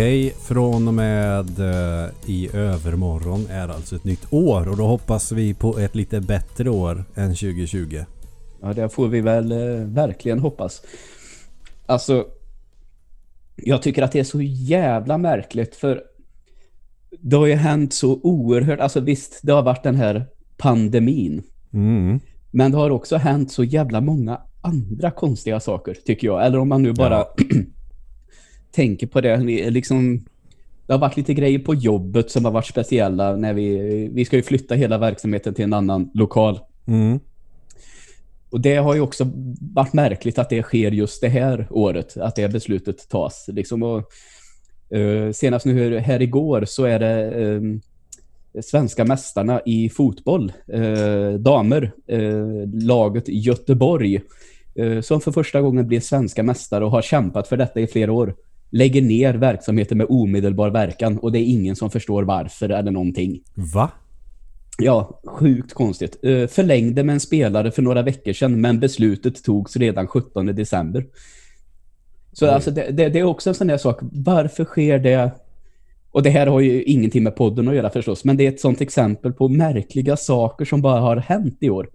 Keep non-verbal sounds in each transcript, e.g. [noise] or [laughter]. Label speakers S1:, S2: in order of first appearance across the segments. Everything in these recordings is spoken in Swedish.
S1: Okej, från och med eh, i övermorgon är alltså ett nytt år och då hoppas vi på ett lite bättre år än 2020.
S2: Ja, det får vi väl eh, verkligen hoppas. Alltså, jag tycker att det är så jävla märkligt för det har ju hänt så oerhört, alltså visst, det har varit den här pandemin.
S1: Mm.
S2: Men det har också hänt så jävla många andra konstiga saker, tycker jag. Eller om man nu bara [clears throat] tänker på det, liksom... Det har varit lite grejer på jobbet som har varit speciella när vi... Vi ska ju flytta hela verksamheten till en annan lokal.
S1: Mm.
S2: Och det har ju också varit märkligt att det sker just det här året, att det beslutet tas. Liksom och, eh, senast nu här igår så är det eh, svenska mästarna i fotboll, eh, damer, eh, laget Göteborg, som för första gången blir svenska mästare och har kämpat för detta i flera år, lägger ner verksamheten med omedelbar verkan och det är ingen som förstår varför eller någonting.
S1: Va?
S2: Ja, sjukt konstigt. Eh, förlängde med en spelare för några veckor sedan, men beslutet togs redan 17 december. Så alltså det, det, det är också en sån där sak. Varför sker det? Och det här har ju ingenting med podden att göra förstås, men det är ett sånt exempel på märkliga saker som bara har hänt i år.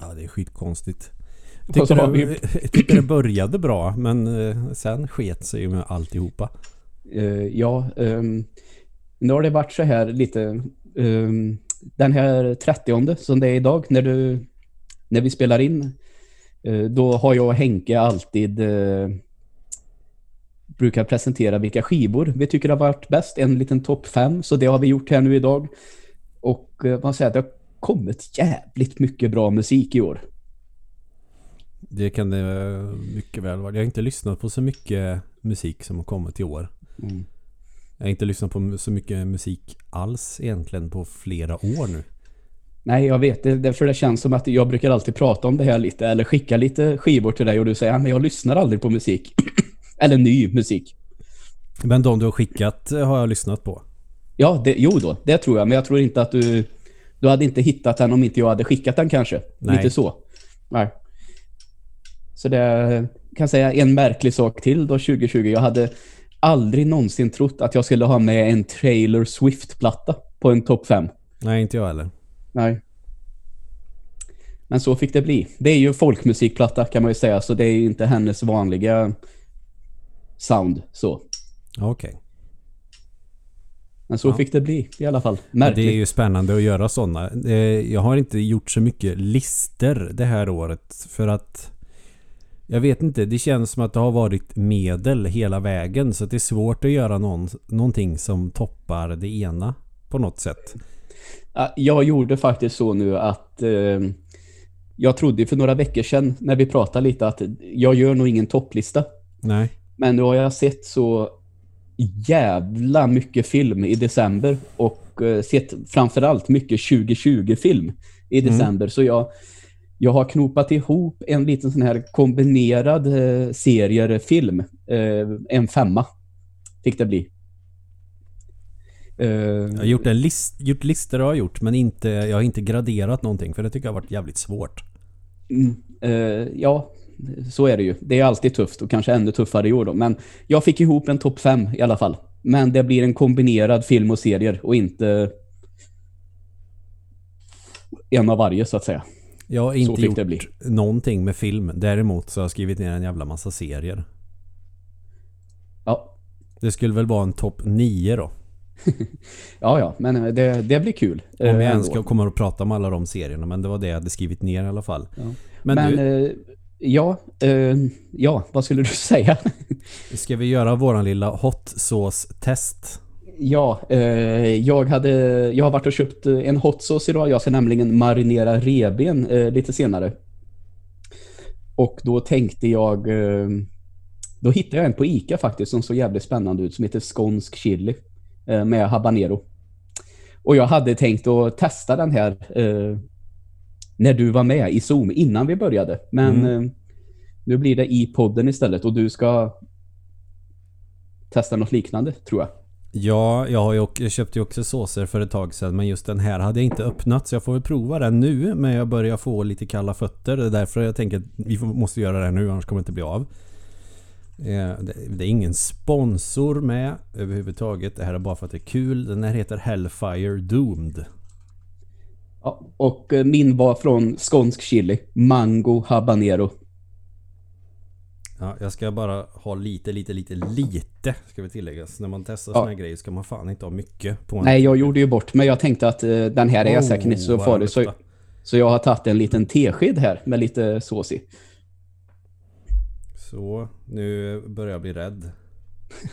S1: Ja, det är skitkonstigt. Tyckte jag tyckte det började bra men eh, sen sket sig ju med alltihopa.
S2: Eh, ja, um, nu har det varit så här lite... ehm, den här 30 som det är idag, när, du, när vi spelar in, eh, då har jag och Henke alltid uh, brukar presentera vilka skivor vi tycker har varit bäst. En liten topp fem, så det har vi gjort här nu idag. Och uh, man säger att det har kommit jävligt mycket bra musik i år.
S1: Det kan det mycket väl vara. Jag har inte lyssnat på så mycket musik som har kommit i år.
S2: Mm.
S1: Jag har inte lyssnat på så mycket musik alls egentligen på flera år nu.
S2: Nej, jag vet det. Därför det känns som att jag brukar alltid prata om det här lite. Eller skicka lite skivor till dig och du säger att jag lyssnar aldrig på musik. [clears throat] eller ny musik.
S1: Men de du har skickat eh, har jag lyssnat på.
S2: Ja, det, jo då. Det tror jag. Men jag tror inte att du... Du hade inte hittat den om inte jag hade skickat den kanske.
S1: Nej.
S2: Lite så. Nej. Så det kan säga en märklig sak till då 2020. Jag hade aldrig någonsin trott att jag skulle ha med en Trailer Swift-platta på en topp 5.
S1: Nej, inte jag heller.
S2: Nej. Men så fick det bli. Det är ju folkmusikplatta kan man ju säga, så det är ju inte hennes vanliga sound så.
S1: Okej.
S2: Men så
S1: Ja.
S2: fick det bli i alla fall.
S1: Ja,
S2: Märkligt.
S1: Det är ju spännande att göra sådana. Jag har inte gjort så mycket lister det här året för att jag vet inte, det känns som att det har varit medel hela vägen så det är svårt att göra någon, någonting som toppar det ena på något sätt.
S2: Ja, Jag gjorde faktiskt så nu att eh, jag trodde för några veckor sedan när vi pratade lite att jag gör nog ingen topplista.
S1: Nej.
S2: Men nu har jag sett så jävla mycket film i december och eh, sett framförallt mycket 2020-film i
S1: Mm.
S2: december. Så jag, jag har knopat ihop en liten sån här kombinerad eh, serier-film. Eh, en femma fick det bli. Eh,
S1: Jag har gjort, en list, gjort listor har jag gjort men inte, jag har inte graderat någonting för det tycker jag har varit jävligt svårt.
S2: Mm, eh, ja, så är det ju. Det är alltid tufft och kanske ännu tuffare i år då. Men jag fick ihop en topp fem i alla fall. Men det blir en kombinerad film och serier och inte en av varje så att säga.
S1: Jag har inte gjort någonting med film. Däremot så har jag skrivit ner en jävla massa serier.
S2: Ja,
S1: Det skulle väl vara en topp 9 då. [laughs]
S2: ja, ja men eh, det, det blir kul.
S1: Om
S2: eh,
S1: vi ens komma och prata om alla de serierna. Men det var det jag hade skrivit ner i alla fall.
S2: Ja.
S1: Men,
S2: Men,
S1: du,
S2: eh, ja, eh, ja, vad skulle du [laughs] säga?
S1: ska vi göra våran lilla hot sauce test?
S2: Ja, eh, jag, hade, jag har varit och köpt eh, en hot sauce idag. Jag ska nämligen marinera reben eh, lite senare. Och då tänkte jag... Eh, då hittade jag en på Ica faktiskt som såg jävligt spännande ut som heter skånsk chili eh, med habanero. Och jag hade tänkt att testa den här eh, när du var med i Zoom innan vi började. Men
S1: Mm.
S2: nu blir det i podden istället och du ska testa något liknande tror jag.
S1: Ja, jag, har ju, jag köpte ju också såser för ett tag sedan men just den här hade jag inte öppnat så jag får väl prova den nu men jag börjar få lite kalla fötter. Det är därför jag tänker att vi måste göra det här nu annars kommer det inte bli av. Eh, det är ingen sponsor med överhuvudtaget. Det här är bara för att det är kul. Den här heter Hellfire Doomed.
S2: Ja, och eh, min var från skånsk chili. Mango habanero.
S1: Ja, jag ska bara ha lite, lite, lite, lite ska vi tillägga. Så när man testar
S2: Ja.
S1: såna här grejer ska man fan inte ha mycket på en.
S2: Nej, jag gjorde ju bort men jag tänkte att eh, den här är
S1: Oh,
S2: säkert inte så farlig. Så, så jag har tagit en liten tesked här med lite sås i.
S1: Så, nu börjar jag bli rädd. [laughs]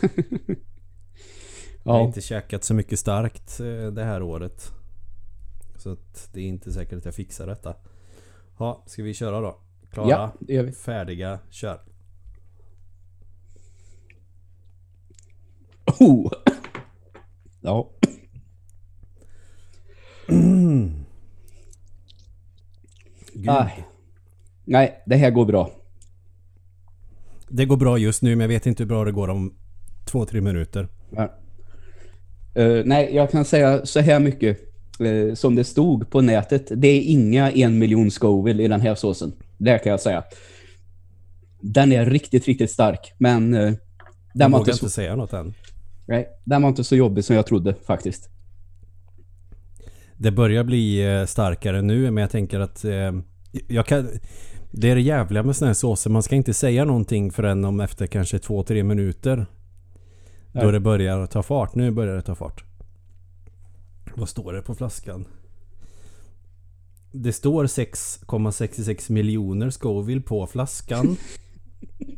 S1: Jag har inte käkat så mycket starkt eh, det här året. Så att det är inte säkert att jag fixar detta. Ja, ska vi köra då? Klara,
S2: ja det gör vi.
S1: färdiga, kör.
S2: Oh. Ja. Aj. Nej, det här går bra.
S1: Det går bra just nu men jag vet inte hur bra det går om två, tre minuter.
S2: Ja. Eh, nej, jag kan säga så här mycket eh, som det stod på nätet. Det är inga en miljon Scoville i den här såsen. Det kan jag säga. Den är riktigt, riktigt stark. Men
S1: Jag
S2: den, var
S1: vågar
S2: inte så,
S1: inte säga något än.
S2: Nej, den var inte så jobbig som jag trodde faktiskt.
S1: Det börjar bli eh, starkare nu men jag tänker att eh, jag kan... Det är det jävliga med såna här såser. Man ska inte säga någonting förrän om efter kanske två, tre minuter. Då
S2: Nej.
S1: det börjar ta fart. Nu börjar det ta fart. Vad står det på flaskan? Det står 6,66 miljoner Scoville på flaskan.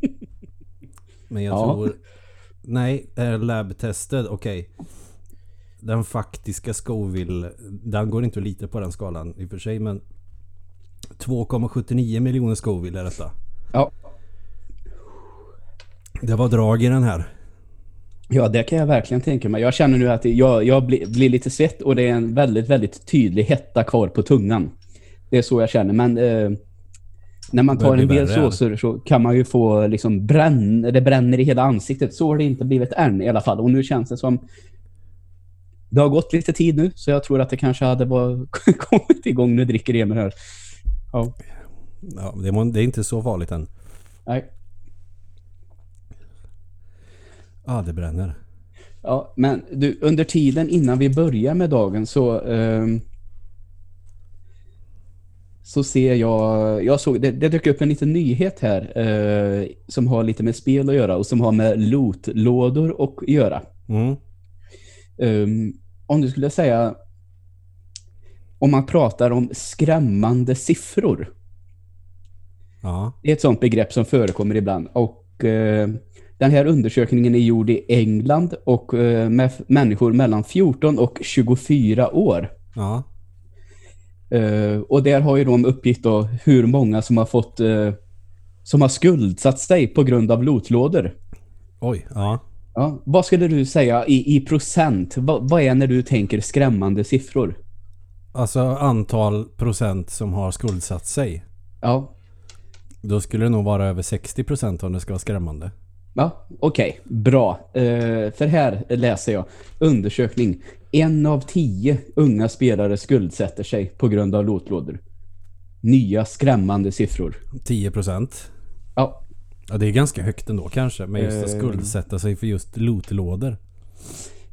S1: [laughs] Men jag
S2: Ja.
S1: tror... Nej, är lab-tested. Okej. Den faktiska Scoville, den går inte att lita på den skalan i och för sig men 2,79 miljoner Scoville är detta.
S2: Ja.
S1: Det var drag i den här.
S2: Ja, det kan jag verkligen tänka mig. Jag känner nu att jag, jag blir, blir lite svett och det är en väldigt, väldigt tydlig hetta kvar på tungan. Det är så jag känner. Men eh, när man tar en del såser så kan man ju få liksom bränn, det bränner i hela ansiktet. Så har det inte blivit än i alla fall. Och nu känns det som det har gått lite tid nu, så jag tror att det kanske hade [laughs] kommit igång. Nu dricker Emil här. Ja,
S1: Ja, det, är inte så farligt än.
S2: nej.
S1: Ja, det bränner.
S2: Ja, men du, under tiden innan vi börjar med dagen så ehm, så ser jag, jag såg, det, det dök upp en liten nyhet här eh, som har lite med spel att göra och som har med lootlådor att göra.
S1: Mm.
S2: Ehm, om du skulle säga om man pratar om skrämmande siffror.
S1: Ja.
S2: Det är ett sånt begrepp som förekommer ibland. Och eh, den här undersökningen är gjord i England och eh, med människor mellan 14 och 24 år.
S1: Ja.
S2: Eh, och där har ju de uppgift då hur många som har fått eh, som har skuldsatt sig på grund av lootlådor.
S1: Oj. Ja.
S2: Ja, vad skulle du säga i, i procent? Va, vad är när du tänker skrämmande siffror?
S1: Alltså antal procent som har skuldsatt sig.
S2: Ja,
S1: Då skulle det nog vara över 60 procent om det ska vara skrämmande.
S2: Ja, okej. Bra. Eh, för här läser jag. Undersökning. En av tio unga spelare skuldsätter sig på grund av lootlådor. Nya skrämmande siffror.
S1: 10 procent.
S2: Ja,
S1: Ja, det är ganska högt ändå kanske. Men just att
S2: Eh.
S1: skuldsätta sig för just lootlådor.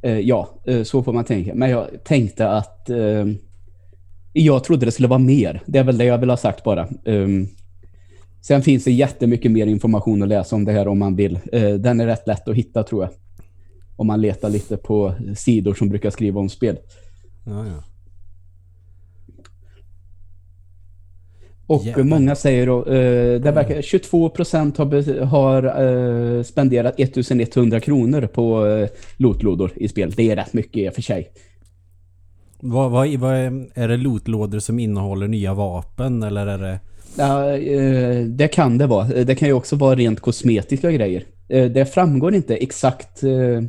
S2: eh, ja så får man tänka. Men jag tänkte att jag trodde det skulle vara mer. Det är väl det jag vill ha sagt bara. Um, sen finns det jättemycket mer information att läsa om det här om man vill. Eh, den är rätt lätt att hitta tror jag. Om man letar lite på sidor som brukar skriva om spel.
S1: Ja, ja.
S2: Och
S1: Jävlar.
S2: många säger då, eh, det verkar 22% har, be- har eh, spenderat 1100 kronor på eh, lootlådor i spel. Det är rätt mycket i och för sig.
S1: Vad, vad, vad är, är det lootlådor som innehåller nya vapen eller är det...
S2: Ja, eh, det kan det vara. Det kan ju också vara rent kosmetiska grejer. Eh, det framgår inte exakt eh,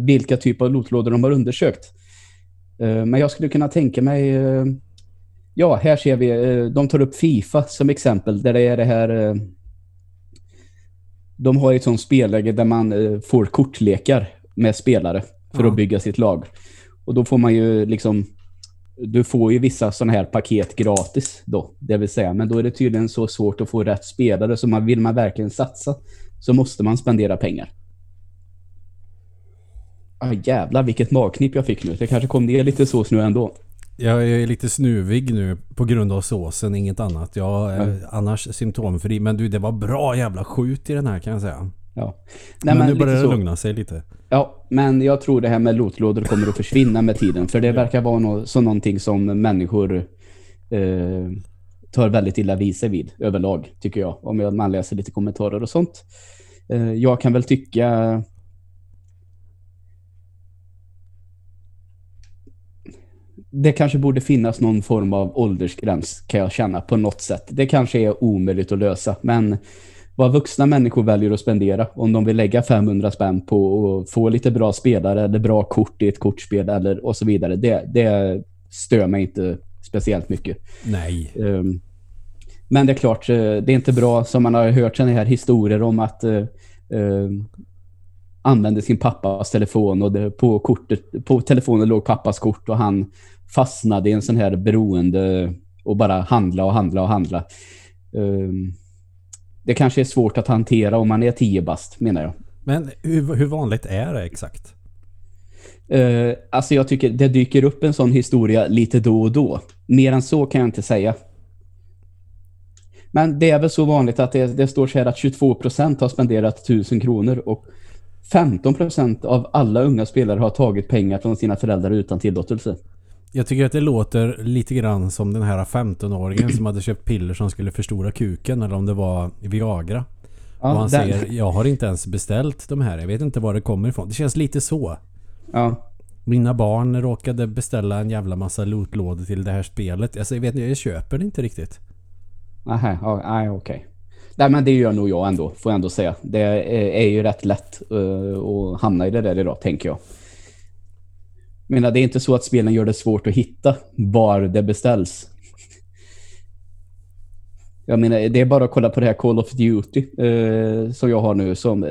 S2: vilka typer av lootlådor de har undersökt. Men jag skulle kunna tänka mig... Ja, här ser vi. De tar upp FIFA som exempel. Där det är det här... De har ett sånt spelläge där man får kortlekar med spelare för att bygga sitt lag. Och då får man ju liksom du får ju vissa sådana här paket gratis då, det vill säga. Men då är det tydligen så svårt att få rätt spelare så man vill man verkligen satsa så måste man spendera pengar. Ah, jävlar vilket magknip jag fick nu. Det kanske kom ner lite sås nu ändå.
S1: Jag är lite snuvig nu på grund av såsen, inget annat. Jag är
S2: Mm.
S1: annars symptomfri. Men du, det var bra jävla skjut i den här kan jag säga.
S2: Ja.
S1: men, nu
S2: lite
S1: börjar det lugna sig lite.
S2: Ja, men jag tror det här med lotlådor kommer att försvinna med tiden. För det verkar vara no så någonting som människor eh, tar väldigt illa vid sig vid överlag, tycker jag. Om jag- man läser lite kommentarer och sånt. Eh, jag kan väl tycka... Det kanske borde finnas någon form av åldersgräns kan jag känna på något sätt. Det kanske är omöjligt att lösa, men vad vuxna människor väljer att spendera. Om de vill lägga 500 spänn på att få lite bra spelare eller bra kort i ett kortspel eller och så vidare. Det, det stör mig inte speciellt mycket.
S1: Nej.
S2: Um, men det är klart, eh, det är inte bra som man har hört sådana här historier om att uh, uh, använde sin pappas telefon och det, på, kortet, på telefonen låg pappas kort och han fastnade i en sån här beroende och bara handla och handla och handla. Um, det kanske är svårt att hantera om man är 10 bast, menar jag.
S1: Men hur, hur vanligt är det exakt?
S2: Uh, alltså jag tycker det dyker upp en sån historia lite då och då. Mer än så kan jag inte säga. Men det är väl så vanligt att det, det står så här att 22% har spenderat 1000 kronor och 15% av alla unga spelare har tagit pengar från sina föräldrar utan tillåtelse.
S1: Jag tycker att det låter lite grann som den här 15-åringen som hade köpt piller som skulle förstora kuken eller om det var Viagra.
S2: Ja,
S1: och han
S2: den-
S1: säger, jag har inte ens beställt de här. Jag vet inte var det kommer ifrån. Det känns lite så.
S2: Ja,
S1: Mina barn råkade beställa en jävla massa lootlådor till det här spelet. Alltså jag vet jag köper det inte riktigt.
S2: Nej, okej. Nej, men det gör nog jag ändå, får jag ändå säga. Det är, är ju rätt lätt uh, att hamna i det där idag, tänker jag. Men det är inte så att spelen gör det svårt att hitta var det beställs. Jag menar, det är bara att kolla på det här Call of Duty eh, som jag har nu som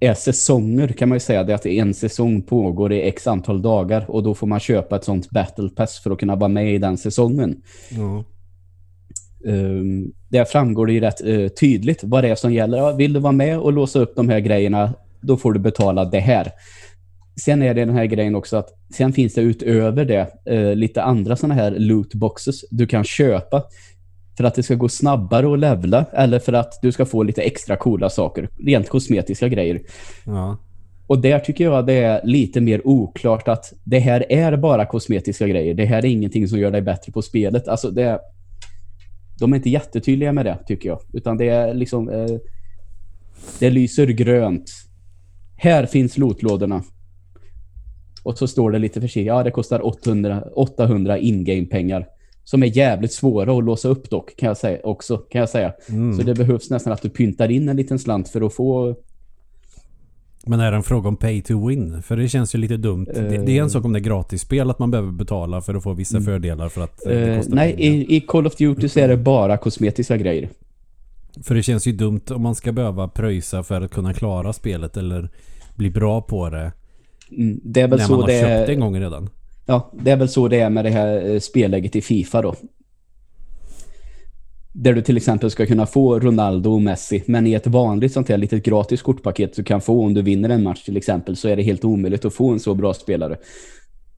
S2: är säsonger kan man ju säga. Det är att en säsong pågår i x antal dagar och då får man köpa ett sånt battle pass för att kunna vara med i den säsongen.
S1: Ja.
S2: Um, där framgår det ju rätt eh, tydligt vad det är som gäller. Ja, vill du vara med och låsa upp de här grejerna, då får du betala det här. Sen är det den här grejen också att sen finns det utöver det eh, lite andra sådana här lootboxes du kan köpa för att det ska gå snabbare att levla eller för att du ska få lite extra coola saker. Rent kosmetiska grejer.
S1: ja.
S2: Och där tycker jag det är lite mer oklart att det här är bara kosmetiska grejer. Det här är ingenting som gör dig bättre på spelet. Alltså det är, de är inte jättetydliga med det tycker jag. Utan det är liksom eh, det lyser grönt. Här finns lotlådorna. Och så står det lite försiktigt. Ja, det kostar 800, 800 in-game pengar. Som är jävligt svåra att låsa upp dock, kan jag säga också. Kan jag säga.
S1: Mm.
S2: Så det behövs nästan att du pyntar in en liten slant för att få
S1: Men är det en fråga om pay to win? För det känns ju lite dumt. Det, det är en
S2: Eh.
S1: sak om det är gratisspel att man behöver betala för att få vissa fördelar för att det kostar
S2: nej, i, i Call of Duty så är det bara kosmetiska grejer.
S1: För det känns ju dumt om man ska behöva pröjsa för att kunna klara spelet eller bli bra på det
S2: Mm, det är väl
S1: när
S2: så
S1: man har
S2: det
S1: köpt
S2: är,
S1: en gång redan.
S2: Ja, det är väl så det är med det här eh, spelläget i FIFA då. Där du till exempel ska kunna få Ronaldo och Messi, men i ett vanligt sånt här litet gratis kortpaket du kan få om du vinner en match till exempel, så är det helt omöjligt att få en så bra spelare.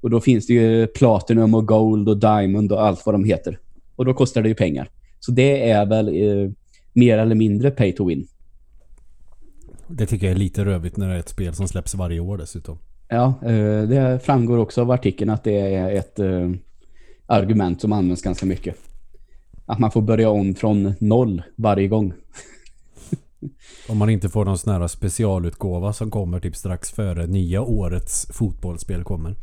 S2: Och då finns det ju Platinum och Gold och Diamond och allt vad de heter. Och då kostar det ju pengar. Så det är väl eh, mer eller mindre pay to win.
S1: Det tycker jag är lite rövigt när det är ett spel som släpps varje år dessutom.
S2: Ja, eh, det framgår också av artikeln att det är ett eh, argument som används ganska mycket. Att man får börja om från noll varje gång. [laughs]
S1: Om man inte får någon sån här specialutgåva som kommer typ strax före nya årets fotbollsspel kommer.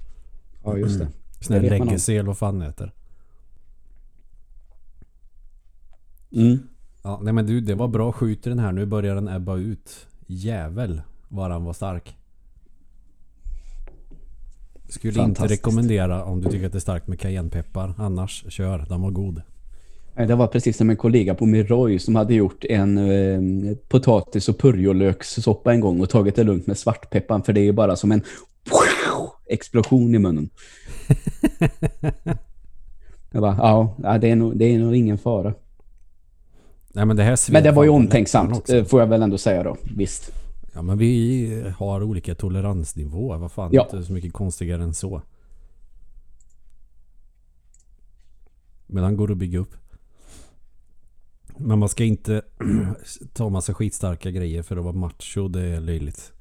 S2: Ja, just det.
S1: Sån här legacy eller vad fan heter.
S2: Mm.
S1: Ja, nej men du, det var bra skjut i den här. Nu börjar den ebba ut. Jävel vad han var stark. Skulle inte rekommendera om du tycker att det är starkt med cayennepeppar. Annars, kör. Den var god.
S2: Det var precis som en kollega på Miroy som hade gjort en eh, potatis- och purjolökssoppa en gång och tagit det lugnt med svartpeppan för det är bara som en explosion i munnen. [laughs] Jag bara, ja, det är nog, det är nog ingen fara.
S1: Nej, men det här
S2: Men det var ju omtänksamt, eh, får jag väl ändå säga då. Visst.
S1: Ja, men vi har olika toleransnivåer. Vad fan,
S2: Ja.
S1: inte så mycket konstigare än så. Men han går att bygga upp. Men man ska inte [clears throat] ta massa skitstarka grejer för att vara macho. Det är löjligt.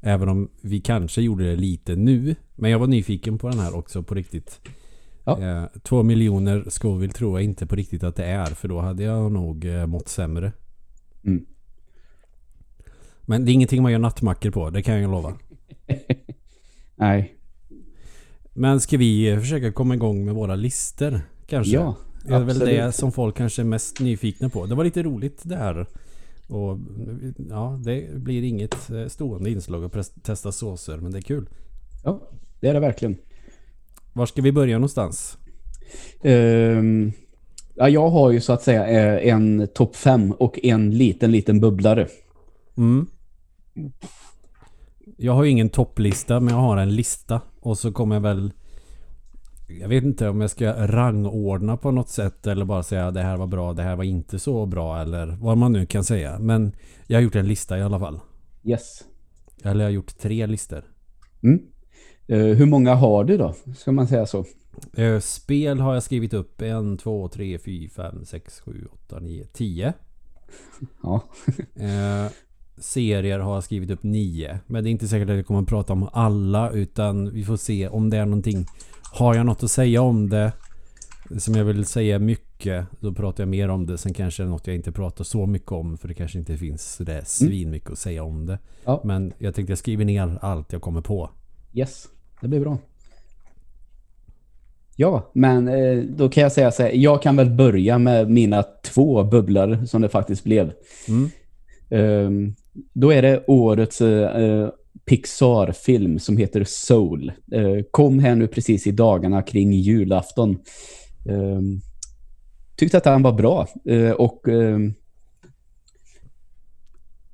S1: Även om vi kanske gjorde det lite nu. Men jag var nyfiken på den här också på riktigt.
S2: Ja.
S1: Eh, två miljoner Scoville tror jag inte på riktigt att det är. För då hade jag nog eh, mått sämre.
S2: Mm.
S1: Men det är ingenting man gör nattmackor på. Det kan jag lova. [laughs]
S2: Nej.
S1: Men ska vi försöka komma igång med våra listor? Kanske?
S2: Ja,
S1: det är väl det som folk kanske är mest nyfikna på. Det var lite roligt det här. Och ja, det blir inget eh, stående inslag att testa såser. Men det är kul.
S2: Ja, det är det verkligen.
S1: Var ska vi börja någonstans?
S2: Ehm, ja, jag har ju så att säga eh, en topp fem och en liten, liten bubblare.
S1: Mm. Jag har ju ingen topplista men jag har en lista. Och så kommer jag väl... Jag vet inte om jag ska rangordna på något sätt eller bara säga det här var bra, det här var inte så bra eller vad man nu kan säga. Men jag har gjort en lista i alla fall.
S2: Yes.
S1: Eller jag har gjort tre listor.
S2: Mm. Eh, hur många har du då? Ska man säga så?
S1: Eh, Spel har jag skrivit upp. En, två, tre, fyra, fem, sex, sju, åtta, nio, tio.
S2: Ja.
S1: Eh, serier har jag skrivit upp nio. Men det är inte säkert att jag kommer att prata om alla utan vi får se om det är någonting. Har jag något att säga om det som jag vill säga mycket då pratar jag mer om det. Sen kanske det är något jag inte pratar så mycket om för det kanske inte finns sådär svin mycket att säga om det.
S2: Ja.
S1: Men jag tänkte jag skriver ner allt jag kommer på.
S2: Yes, det blir bra. Ja, men eh, då kan jag säga så här. Jag kan väl börja med mina två bubblor som det faktiskt blev.
S1: Mm.
S2: Ehm, då är det årets eh, eh, Pixar-film som heter Soul. Eh, kom här nu precis i dagarna kring julafton. Eh, tyckte att den var bra eh, och eh,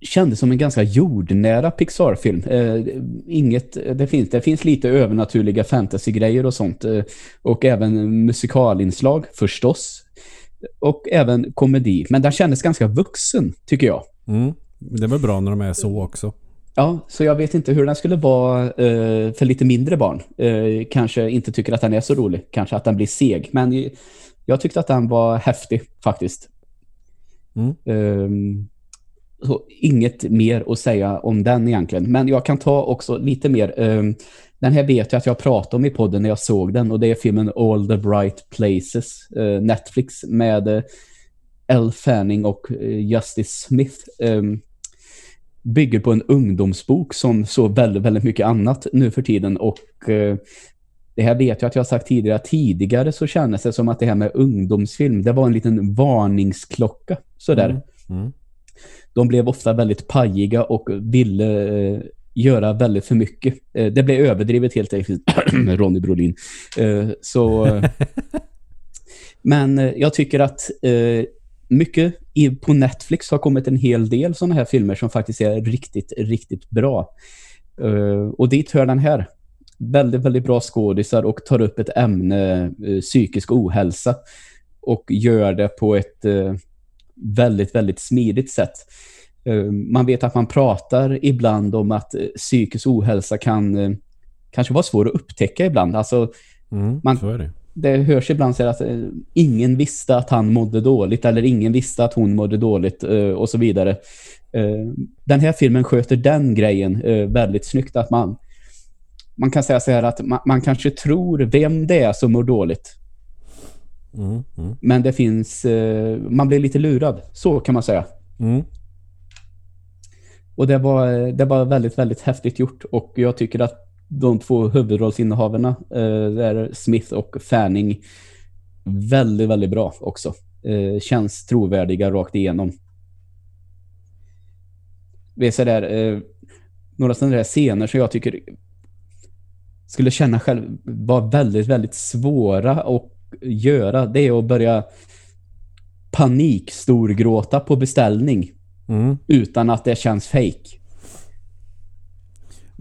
S2: kändes som en ganska jordnära Pixar-film. Eh, inget, det, finns, det finns lite övernaturliga fantasy-grejer och sånt. Eh, och även musikalinslag förstås. Och även komedi. Men den kändes ganska vuxen, tycker jag.
S1: Mm. Det är väl bra när de är så också.
S2: Ja, så jag vet inte hur den skulle vara eh, för lite mindre barn. Eh, kanske inte tycker att den är så rolig. Kanske att den blir seg. Men jag tyckte att den var häftig faktiskt.
S1: Mm.
S2: Ehm, så inget mer att säga om den egentligen. Men jag kan ta också lite mer. ehm, den här vet jag att jag pratade om i podden när jag såg den. Och det är filmen All the Bright Places. eh, Netflix med eh, Elle Fanning och eh, Justice Smith. Ehm, bygger på en ungdomsbok som så väldigt, väldigt mycket annat nu för tiden. Och eh, det här vet jag att jag har sagt tidigare. Tidigare så kändes det som att det här med ungdomsfilm, det var en liten varningsklocka. Sådär.
S1: Mm. Mm.
S2: De blev ofta väldigt pajiga och ville eh, göra väldigt för mycket. Eh, det blev överdrivet helt enkelt. [clears throat] Ronny Brolin. Eh, så... [laughs] men eh, jag tycker att eh, mycket i, på Netflix har kommit en hel del sådana här filmer som faktiskt är riktigt, riktigt bra. Eh, och dit hör den här. Väldigt, väldigt bra skådisar och tar upp ett ämne, eh, psykisk ohälsa. Och gör det på ett eh, väldigt, väldigt smidigt sätt. Man vet att man pratar ibland om att psykisk ohälsa kan kanske vara svår att upptäcka ibland. Alltså,
S1: Mm.
S2: Man-
S1: det.
S2: hörs ibland säga att eh, ingen visste att han mådde dåligt eller ingen visste att hon mådde dåligt eh, och så vidare. Eh, den här filmen sköter den grejen väldigt snyggt. Att man, man kan säga så här att man, man kanske tror vem det är som mår dåligt.
S1: Mm. Mm.
S2: Men det finns, man blir lite lurad. Så kan man säga.
S1: Mm.
S2: Och det var, det var väldigt, väldigt häftigt gjort. Och jag tycker att de två huvudrollsinnehavarna, eh, där Smith och Fanning, väldigt, väldigt bra också. Eh, känns trovärdiga rakt igenom. Det är sådär, eh, några sådana där scener som jag tycker skulle känna själv var väldigt, väldigt svåra att göra. Det är att börja panik storgråta på beställning
S1: Mm.
S2: utan att det känns fake.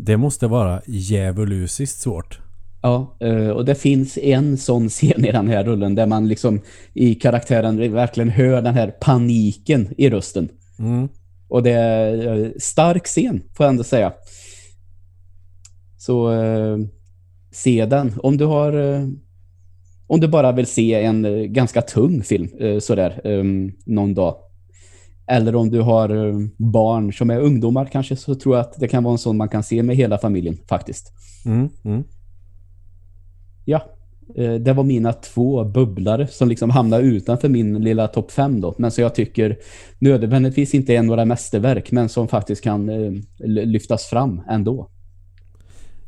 S1: Det måste vara djävulusiskt svårt.
S2: Ja, eh, och det finns en sån scen i den här rullen där man liksom i karaktären verkligen hör den här paniken i rösten.
S1: Mm.
S2: Och det är eh, stark scen, får jag ändå säga. Så eh, se den. Om du har... Om du bara vill se en ganska tung film sådär någon dag. Eller om du har eh, barn som är ungdomar kanske så tror jag att det kan vara en sån man kan se med hela familjen faktiskt.
S1: Mm. Mm.
S2: Ja, eh, det var mina två bubblare som liksom hamnar utanför min lilla topp fem då. Men så jag tycker nödvändigtvis inte är några mästerverk men som faktiskt kan eh, lyftas fram ändå.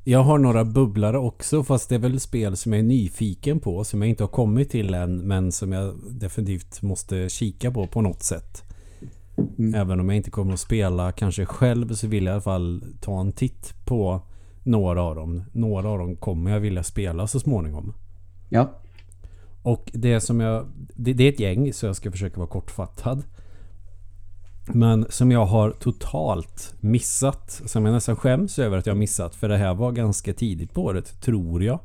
S1: Jag har några bubblare också fast det är väl spel som jag är nyfiken på som jag inte har kommit till än men som jag definitivt måste kika på på något sätt.
S2: Mm.
S1: Även om jag inte kommer att spela kanske själv så vill jag i alla fall ta en titt på några av dem. Några av dem kommer jag vilja spela så småningom.
S2: Ja,
S1: Och det som jag... Det, det är ett gäng så jag ska försöka vara kortfattad. Men som jag har totalt missat. Som jag nästan skäms över att jag har missat. För det här var ganska tidigt på året, tror jag.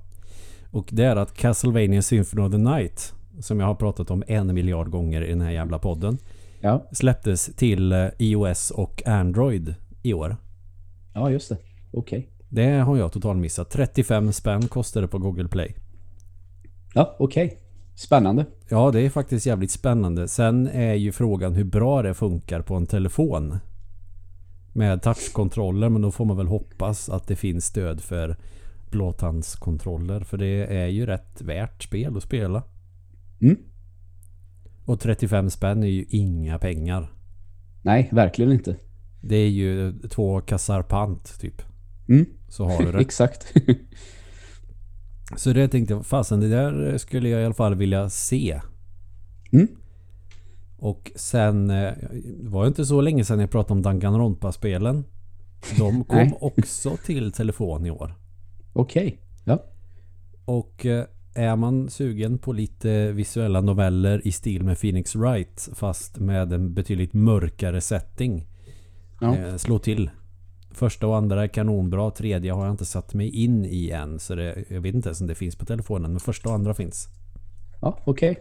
S1: Och det är att Castlevania Symphony of the Night. Som jag har pratat om en miljard gånger i den här jävla podden.
S2: Ja,
S1: Släpptes till eh, iOS och Android i år.
S2: ja just det. Okej.
S1: Det har jag totalt missat. 35 spänn kostar det på Google Play.
S2: Ja, okej. Spännande.
S1: Ja, det är faktiskt jävligt spännande. Sen är ju frågan hur bra det funkar på en telefon. Med touchkontroller, men då får man väl hoppas att det finns stöd för blåtandskontroller. För det är ju rätt värt spel att spela.
S2: Mm.
S1: Och 35 spänn är ju inga pengar.
S2: Nej, verkligen inte.
S1: Det är ju två kassar pant typ.
S2: Mm.
S1: Så har du [laughs] det.
S2: Exakt. [laughs]
S1: Så det tänkte jag, fasen det där skulle jag i alla fall vilja se.
S2: Mm.
S1: Och sen eh, det var det inte så länge sedan jag pratade om Danganronpa-spelen. De [laughs] kom också till telefon i år.
S2: Okej. Ja.
S1: Och eh, är man sugen på lite visuella noveller i stil med Phoenix Wright fast med en betydligt mörkare setting.
S2: Ja.
S1: Eh, slå till. Första och andra är kanonbra. Tredje har jag inte satt mig in i än. Så det, jag vet inte ens om det finns på telefonen. Men första och andra finns.
S2: Ja, okej.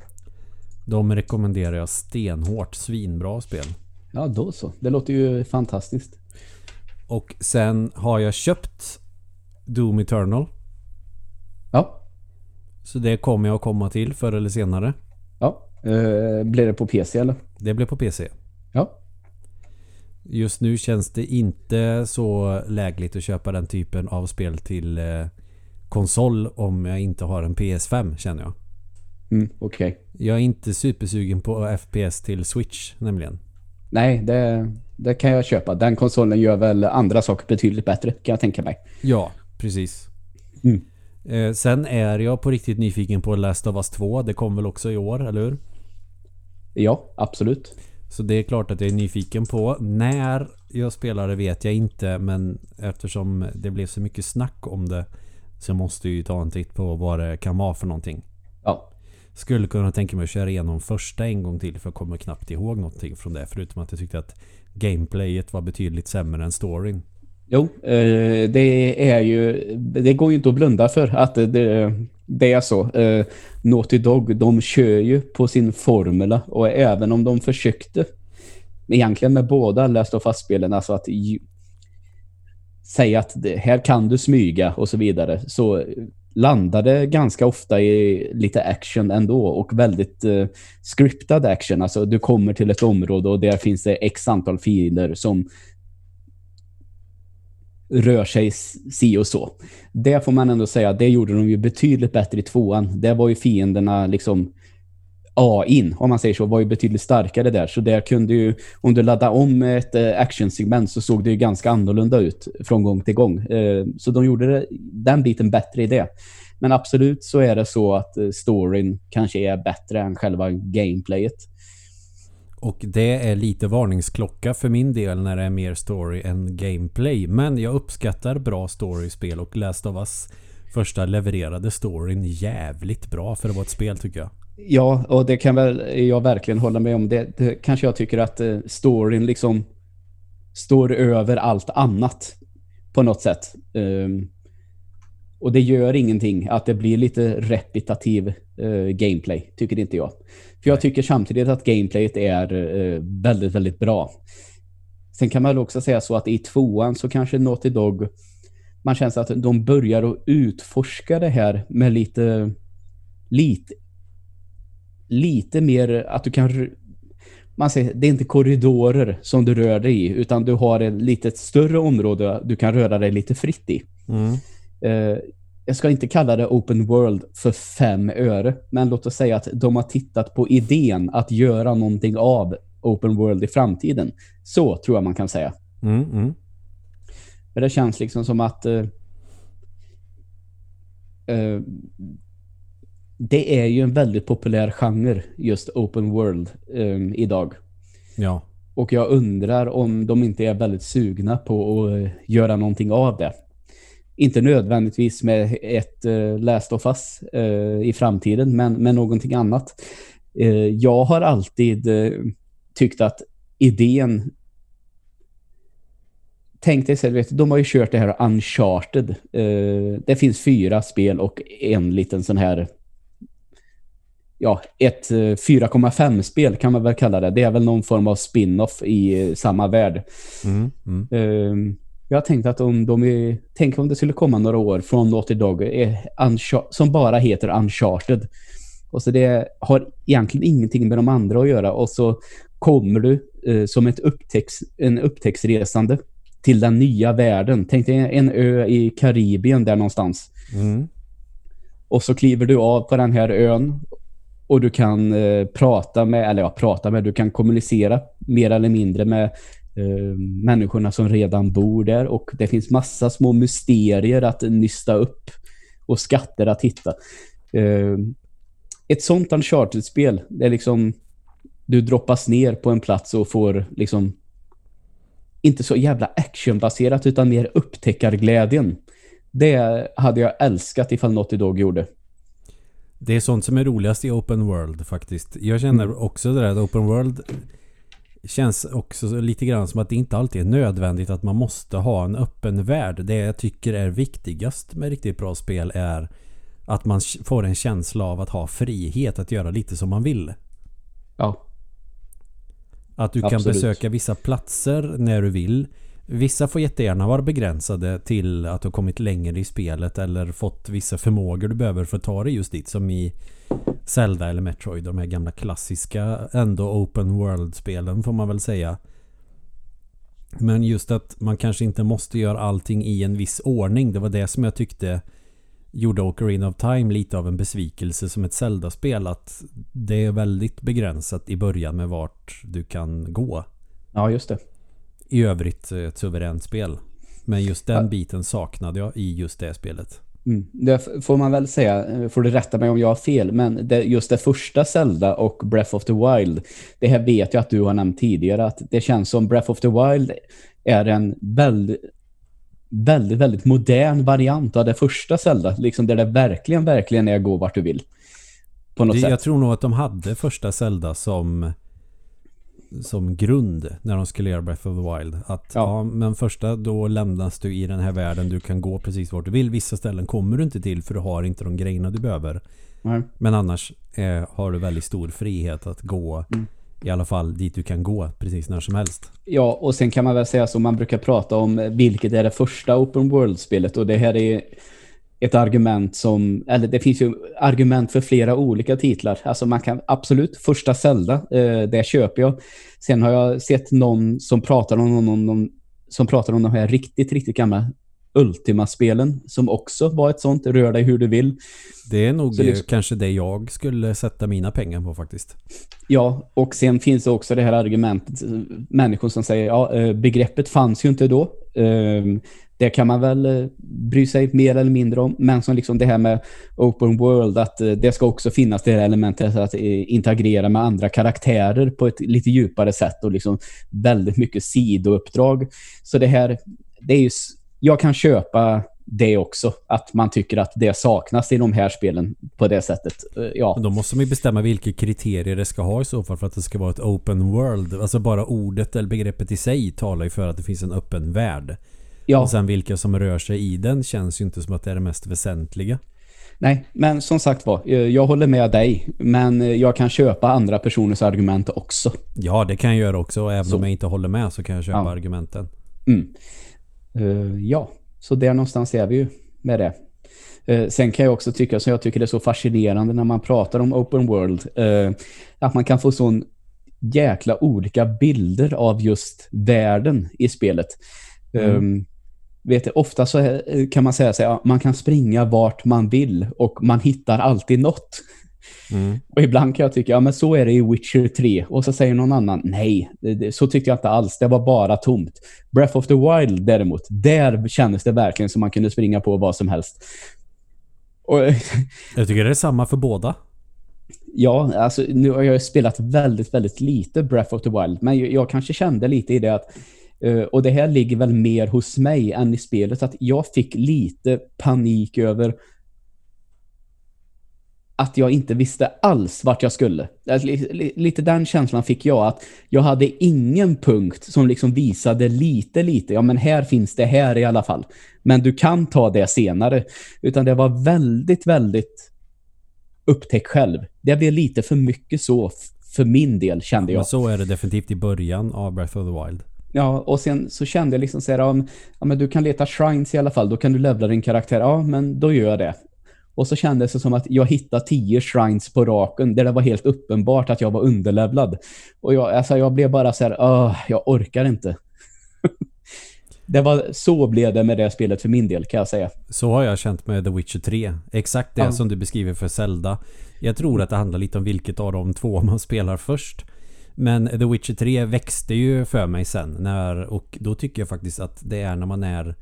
S1: De rekommenderar jag stenhårt. Svinbra spel.
S2: Ja, då så. Det låter ju fantastiskt.
S1: Och sen har jag köpt Doom Eternal. Så det kommer jag att komma till förr eller senare.
S2: Ja. Eh, blir det på PC eller?
S1: Det blir på PC.
S2: Ja.
S1: Just nu känns det inte så lägligt att köpa den typen av spel till eh, konsol om jag inte har en PS5 känner jag.
S2: Mm, okej.
S1: Jag är inte supersugen på FPS till Switch nämligen.
S2: Nej, det, det kan jag köpa. Den konsolen gör väl andra saker betydligt bättre, kan jag tänka mig.
S1: Ja, precis.
S2: Mm.
S1: Eh, sen är jag på riktigt nyfiken på Last of Us 2. Det kom väl också i år, eller hur?
S2: Ja, absolut.
S1: Så det är klart att jag är nyfiken på. När jag spelar det vet jag inte men eftersom det blev så mycket snack om det så måste jag ju ta en titt på vad det kan vara för någonting.
S2: Ja.
S1: Skulle kunna tänka mig att köra igenom första en gång till för jag kommer knappt ihåg någonting från det förutom att jag tyckte att gameplayet var betydligt sämre än storyn.
S2: Jo, eh, det är ju... Det går ju inte att blunda för att det, det är så. Eh, Naughty Dog, de kör ju på sin formula och även om de försökte egentligen med båda Last of Us-spelen, alltså att säga att det, här kan du smyga och så vidare, så landade ganska ofta i lite action ändå och väldigt eh, scriptad action. Alltså du kommer till ett område och där finns det x antal filer som rör sig si och så. Det får man ändå säga, det gjorde de ju betydligt bättre i tvåan. Där var ju fienderna liksom AIn, om man säger så, var ju betydligt starkare där. Så där kunde ju, om du laddade om ett eh, actionsegment så såg det ju ganska annorlunda ut från gång till gång. Eh, så de gjorde den biten bättre i det. Men absolut så är det så att eh, storyn kanske är bättre än själva gameplayet.
S1: Och det är lite varningsklocka för min del när det är mer story än gameplay. Men jag uppskattar bra storyspel och Last of Us första levererade storyn jävligt bra för att vara ett spel tycker jag.
S2: Ja, och det kan väl jag verkligen hålla med om. Det, det kanske jag tycker att eh, storyn liksom står över allt annat på något sätt. Um, och det gör ingenting att det blir lite repetitiv eh, gameplay, tycker inte jag. För jag tycker samtidigt att gameplayet är eh, väldigt, väldigt bra. Sen kan man också säga så att i tvåan så kanske Naughty Dog man känner att de börjar att utforska det här med lite lite lite mer att du kan man säger, det är inte korridorer som du rör dig i utan du har ett lite större område du kan röra dig lite fritt i.
S1: Mm.
S2: Eh, jag ska inte kalla det open world för fem öre, men låt oss säga att de har tittat på idén att göra någonting av open world i framtiden. Så tror jag man kan säga.
S1: Mm, mm.
S2: Men det känns liksom som att eh, eh, det är ju en väldigt populär genre, just open world eh, idag.
S1: Ja.
S2: Och jag undrar om de inte är väldigt sugna på att eh, göra någonting av det. Inte nödvändigtvis med ett uh, Last of Us uh, i framtiden, men med någonting annat. Uh, jag har alltid tyckt att idén Tänk dig, vet, de har ju kört det här Uncharted. det finns fyra spel och en liten sån här ja, ett 4,5-spel kan man väl kalla det. Det är väl någon form av spin-off i samma värld.
S1: Mm, mm.
S2: Jag har tänkt att om de är, tänk om det skulle komma några år från Naughty Dog som bara heter Uncharted. Och så det har egentligen ingenting med de andra att göra. Och så kommer du uh, som ett upptäcks, en upptäcktsresande till den nya världen. Tänk dig en ö i Karibien där någonstans.
S1: Mm.
S2: Och så kliver du av på den här ön och du kan eh, prata med, eller ja, prata med, du kan kommunicera mer eller mindre med eh, människorna som redan bor där och det finns massa små mysterier att nysta upp och skatter att hitta. Eh, ett sånt Uncharted-spel, det är liksom du droppas ner på en plats och får liksom inte så jävla actionbaserat utan mer upptäckarglädjen. Det hade jag älskat ifall Naughty Dog gjorde.
S1: Det är sånt som är roligast i open world faktiskt. Jag känner mm. också det där open world känns också lite grann som att det inte alltid är nödvändigt att man måste ha en öppen värld. Det jag tycker är viktigast med riktigt bra spel är att man får en känsla av att ha frihet att göra lite som man vill.
S2: Ja.
S1: Att du Absolut. kan besöka vissa platser när du vill. Vissa får jättegärna vara begränsade till att du har kommit längre i spelet eller fått vissa förmågor du behöver för att ta dig just dit. Som i Zelda eller Metroid. De här gamla klassiska ändå open world-spelen får man väl säga. Men just att man kanske inte måste göra allting i en viss ordning. Det var det som jag tyckte gjorde Ocarina of Time lite av en besvikelse som ett Zelda-spel. Att det är väldigt begränsat i början med vart du kan gå.
S2: Ja, just det
S1: i övrigt eh, ett suveränt spel. Men just den biten saknade jag i just det spelet.
S2: Mm. Det får man väl säga, eh, får du rätta mig om jag har fel, men det, just det första Zelda och Breath of the Wild, det här vet jag att du har nämnt tidigare, att det känns som Breath of the Wild är en väldigt, väldigt, väldigt modern variant av det första Zelda, liksom där det verkligen, verkligen är gå vart du vill. På något
S1: det,
S2: sätt.
S1: Jag tror nog att de hade första Zelda som som grund när de skulle göra Breath of the Wild. Att ja. ja. men första då lämnas du i den här världen. Du kan gå precis vart du vill. Vissa ställen kommer du inte till för du har inte de grejerna du behöver.
S2: Nej.
S1: Men annars eh, har du väldigt stor frihet att gå mm. i alla fall dit du kan gå precis när som helst.
S2: Ja, och sen kan man väl säga som man brukar prata om vilket är det första open world-spelet och det här är ett argument som, eller det finns ju argument för flera olika titlar. Alltså man kan absolut, första Zelda, eh, det köper jag. Sen har jag sett någon som pratar om någon, någon som pratar om de här riktigt, riktigt gamla Ultima-spelen som också var ett sånt, rör dig hur du vill.
S1: Det är nog liksom, kanske det jag skulle sätta mina pengar på faktiskt.
S2: Ja, och sen finns det också det här argumentet, människor som säger, ja, eh, begreppet fanns ju inte då. Det kan man väl eh, bry sig mer eller mindre om. Men som liksom det här med open world, att eh, det ska också finnas det här elementet att eh, integrera med andra karaktärer på ett lite djupare sätt och liksom väldigt mycket sidouppdrag. Så det här, det är ju, jag kan köpa det också, att man tycker att det saknas i de här spelen på det sättet. Ja.
S1: Då måste man ju bestämma vilka kriterier det ska ha i så fall för att det ska vara ett open world. Alltså bara ordet eller begreppet i sig talar ju för att det finns en öppen värld. Ja. Och sen vilka som rör sig i den känns ju inte som att det är det mest väsentliga.
S2: Nej, men som sagt var, eh, jag håller med dig. Men eh, jag kan köpa andra personers argument också.
S1: Ja, det kan jag göra också. Även så. om jag inte håller med så kan jag köpa ja. argumenten.
S2: Mm. Uh, ja, så där någonstans är vi ju med det. Uh, sen kan jag också tycka, så jag tycker det är så fascinerande när man pratar om open world, uh, att man kan få sån jäkla olika bilder av just världen i spelet. Mm. Um, vet ofta så kan man säga att man kan springa vart man vill och man hittar alltid något. Mm. Och ibland kan jag tycka, ja men så är det i Witcher 3. Och så säger någon annan, nej, det, så tyckte jag inte alls. Det var bara tomt. Breath of the Wild däremot, där kändes det verkligen som man kunde springa på vad som helst.
S1: Och, [laughs] jag tycker det är samma för båda.
S2: Ja, alltså nu har jag spelat väldigt, väldigt lite Breath of the Wild. Men jag, jag kanske kände lite i det att Eh, och det här ligger väl mer hos mig än i spelet. Att jag fick lite panik över att jag inte visste alls vart jag skulle. Lite den känslan fick jag att jag hade ingen punkt som liksom visade lite, lite. Ja, men här finns det här i alla fall. Men du kan ta det senare. Utan det var väldigt, väldigt upptäck själv. Det blev lite för mycket så för min del kände jag. Men
S1: så är det definitivt i början av Breath of the Wild.
S2: Ja, och sen så kände jag liksom så här, ja, men du kan leta shrines i alla fall, då kan du levla din karaktär. Ja, men då gör jag det. Och så kändes det som att jag hittade tio shrines på raken där det var helt uppenbart att jag var underlevlad. Och jag, alltså jag blev bara så här, jag orkar inte. [laughs] det var så blev det med det spelet för min del kan jag säga.
S1: Så har jag känt med The Witcher 3. Exakt det ja. som du beskriver för Zelda. Jag tror att det handlar lite om vilket av de två man spelar först. Men The Witcher 3 växte ju för mig sen. När, och då tycker jag faktiskt att det är när man är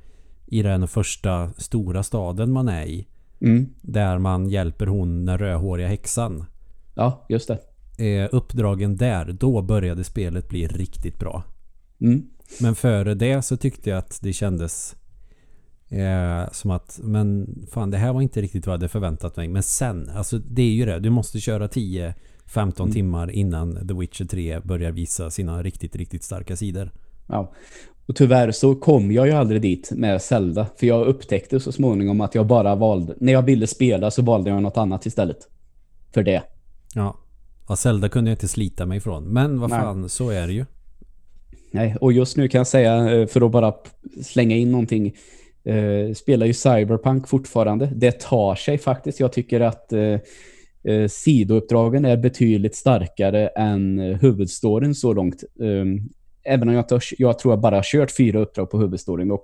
S1: i den första stora staden man är i. Mm. Där man hjälper hon den rödhåriga häxan.
S2: Ja, just
S1: det. Eh, uppdragen där, då började spelet bli riktigt bra. Mm. Men före det så tyckte jag att det kändes eh, som att men fan det här var inte riktigt vad jag hade förväntat mig. Men sen, alltså det är ju det. Du måste köra 10 15 mm. timmar innan The Witcher 3 börjar visa sina riktigt, riktigt starka sidor.
S2: Ja, och tyvärr så kom jag ju aldrig dit med Zelda. För jag upptäckte så småningom att jag bara valde... När jag ville spela så valde jag något annat istället. För det.
S1: Ja. Ja, Zelda kunde jag inte slita mig ifrån. Men vad fan, Nej. så är det ju.
S2: Nej, och just nu kan jag säga, eh, för att bara slänga in någonting, eh, spelar ju Cyberpunk fortfarande. Det tar sig faktiskt. Jag tycker att eh, eh, sidouppdragen är betydligt starkare än eh, huvudstoryn så långt. Um, även om jag, tar, jag tror jag bara har kört fyra uppdrag på huvudstoryn och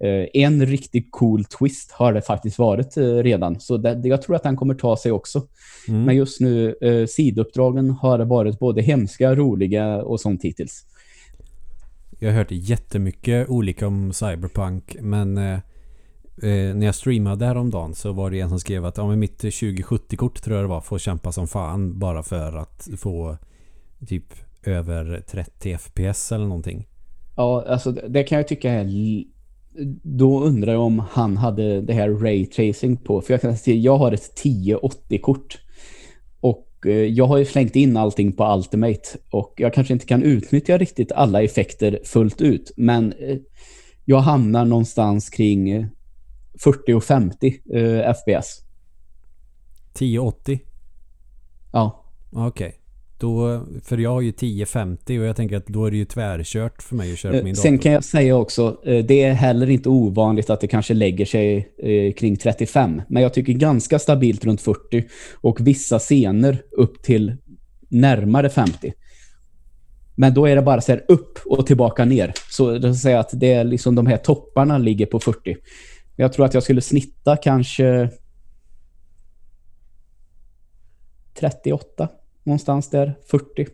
S2: eh, en riktigt cool twist har det faktiskt varit eh, redan. Så det, jag tror att den kommer ta sig också. Mm. Men just nu, eh, sidouppdragen har varit både hemska, roliga och sånt hittills.
S1: Jag har hört jättemycket olika om Cyberpunk men eh, när jag streamade häromdagen så var det en som skrev att ja, men mitt 2070-kort tror jag det var får kämpa som fan bara för att få typ över 30 FPS eller någonting.
S2: Ja, alltså det kan jag tycka är då undrar jag om han hade det här ray tracing på. För jag kan säga, jag har ett 1080-kort. Och eh, jag har ju slängt in allting på Ultimate. Och jag kanske inte kan utnyttja riktigt alla effekter fullt ut. Men eh, jag hamnar någonstans kring 40 och 50 eh, FPS.
S1: 1080?
S2: Ja.
S1: Okej. Okay. Då, för jag har ju 1050 och jag tänker att då är det ju tvärkört för mig att köra på min
S2: dator. Sen kan jag säga också, eh, det är heller inte ovanligt att det kanske lägger sig eh, kring 35. Men jag tycker ganska stabilt runt 40 och vissa scener upp till närmare 50. Men då är det bara så här upp och tillbaka ner. Så det vill säga att det är liksom de här topparna ligger på 40. Jag tror att jag skulle snitta kanske 38 någonstans där, 40.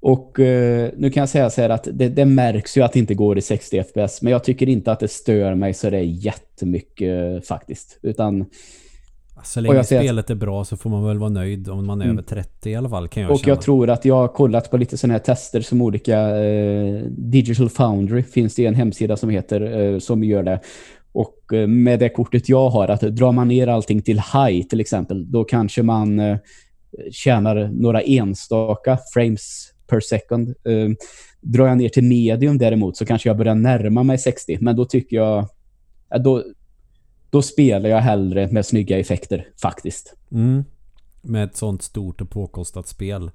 S2: Och eh, nu kan jag säga så här att det, det, märks ju att det inte går i 60 fps, men jag tycker inte att det stör mig så det är jättemycket eh, faktiskt. Utan
S1: så länge spelet är bra så får man väl vara nöjd om man är mm. över 30 i alla fall kan jag
S2: Och
S1: känna.
S2: jag tror att jag har kollat på lite sådana här tester som olika eh, Digital Foundry finns det en hemsida som heter eh, som gör det. Och eh, med det kortet jag har att drar man ner allting till high till exempel då kanske man eh, tjänar några enstaka frames per second. Eh, drar jag ner till medium däremot så kanske jag börjar närma mig 60. Men då tycker jag... Ja, då, då spelar jag hellre med snygga effekter faktiskt.
S1: Mm. Med ett sånt stort och påkostat spel.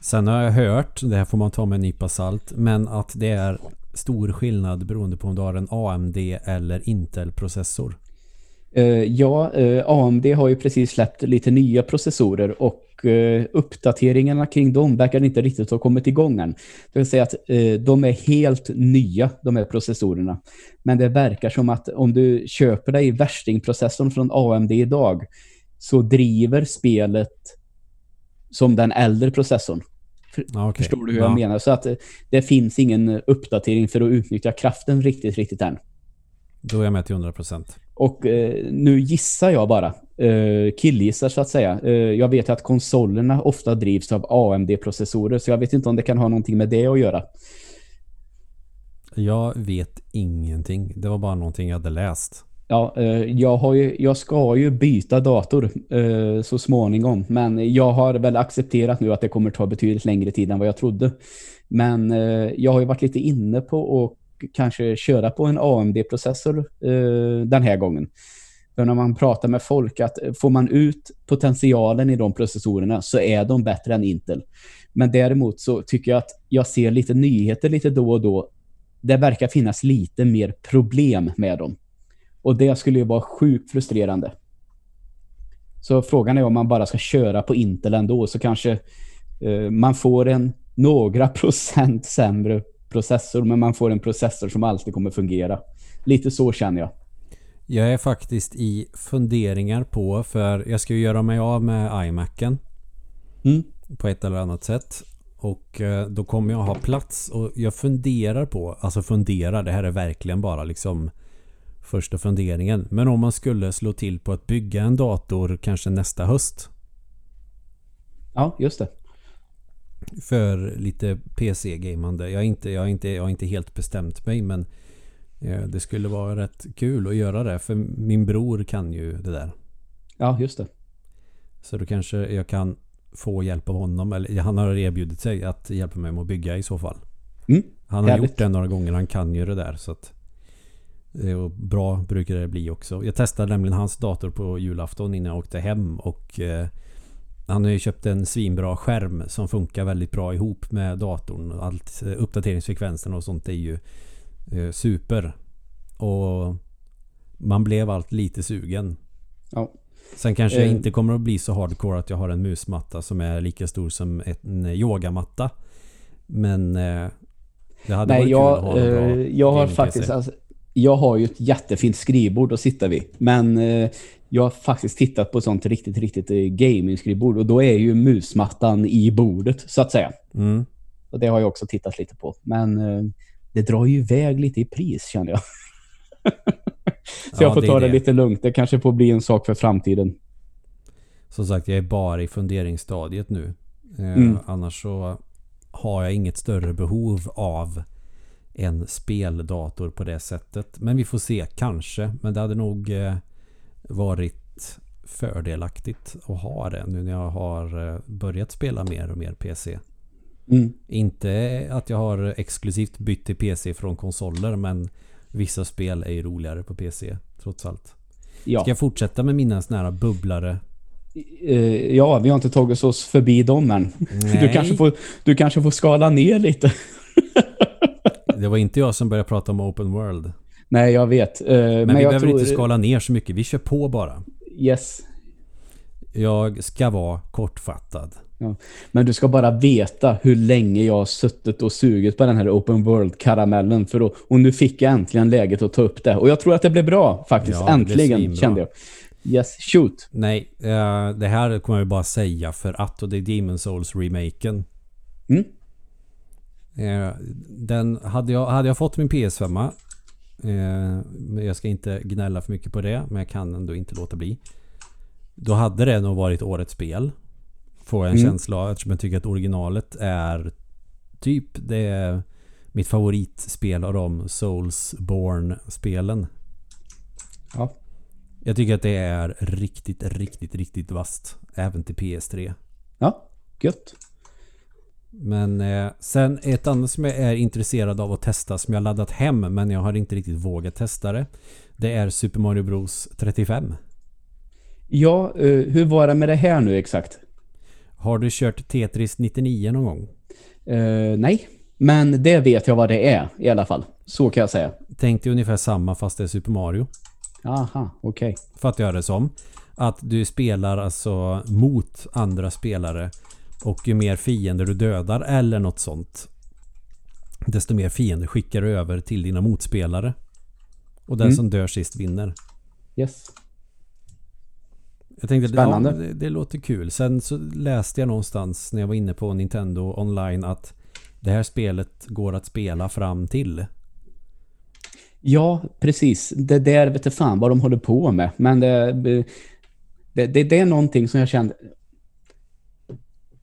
S1: Sen har jag hört, det här får man ta med en nypa salt, men att det är stor skillnad beroende på om du har en AMD eller Intel-processor.
S2: Uh, ja, uh, AMD har ju precis släppt lite nya processorer och uh, uppdateringarna kring dem verkar inte riktigt ha kommit igång än. Det vill säga att de är helt nya, de här processorerna. Men det verkar som att om du köper dig värstingprocessorn från AMD idag så driver spelet som den äldre processorn. Okay. Förstår du hur ja. jag menar? Så att det finns ingen uppdatering för att utnyttja kraften riktigt, riktigt än.
S1: Då är jag med till 100%.
S2: Och eh, nu gissar jag bara, eh, killgissar så att säga. Eh, jag vet att konsolerna ofta drivs av AMD-processorer så jag vet inte om det kan ha någonting med det att göra.
S1: Jag vet ingenting. Det var bara någonting jag hade läst.
S2: Ja, eh, jag, ju, jag ska ju byta dator eh, så småningom. Men jag har väl accepterat nu att det kommer ta betydligt längre tid än vad jag trodde. Men eh, jag har ju varit lite inne på kanske köra på en AMD-processor eh, den här gången. För när man pratar med folk att eh, får man ut potentialen i de processorerna så är de bättre än Intel. Men däremot så tycker jag att jag ser lite nyheter lite då och då. Det verkar finnas lite mer problem med dem. Och det skulle ju vara sjukt frustrerande. Så frågan är om man bara ska köra på Intel ändå så kanske eh, man får en några procent sämre processor men man får en processor som alltid kommer fungera. Lite så känner jag.
S1: Jag är faktiskt i funderingar på för jag ska ju göra mig av med iMacen. Mm. På ett eller annat sätt. Och eh, då kommer jag ha plats och jag funderar på, alltså funderar, det här är verkligen bara liksom första funderingen. Men om man skulle slå till på att bygga en dator kanske nästa höst.
S2: Ja, just det
S1: för lite PC-gamande. Jag, är inte, jag, inte, jag har inte helt bestämt mig men eh, det skulle vara rätt kul att göra det för min bror kan ju det där.
S2: Ja, just det.
S1: Så då kanske jag kan få hjälp av honom. Eller han har erbjudit sig att hjälpa mig med att bygga i så fall. Mm, han har härligt. gjort det några gånger. Han kan ju det där. Så att, och bra brukar det bli också. Jag testade nämligen hans dator på julafton innan jag åkte hem. Och eh, han har ju köpt en svinbra skärm som funkar väldigt bra ihop med datorn. Allt eh, uppdateringsfrekvensen och sånt är ju eh, super. Och man blev allt lite sugen. Ja. Sen kanske jag eh. inte kommer att bli så hardcore att jag har en musmatta som är lika stor som en yogamatta. Men det hade Nej, varit
S2: jag,
S1: kul att ha en bra
S2: Jag har faktiskt... Alltså, jag har ju ett jättefint skrivbord att sitta vid. Men jag har faktiskt tittat på sånt riktigt, riktigt eh, gaming-skrivbord och då är ju musmattan i bordet, så att säga. Mm. Och det har jag också tittat lite på. Men eh, det drar ju iväg lite i pris, känner jag. [laughs] så ja, jag får ta det, det, lite lugnt. Det kanske får bli en sak för framtiden.
S1: Som sagt, jag är bara i funderingsstadiet nu. Eh, mm. Annars så har jag inget större behov av en speldator på det sättet. Men vi får se, kanske. Men det hade nog eh, varit fördelaktigt att ha det nu när jag har eh, börjat spela mer och mer PC. Mm. Inte att jag har exklusivt bytt till PC från konsoler men vissa spel är ju roligare på PC trots allt. Ja. Ska jag fortsätta med mina såna här bubblare?
S2: Eh, ja, vi har inte tagit oss förbi dem än. Du kanske, får, du kanske får skala ner lite. [laughs]
S1: det var inte jag som började prata om open world.
S2: Nej, jag vet. Uh,
S1: men, men, vi behöver tror... inte skala ner så mycket. Vi kör på bara.
S2: Yes.
S1: Jag ska vara kortfattad.
S2: Ja. Men du ska bara veta hur länge jag har suttit och sugit på den här open world-karamellen. För då, och nu fick jag äntligen läget att ta upp det. Och jag tror att det blev bra faktiskt. Ja, äntligen kände jag. Yes, shoot.
S1: Nej, uh, det här kommer jag bara säga för att och det är Demon Souls-remaken. Mm. Uh, den, hade, jag, hade jag fått min PS5 Eh, men jag ska inte gnälla för mycket på det. Men jag kan ändå inte låta bli. Då hade det nog varit årets spel. Får jag en mm. känsla av. Eftersom jag tycker att originalet är typ det är mitt favoritspel av de Soulsborne-spelen. Ja. Jag tycker att det är riktigt, riktigt, riktigt vast. Även till PS3.
S2: Ja, gött.
S1: Men eh, sen ett annat som jag är intresserad av att testa som jag laddat hem men jag har inte riktigt vågat testa det. Det är Super Mario Bros 35.
S2: Ja, eh, hur var det med det här nu exakt?
S1: Har du kört Tetris 99 någon gång?
S2: Eh, nej, men det vet jag vad det är i alla fall. Så kan jag säga.
S1: Tänk dig ungefär samma fast det är Super Mario.
S2: Aha, okej.
S1: Fattar jag det som. Att du spelar alltså mot andra spelare och ju mer fiender du dödar eller något sånt desto mer fiender skickar du över till dina motspelare. Och den
S2: Mm.
S1: som dör sist vinner.
S2: Yes.
S1: Jag tänkte
S2: Spännande.
S1: Ja, det, det låter kul. Sen så läste jag någonstans när jag var inne på Nintendo online att det här spelet går att spela fram till.
S2: Ja, precis. Det där vet jag fan vad de håller på med. Men det, det, det, det är någonting som jag kände...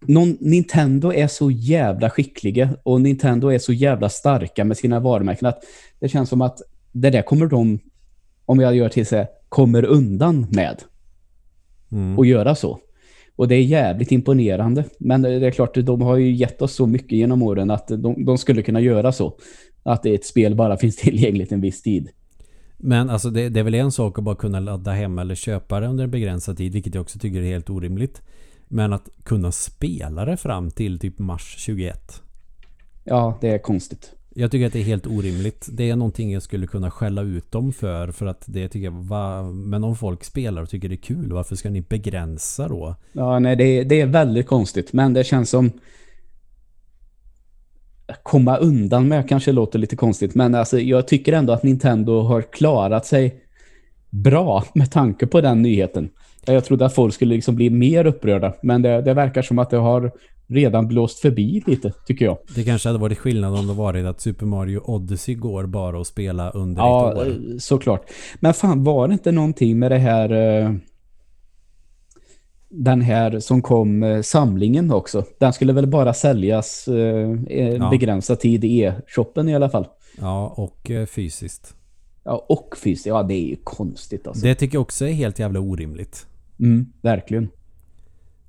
S2: Någon, Nintendo är så jävla skickliga och Nintendo är så jävla starka med sina varumärken att det känns som att det där kommer de, om jag gör till sig, kommer undan med
S1: Mm.
S2: att göra så. Och det är jävligt imponerande. Men det är klart, de har ju gett oss så mycket genom åren att de, de skulle kunna göra så. Att ett spel bara [laughs] finns tillgängligt en viss tid.
S1: Men alltså det, det är väl en sak att bara kunna ladda hem eller köpa det under en begränsad tid, vilket jag också tycker är helt orimligt. Men att kunna spela det fram till typ mars 21.
S2: Ja, det är konstigt.
S1: Jag tycker att det är helt orimligt. Det är någonting jag skulle kunna skälla ut dem för. För att det tycker jag, va, men om folk spelar och tycker det är kul, varför ska ni begränsa då?
S2: Ja, nej, det, det är väldigt konstigt. Men det känns som... Komma undan med kanske låter lite konstigt. Men alltså, jag tycker ändå att Nintendo har klarat sig bra med tanke på den nyheten. Jag trodde att folk skulle liksom bli mer upprörda. Men det, det verkar som att det har redan blåst förbi lite, tycker jag.
S1: Det kanske hade varit skillnad om det varit att Super Mario Odyssey går bara att spela under ett
S2: Ja,
S1: år.
S2: eh, såklart. Men fan, var det inte någonting med det här... eh, Den här som kom, eh, samlingen också. Den skulle väl bara säljas
S1: Ja.
S2: begränsad tid i e-shoppen i alla fall.
S1: Ja, och fysiskt.
S2: Ja, och fysiskt. Ja, det är ju konstigt alltså.
S1: Det tycker jag också är helt jävla orimligt.
S2: Mm, verkligen.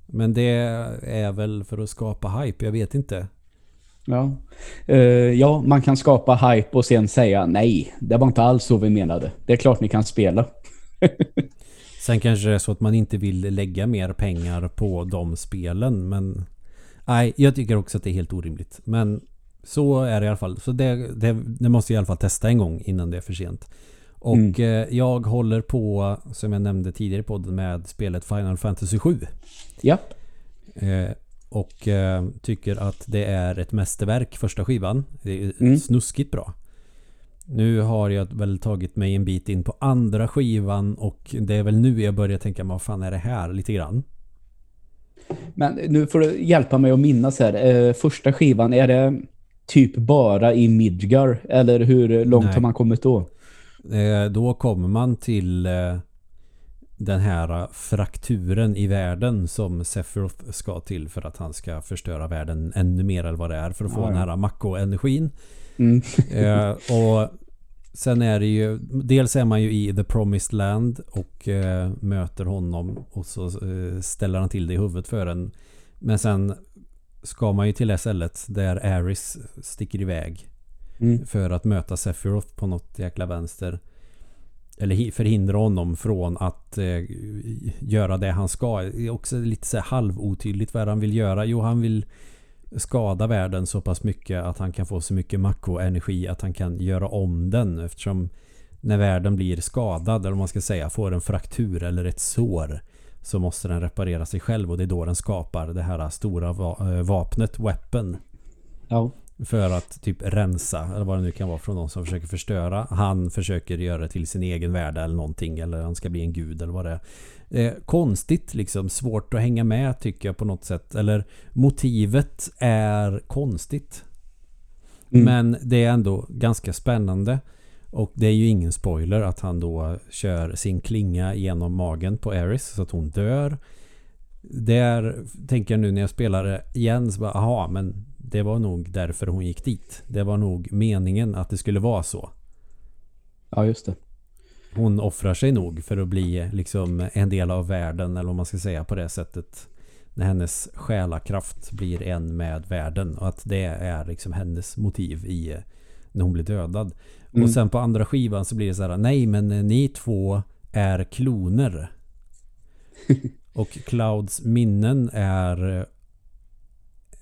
S1: Men det är väl för att skapa hype, jag vet inte.
S2: Ja. Eh, ja, man kan skapa hype och sen säga nej, det var inte alls så vi menade. Det är klart ni kan spela. [laughs]
S1: Sen kanske det är så att man inte vill lägga mer pengar på de spelen. Men nej, jag tycker också att det är helt orimligt. Men så är det i alla fall. Så det, det, det måste jag i alla fall testa en gång innan det är för sent. Och
S2: Mm.
S1: jag håller på, som jag nämnde tidigare i podden, med spelet Final Fantasy 7.
S2: Ja.
S1: Eh, och eh, tycker att det är ett mästerverk, första skivan. Det är
S2: Mm.
S1: snuskigt bra. Nu har jag väl tagit mig en bit in på andra skivan och det är väl nu jag börjar tänka, vad fan är det här? Lite grann.
S2: Men nu får du hjälpa mig att minnas här. Eh, första skivan, är det typ bara i Midgar? Eller hur långt
S1: Nej.
S2: har man kommit då?
S1: Eh, då kommer man till eh, den här frakturen i världen som Sephiroth ska till för att han ska förstöra världen ännu mer eller vad det är för att få
S2: Ja,
S1: den här Mako-energin.
S2: Mm. [laughs]
S1: Eh, och sen är det ju Dels är man ju i The Promised Land och eh, möter honom och så eh, ställer han till det i huvudet för en. Men sen ska man ju till det stället där Aris sticker iväg
S2: Mm.
S1: för att möta Sephiroth på något jäkla vänster. Eller hi- förhindra honom från att eh, göra det han ska. Det är också lite så halvotydligt vad han vill göra. Jo, han vill skada världen så pass mycket att han kan få så mycket Mako-energi att han kan göra om den eftersom när världen blir skadad eller om man ska säga får en fraktur eller ett sår så måste den reparera sig själv och det är då den skapar det här stora va- eh, vapnet, Weapon.
S2: Ja.
S1: För att typ rensa eller vad det nu kan vara från någon som försöker förstöra. Han försöker göra det till sin egen värld eller någonting. Eller han ska bli en gud eller vad det är. Eh, konstigt liksom. Svårt att hänga med tycker jag på något sätt. Eller motivet är konstigt.
S2: Mm.
S1: Men det är ändå ganska spännande. Och det är ju ingen spoiler att han då kör sin klinga genom magen på Eris så att hon dör. Där tänker jag nu när jag spelar det igen så bara, aha, men det var nog därför hon gick dit. Det var nog meningen att det skulle vara så.
S2: ja, just det.
S1: Hon offrar sig nog för att bli liksom en del av världen eller vad man ska säga på det sättet. när hennes själakraft blir en med världen och att det är liksom hennes motiv i när hon blir dödad. Mm. Och sen på andra skivan så blir det så här nej men ni två är kloner. [laughs] och Clouds minnen är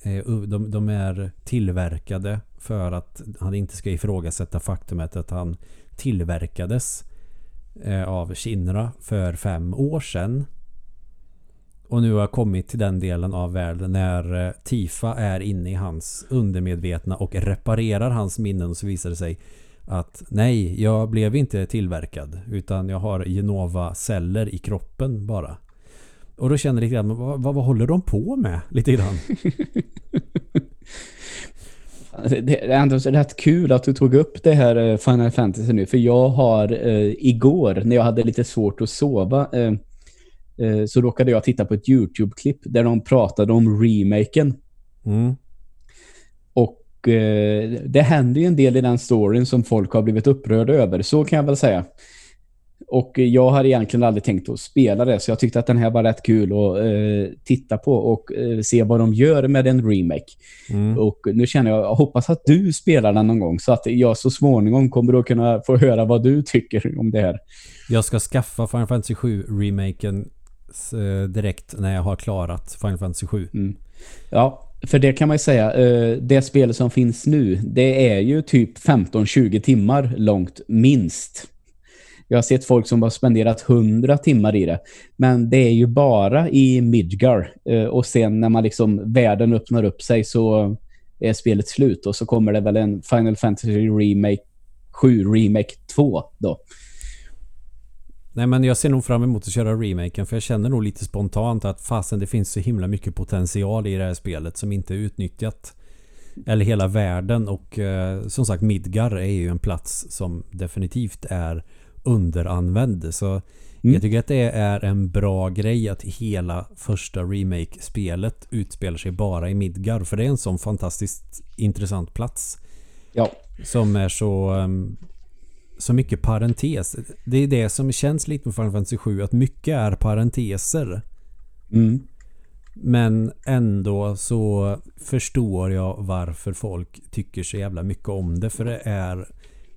S1: Eh, de, de är tillverkade för att han inte ska ifrågasätta faktumet att han tillverkades eh, av Shinra för fem år sedan. Och nu har jag kommit till den delen av världen när eh, Tifa är inne i hans undermedvetna och reparerar hans minnen så visar det sig att nej, jag blev inte tillverkad utan jag har Genova-celler i kroppen bara. Och då känner jag lite grann, vad, vad, vad håller de på med? Lite grann. [laughs]
S2: Det är ändå så rätt kul att du tog upp det här eh, Final Fantasy nu. För jag har eh, igår, när jag hade lite svårt att sova, eh, eh, så råkade jag titta på ett YouTube-klipp där de pratade om remaken. Mm. Och eh, det händer ju en del i den storyn som folk har blivit upprörda över. Så kan jag väl säga. Och jag har egentligen aldrig tänkt att spela det så jag tyckte att den här var rätt kul att eh, titta på och eh, se vad de gör med en remake. Mm. Och nu känner jag, jag hoppas att du spelar den någon gång så att jag så småningom kommer att kunna få höra vad du tycker om det här.
S1: Jag ska skaffa Final Fantasy 7-remaken eh, direkt när jag har klarat Final Fantasy 7. Mm.
S2: Ja, för det kan man ju säga, eh, det spel som finns nu, det är ju typ 15-20 timmar långt minst. Jag har sett folk som har spenderat hundra timmar i det. Men det är ju bara i Midgar. Eh, och sen när man liksom världen öppnar upp sig så är spelet slut. Och så kommer det väl en Final Fantasy Remake 7 Remake 2 då.
S1: Nej men jag ser nog fram emot att köra remaken för jag känner nog lite spontant att fasen det finns så himla mycket potential i det här spelet som inte är utnyttjat. Eller hela världen och eh, som sagt Midgar är ju en plats som definitivt är underanvänd. Så mm. jag tycker att det är en bra grej att hela första remake-spelet utspelar sig bara i Midgar. För det är en sån fantastiskt intressant plats.
S2: Ja.
S1: Som är så... Um, så mycket parentes. Det är det som känns lite med Final Fantasy 7 att mycket är parenteser. Mm. Men ändå så förstår jag varför folk tycker så jävla mycket om det. För det är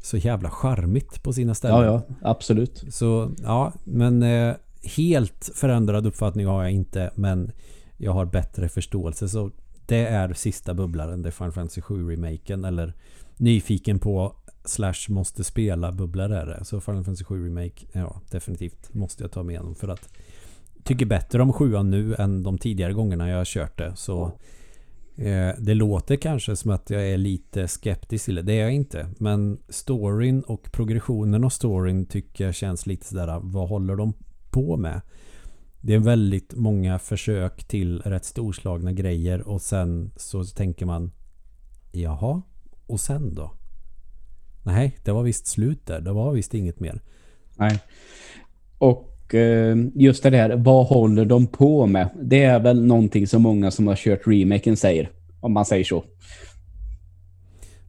S1: så jävla charmigt på sina ställen.
S2: Ja, ja, absolut.
S1: Så ja, men eh, helt förändrad uppfattning har jag inte. Men jag har bättre förståelse. Så det är sista bubblaren. Det är Final Fantasy 7-remaken. Eller nyfiken på slash måste spela bubblare är det. Så Final Fantasy 7 Remake, ja definitivt måste jag ta mig igenom för att tycker bättre om sjuan nu än de tidigare gångerna jag har kört det. Så Eh, det låter kanske som att jag är lite skeptisk till det. Det är jag inte. Men storyn och progressionen av storyn tycker jag känns lite sådär. Vad håller de på med? Det är väldigt många försök till rätt storslagna grejer och sen så tänker man Jaha, och sen då? Nej, det var visst slut där. Det var visst inget mer.
S2: Nej. Och Eh, just det där, vad håller de på med? Det är väl någonting som många som har kört remaken säger, om man säger så.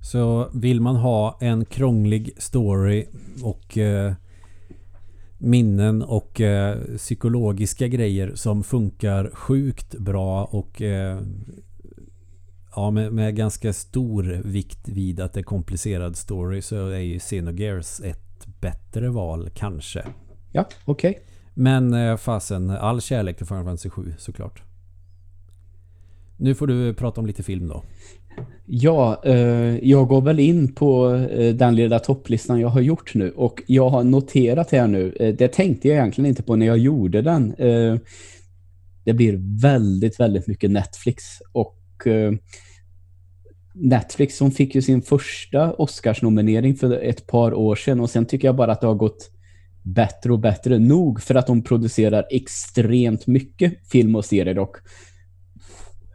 S1: Så vill man ha en krånglig story och eh, minnen och eh, psykologiska grejer som funkar sjukt bra och eh, ja, med, med, ganska stor vikt vid att det är komplicerad story så är ju Xenogears ett bättre val kanske.
S2: Ja, okej. Okay.
S1: Men eh, fasen, all kärlek till Final Fantasy 7 såklart. Nu får du prata om lite film då.
S2: Ja, eh, jag går väl in på eh, den lilla topplistan jag har gjort nu. Och jag har noterat här nu, eh, det tänkte jag egentligen inte på när jag gjorde den. Eh, det blir väldigt, väldigt mycket Netflix. Och eh, Netflix som fick ju sin första Oscars-nominering för ett par år sedan. Och sen tycker jag bara att det har gått bättre och bättre nog för att de producerar extremt mycket film och serier och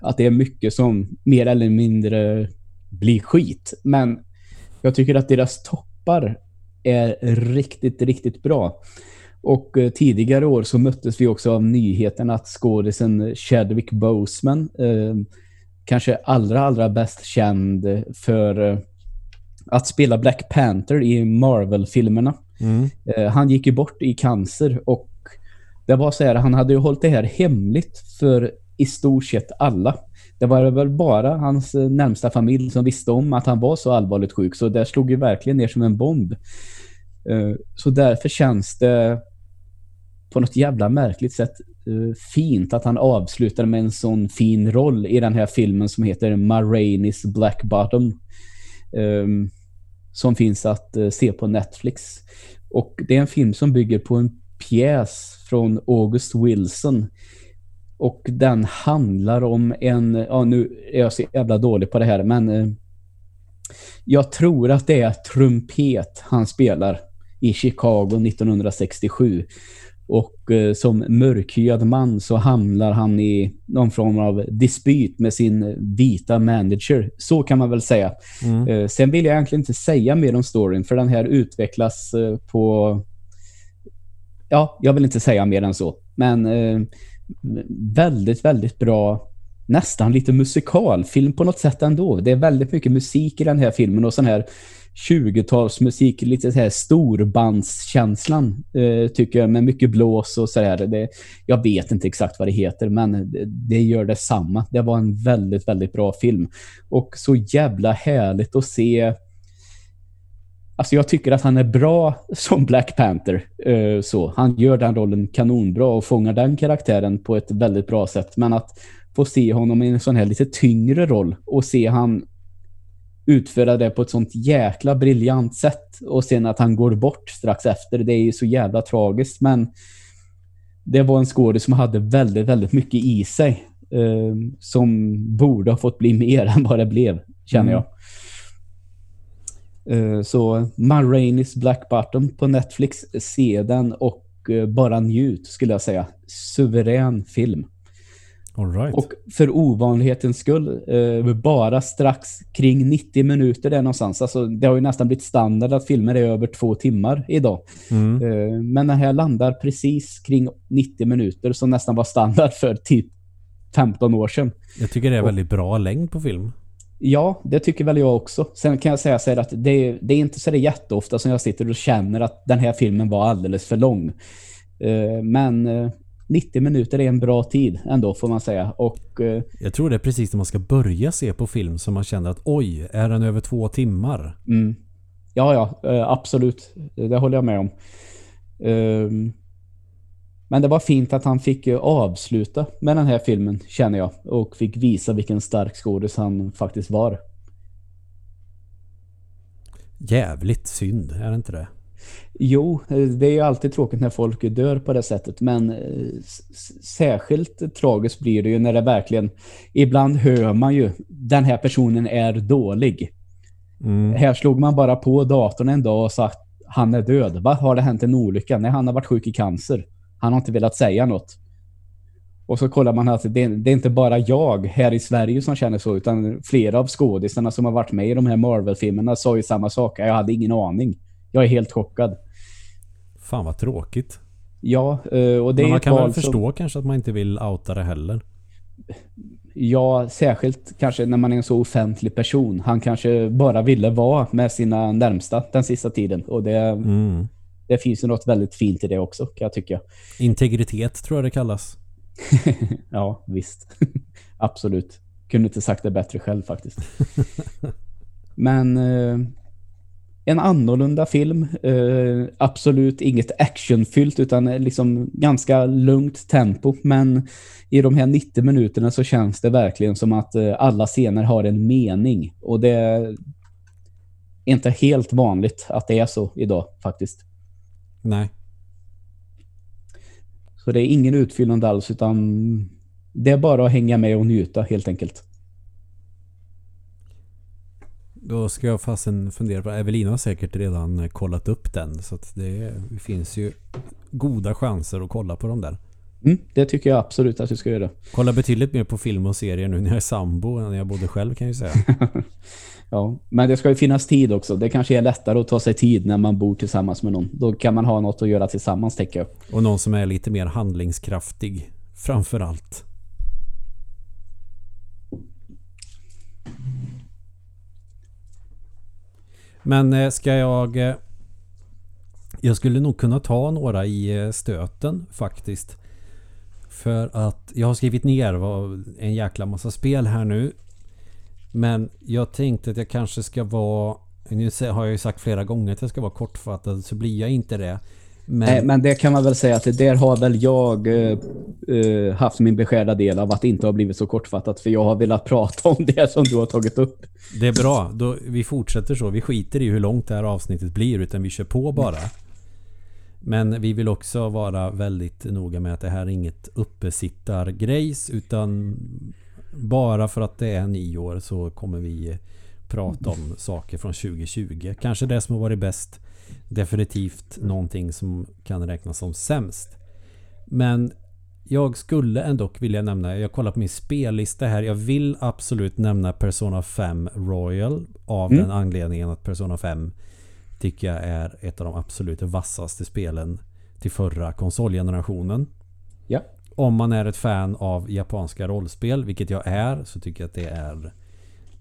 S2: att det är mycket som mer eller mindre blir skit. Men jag tycker att deras toppar är riktigt, riktigt bra. Och eh, tidigare år så möttes vi också av nyheten att skådisen Chadwick Boseman eh, kanske allra, allra bäst känd för eh, att spela Black Panther i Marvel-filmerna. Mm. Eh, han gick ju bort i cancer och det var så här, han hade ju hållit det här hemligt för i stort sett alla. Det var väl bara hans eh, närmsta familj som visste om att han var så allvarligt sjuk. Så det slog ju verkligen ner som en bomb. Eh, så därför känns det på något jävla märkligt sätt eh, fint att han avslutar med en sån fin roll i den här filmen som heter Ma Rainey's Black Bottom. Ehm, som finns att se på Netflix. Och det är en film som bygger på en pjäs från August Wilson. Och den handlar om en, ja nu är jag så jävla dålig på det här, men eh, jag tror att det är trumpet han spelar i Chicago 1967. Och eh, som mörkhyad man så hamnar han i någon form av dispyt med sin vita manager. Så kan man väl säga. Mm. Eh, sen vill jag egentligen inte säga mer om storyn för den här utvecklas eh, på... Ja, jag vill inte säga mer än så. Men eh, väldigt, väldigt bra nästan lite musikalfilm på något sätt ändå. Det är väldigt mycket musik i den här filmen och sån här 20-talsmusik, lite så här storbandskänslan eh, tycker jag, med mycket blås och så här. jag vet inte exakt vad det heter, men det, det gör detsamma. Det var en väldigt, väldigt bra film. Och så jävla härligt att se Alltså jag tycker att han är bra [laughs] som Black Panther. Eh, så. Han gör den rollen kanonbra och fångar den karaktären på ett väldigt bra sätt. Men att få se honom i en sån här lite tyngre roll och se han utföra det på ett sånt jäkla briljant sätt och sen att han går bort strax efter. Det är ju så jävla tragiskt men det var en skådis som hade väldigt, väldigt mycket i sig eh, som borde ha fått bli mer [laughs] än vad det blev, känner mm. jag. Eh, så Ma Rainey's Black Bottom på Netflix, se den och eh, bara njut skulle jag säga. Suverän film.
S1: Right.
S2: Och för ovanlighetens skull, eh, bara strax kring 90 minuter där någonstans. Alltså, det har ju nästan blivit standard att filmer är över två timmar idag. Mm. Eh, men den här landar precis kring 90 minuter som nästan var standard [laughs] för typ 15 år sedan.
S1: Jag tycker det är väldigt bra längd på film.
S2: Ja, det tycker väl jag också. Sen kan jag säga så här att det, det är inte så det jätteofta som jag sitter och känner att den här filmen var alldeles för lång. Eh, men eh, 90 minuter är en bra tid ändå får man säga. Och, eh,
S1: jag tror det är precis när man ska börja se på film som man känner att oj, är den över två timmar?
S2: Mm. Ja, ja, eh, absolut. Det håller jag med om. Um, men det var fint att han fick avsluta med den här filmen, känner jag. Och fick visa vilken stark skådis han faktiskt var.
S1: Jävligt synd, är det inte det?
S2: Jo, det är ju alltid tråkigt när folk dör på det sättet. Men eh, särskilt tragiskt blir det ju när det verkligen... Ibland hör man ju den här personen är dålig. Mm. Här slog man bara på datorn en dag och sagt han är död. Va? Har det hänt en olycka? Nej, han har varit sjuk i cancer. Han har inte velat säga något. Och så kollar man att det, det, är inte bara jag här i Sverige som känner så utan flera av skådisarna som har varit med i de här Marvel-filmerna sa ju samma sak. Jag hade ingen aning. Jag är helt chockad.
S1: Fan vad tråkigt.
S2: Ja, eh, och det
S1: Men
S2: man
S1: kan väl förstå som... kanske att man inte vill outa det heller.
S2: Ja, särskilt kanske när man är en så offentlig person. Han kanske bara ville vara med sina närmsta den sista tiden. Och det, mm. det finns ju något väldigt fint i det också, kan jag tycka.
S1: Integritet tror jag det kallas. [laughs]
S2: ja, visst. [laughs] Absolut. Kunde inte sagt det bättre själv faktiskt. [laughs] Men eh, en annorlunda film. Eh, absolut inget actionfyllt utan liksom ganska lugnt tempo. Men i de här 90 minuterna så känns det verkligen som att eh, alla scener har en mening. Och det är inte helt vanligt att det är så idag faktiskt.
S1: Nej.
S2: Så det är ingen utfyllnad alls utan det är bara att hänga med och njuta helt enkelt.
S1: Då ska jag fasen fundera på Evelina har säkert redan kollat upp den. Så det finns ju goda chanser att kolla på dem där.
S2: Mm, det tycker jag absolut att du ska göra.
S1: Kolla betydligt mer på film och serier nu när jag är sambo än när jag bodde själv kan jag säga. [laughs]
S2: ja, men det ska ju finnas tid också. Det kanske är lättare att ta sig tid när man bor tillsammans med någon. Då kan man ha något att göra tillsammans, tänker jag.
S1: Och någon som är lite mer handlingskraftig framför allt. Men eh, ska jag... Eh, jag skulle nog kunna ta några i eh, stöten faktiskt. För att jag har skrivit ner en jäkla massa spel här nu. Men jag tänkte att jag kanske ska vara... Nu har jag ju sagt flera gånger att jag ska vara kortfattad så blir jag inte det.
S2: Men, Nej, men det kan man väl säga att det där har väl jag eh, eh, haft min beskärda del av att inte ha blivit så kortfattat. För jag har velat [laughs] prata om det som du har tagit upp.
S1: Det är bra. Då, vi fortsätter så. Vi skiter i hur långt det här avsnittet blir utan vi kör på bara. Men vi vill också vara väldigt noga med att det här är inget uppesittargrejs utan bara för att det är nio år så kommer vi prata om saker från 2020. Kanske det som har varit bäst. Definitivt någonting som kan räknas som sämst. Men jag skulle ändå vilja nämna, jag kollar på min spellista här. Jag vill absolut nämna Persona 5 Royal av mm. den anledningen att Persona 5 tycker jag är ett av de absolut vassaste spelen till förra konsolgenerationen.
S2: Ja.
S1: Om man är ett fan av japanska rollspel, vilket jag är, så tycker jag att det är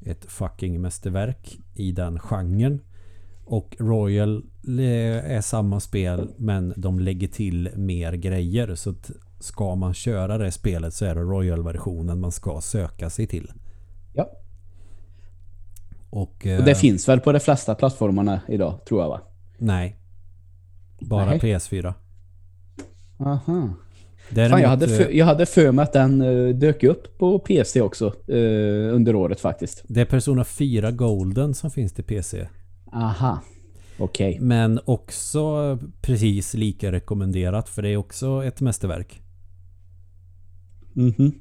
S1: ett fucking mästerverk i den genren. Och Royal är samma spel men de lägger till mer grejer. Så att ska man köra det spelet så är det Royal-versionen man ska söka sig till.
S2: Ja. Och, och det eh, finns väl på de flesta plattformarna idag, tror jag va?
S1: Nej. Bara nej. PS4.
S2: Aha. Däremot, Fan, jag, hade för, jag hade för mig att den uh, dök upp på PC också uh, under året faktiskt.
S1: Det är Persona 4 Golden som finns till PC.
S2: Aha. Okej. Okay.
S1: Men också precis lika rekommenderat för det är också ett mästerverk.
S2: Mhm. Mm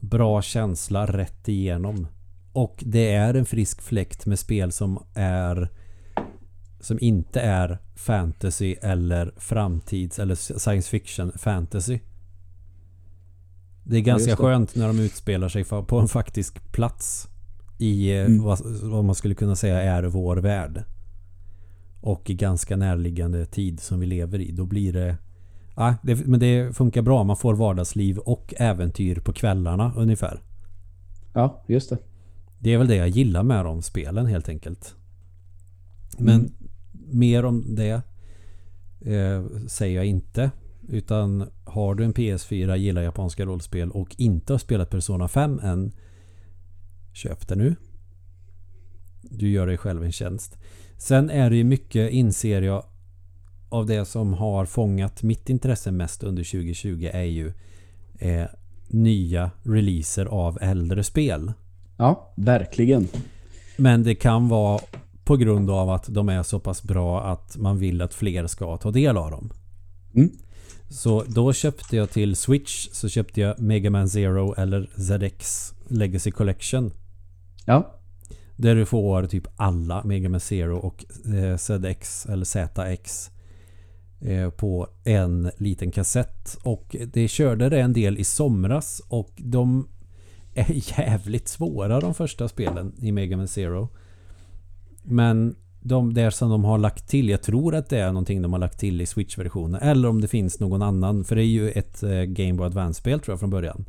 S1: Bra känsla rätt igenom. Och det är en frisk fläkt med spel som är som inte är fantasy eller framtids eller science fiction fantasy. Det är ganska ja, det. skönt när de utspelar sig på en faktisk plats i mm. vad, vad, man skulle kunna säga är vår värld. Och i ganska närliggande tid som vi lever i. Då blir det... Ja, det, men det funkar bra. Man får vardagsliv och äventyr på kvällarna ungefär.
S2: Ja, just det.
S1: Det är väl det jag gillar med de spelen helt enkelt. Men mm. mer om det eh, säger jag inte. Utan har du en PS4, gillar japanska rollspel och inte har spelat Persona 5 än. Köp det nu. Du gör dig själv en tjänst. Sen är det ju mycket, inser jag, av det som har fångat mitt intresse mest under 2020 är ju eh, nya releaser av äldre spel.
S2: Ja, verkligen.
S1: Men det kan vara på grund av att de är så pass bra att man vill att fler ska ta del av dem.
S2: Mm.
S1: Så då köpte jag till Switch så köpte jag Mega Man Zero eller ZX Legacy Collection.
S2: Ja.
S1: Där du får typ alla Mega Man Zero och eh, ZX eller ZX eh, på en liten kassett. Och det körde det en del i somras och de är [laughs] jävligt svåra de första spelen i Mega Man Zero. Men de där som de har lagt till, jag tror att det är någonting de har lagt till i Switch-versionen. Eller om det finns någon annan, för det är ju ett eh, Game Boy Advance-spel tror jag från början.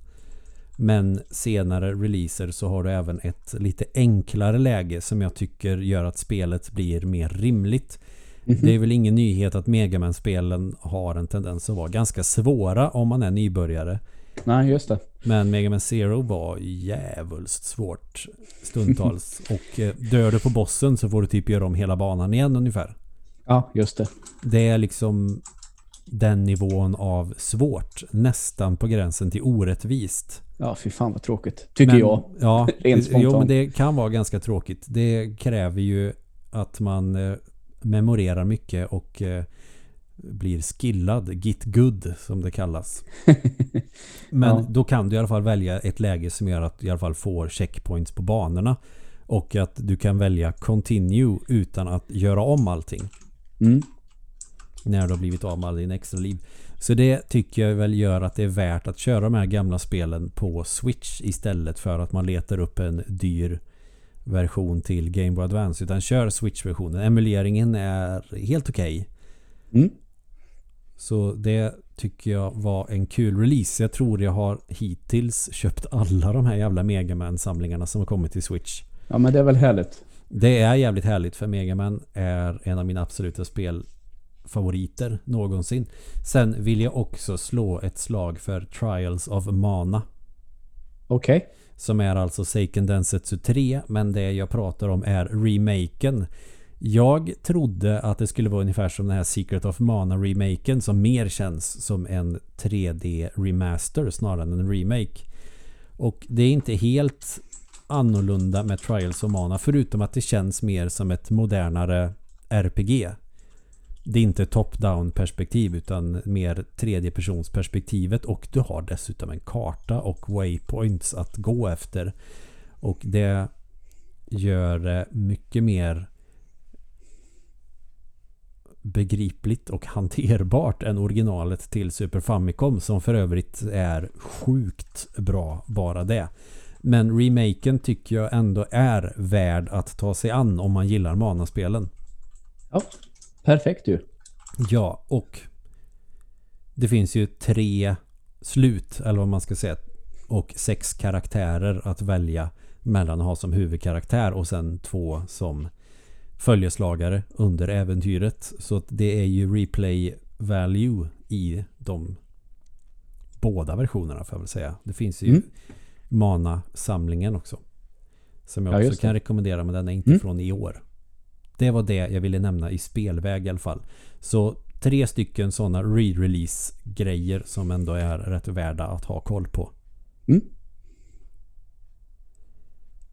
S1: Men senare releaser så har du även ett lite enklare läge som jag tycker gör att spelet blir mer rimligt. Mm -hmm. Det är väl ingen nyhet att Megaman-spelen har en tendens att vara ganska svåra om man är nybörjare.
S2: Nej, just det.
S1: Men Mega Man Zero var jävulst svårt stundtals. [laughs] och eh, dör du på bossen så får du typ göra om hela banan igen ungefär.
S2: Ja, just det.
S1: Det är liksom den nivån av svårt. Nästan på gränsen till orättvist.
S2: Ja, fy fan vad tråkigt. Tycker
S1: men,
S2: jag.
S1: Ja, [laughs] jo, men det kan vara ganska tråkigt. Det kräver ju att man eh, memorerar mycket och eh, blir skillad, git good som det kallas. [laughs] Men ja. då kan du i alla fall välja ett läge som gör att du i alla fall får checkpoints på banorna. Och att du kan välja continue utan att göra om allting.
S2: Mm.
S1: När du har blivit av med all din extra liv. Så det tycker jag väl gör att det är värt att köra de här gamla spelen på Switch istället för att man letar upp en dyr version till Game Boy Advance. Utan kör Switch-versionen. Emuleringen är helt okej.
S2: Okay. Mm.
S1: Så det tycker jag var en kul release. Jag tror jag har hittills köpt alla de här jävla Megaman-samlingarna som har kommit till Switch.
S2: Ja men det är väl härligt.
S1: Det är jävligt härligt för Megaman är en av mina absoluta spel favoriter någonsin. Sen vill jag också slå ett slag för Trials of Mana.
S2: Okej. Okay.
S1: Som är alltså Seiken Densetsu 3 men det jag pratar om är remaken. Jag trodde att det skulle vara ungefär som den här Secret of Mana-remaken som mer känns som en 3D-remaster snarare än en remake. Och det är inte helt annorlunda med Trials of Mana förutom att det känns mer som ett modernare RPG. Det är inte top-down perspektiv utan mer tredjepersonsperspektivet och du har dessutom en karta och waypoints att gå efter. Och det gör det mycket mer begripligt och hanterbart än originalet till Super Famicom som för övrigt är sjukt bra bara det. Men remaken tycker jag ändå är värd att ta sig an om man gillar Mana-spelen.
S2: Ja, perfekt ju.
S1: Ja, och det finns ju tre slut, eller vad man ska säga, och sex karaktärer att välja mellan att ha som huvudkaraktär och sen två som följeslagare under äventyret. Så det är ju replay value i de båda versionerna får jag väl säga. Det finns ju mm. Mana-samlingen också. Som jag också ja, kan rekommendera men den är inte mm. från i år. Det var det jag ville nämna i spelväg i alla fall. Så tre stycken sådana re-release grejer som ändå är rätt värda att ha koll på. Mm.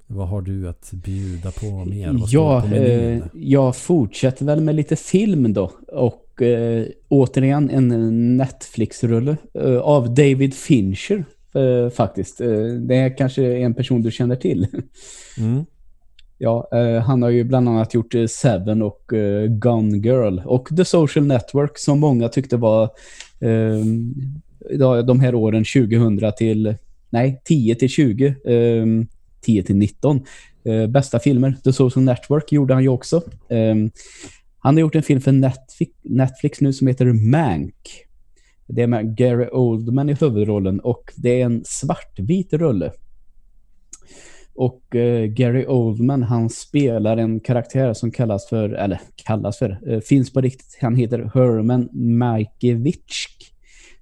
S1: Vad har du att bjuda på mer?
S2: Ja, på eh, jag fortsätter väl med lite film då. Och eh, återigen en Netflix-rulle eh, av David Fincher eh, faktiskt. Eh, det är kanske en person du känner till. Mm. Ja, eh, han har ju bland annat gjort eh, Seven och eh, Gone Girl och The Social Network som många tyckte var ehm, de här åren 2000 till nej, 10 till 20 10 ehm, till 19. Eh, bästa filmer, The Social Network gjorde han ju också. Eh, han har gjort en film för Netflix, Netflix nu som heter Mank. Det är med Gary Oldman i huvudrollen och det är en svartvit rulle. Och eh, Gary Oldman han spelar en karaktär som kallas för, eller kallas för, eh, finns på riktigt. Han heter Herman Majkiewicz.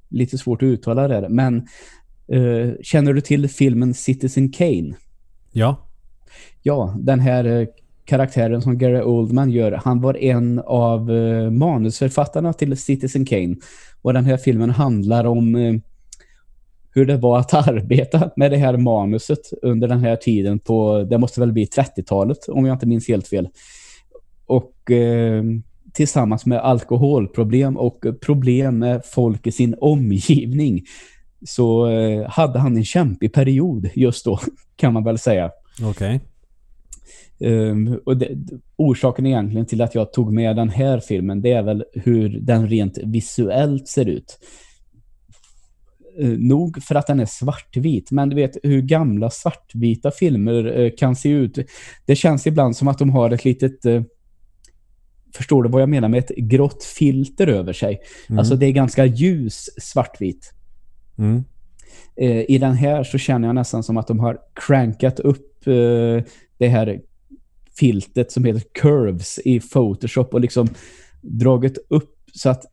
S2: Lite svårt att uttala det, men eh, känner du till filmen Citizen Kane?
S1: Ja.
S2: Ja, den här eh, karaktären som Gary Oldman gör, han var en av eh, manusförfattarna till Citizen Kane. Och den här filmen handlar om eh, hur det var att arbeta med det här manuset under den här tiden på, det måste väl bli 30-talet om jag inte minns helt fel. Och eh, tillsammans med alkoholproblem och problem med folk i sin omgivning så eh, hade han en kämpig period just då, [laughs] kan man väl säga.
S1: Okej. Okay.
S2: Um, ehm, och det, orsaken egentligen till att jag tog med den här filmen det är väl hur den rent visuellt ser ut. Uh, nog för att den är svartvit, men du vet hur gamla svartvita filmer uh, kan se ut. Det känns ibland som att de har ett litet... Uh, förstår du vad jag menar med ett grått filter över sig? Mm. Alltså det är ganska ljus svartvit. Mm. Eh, I den här så känner jag nästan som att de har crankat upp eh, det här filtet som heter Curves i Photoshop och liksom dragit upp så att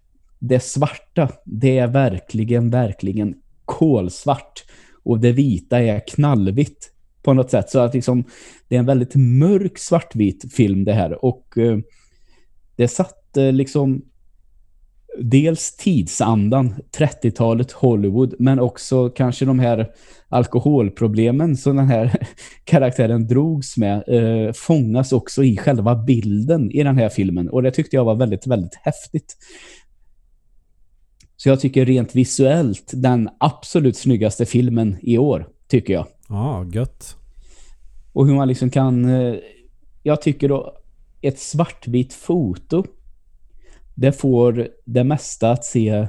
S2: det svarta, det är verkligen, verkligen kolsvart. Och det vita är knallvitt på något sätt. Så att liksom, det är en väldigt mörk svartvit film det här. Och eh, det satte liksom dels tidsandan, 30-talet Hollywood, men också kanske de här alkoholproblemen som den här [laughs] karaktären drogs med eh, fångas också i själva bilden i den här filmen. Och det tyckte jag var väldigt, väldigt häftigt. Så jag tycker rent visuellt den absolut snyggaste filmen i år, tycker jag.
S1: Ja, ah, gött.
S2: Och hur man liksom kan... Eh, jag tycker då ett svartvitt foto det får det mesta att se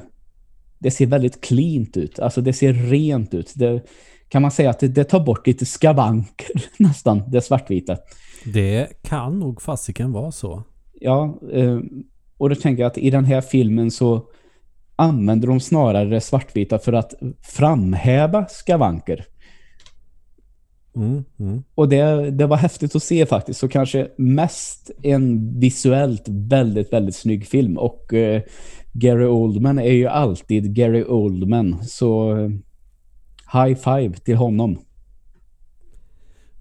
S2: det ser väldigt cleant ut. Alltså det ser rent ut. Det, kan man säga att det, det tar bort lite skavanker [laughs] nästan, det svartvita.
S1: Det kan nog fasiken vara så.
S2: Ja, eh, och då tänker jag att i den här filmen så använder de snarare det svartvita för att framhäva skavanker.
S1: Mm, mm.
S2: Och det, det var häftigt att se faktiskt. Så kanske mest en visuellt väldigt, väldigt snygg film. Och eh, Gary Oldman är ju alltid Gary Oldman. Så eh, high five till honom.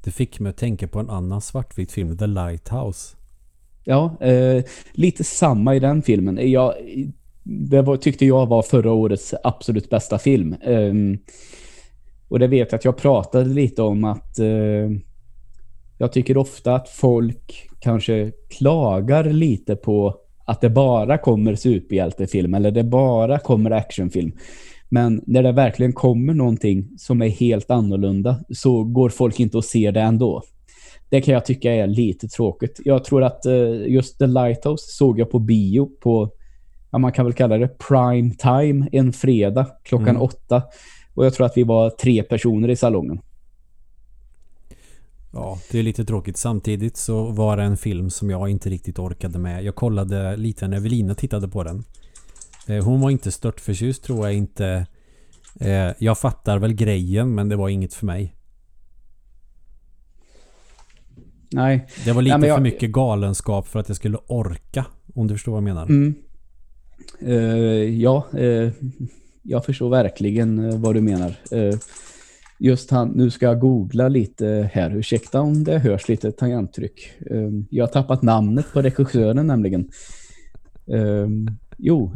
S1: Det fick mig att tänka på en annan svartvit film, The Lighthouse.
S2: Ja, eh, lite samma i den filmen. Jag, det var, tyckte jag var förra årets absolut bästa film. Um, och det vet jag att jag pratade lite om att uh, jag tycker ofta att folk kanske klagar lite på att det bara kommer superhjältefilm eller det bara kommer actionfilm. Men när det verkligen kommer någonting som är helt annorlunda så går folk inte att se det ändå. Det kan jag tycka är lite tråkigt. Jag tror att uh, just The Lighthouse såg jag på bio på ja, man kan väl kalla det prime time en fredag klockan mm. åtta. Och jag tror att vi var tre personer i salongen.
S1: Ja, det är lite tråkigt. Samtidigt så var det en film som jag inte riktigt orkade med. Jag kollade lite när Evelina tittade på den. Eh, hon var inte stört förtjust tror jag inte. Eh, jag fattar väl grejen men det var inget för mig.
S2: Nej.
S1: Det var lite Nej, jag... för mycket galenskap för att jag skulle orka. Om du förstår vad jag menar.
S2: Mm. Uh, ja, uh, jag förstår verkligen uh, vad du menar. just han, nu ska jag googla lite här. Ursäkta om det hörs lite tangenttryck. jag har tappat namnet på regissören nämligen. jo,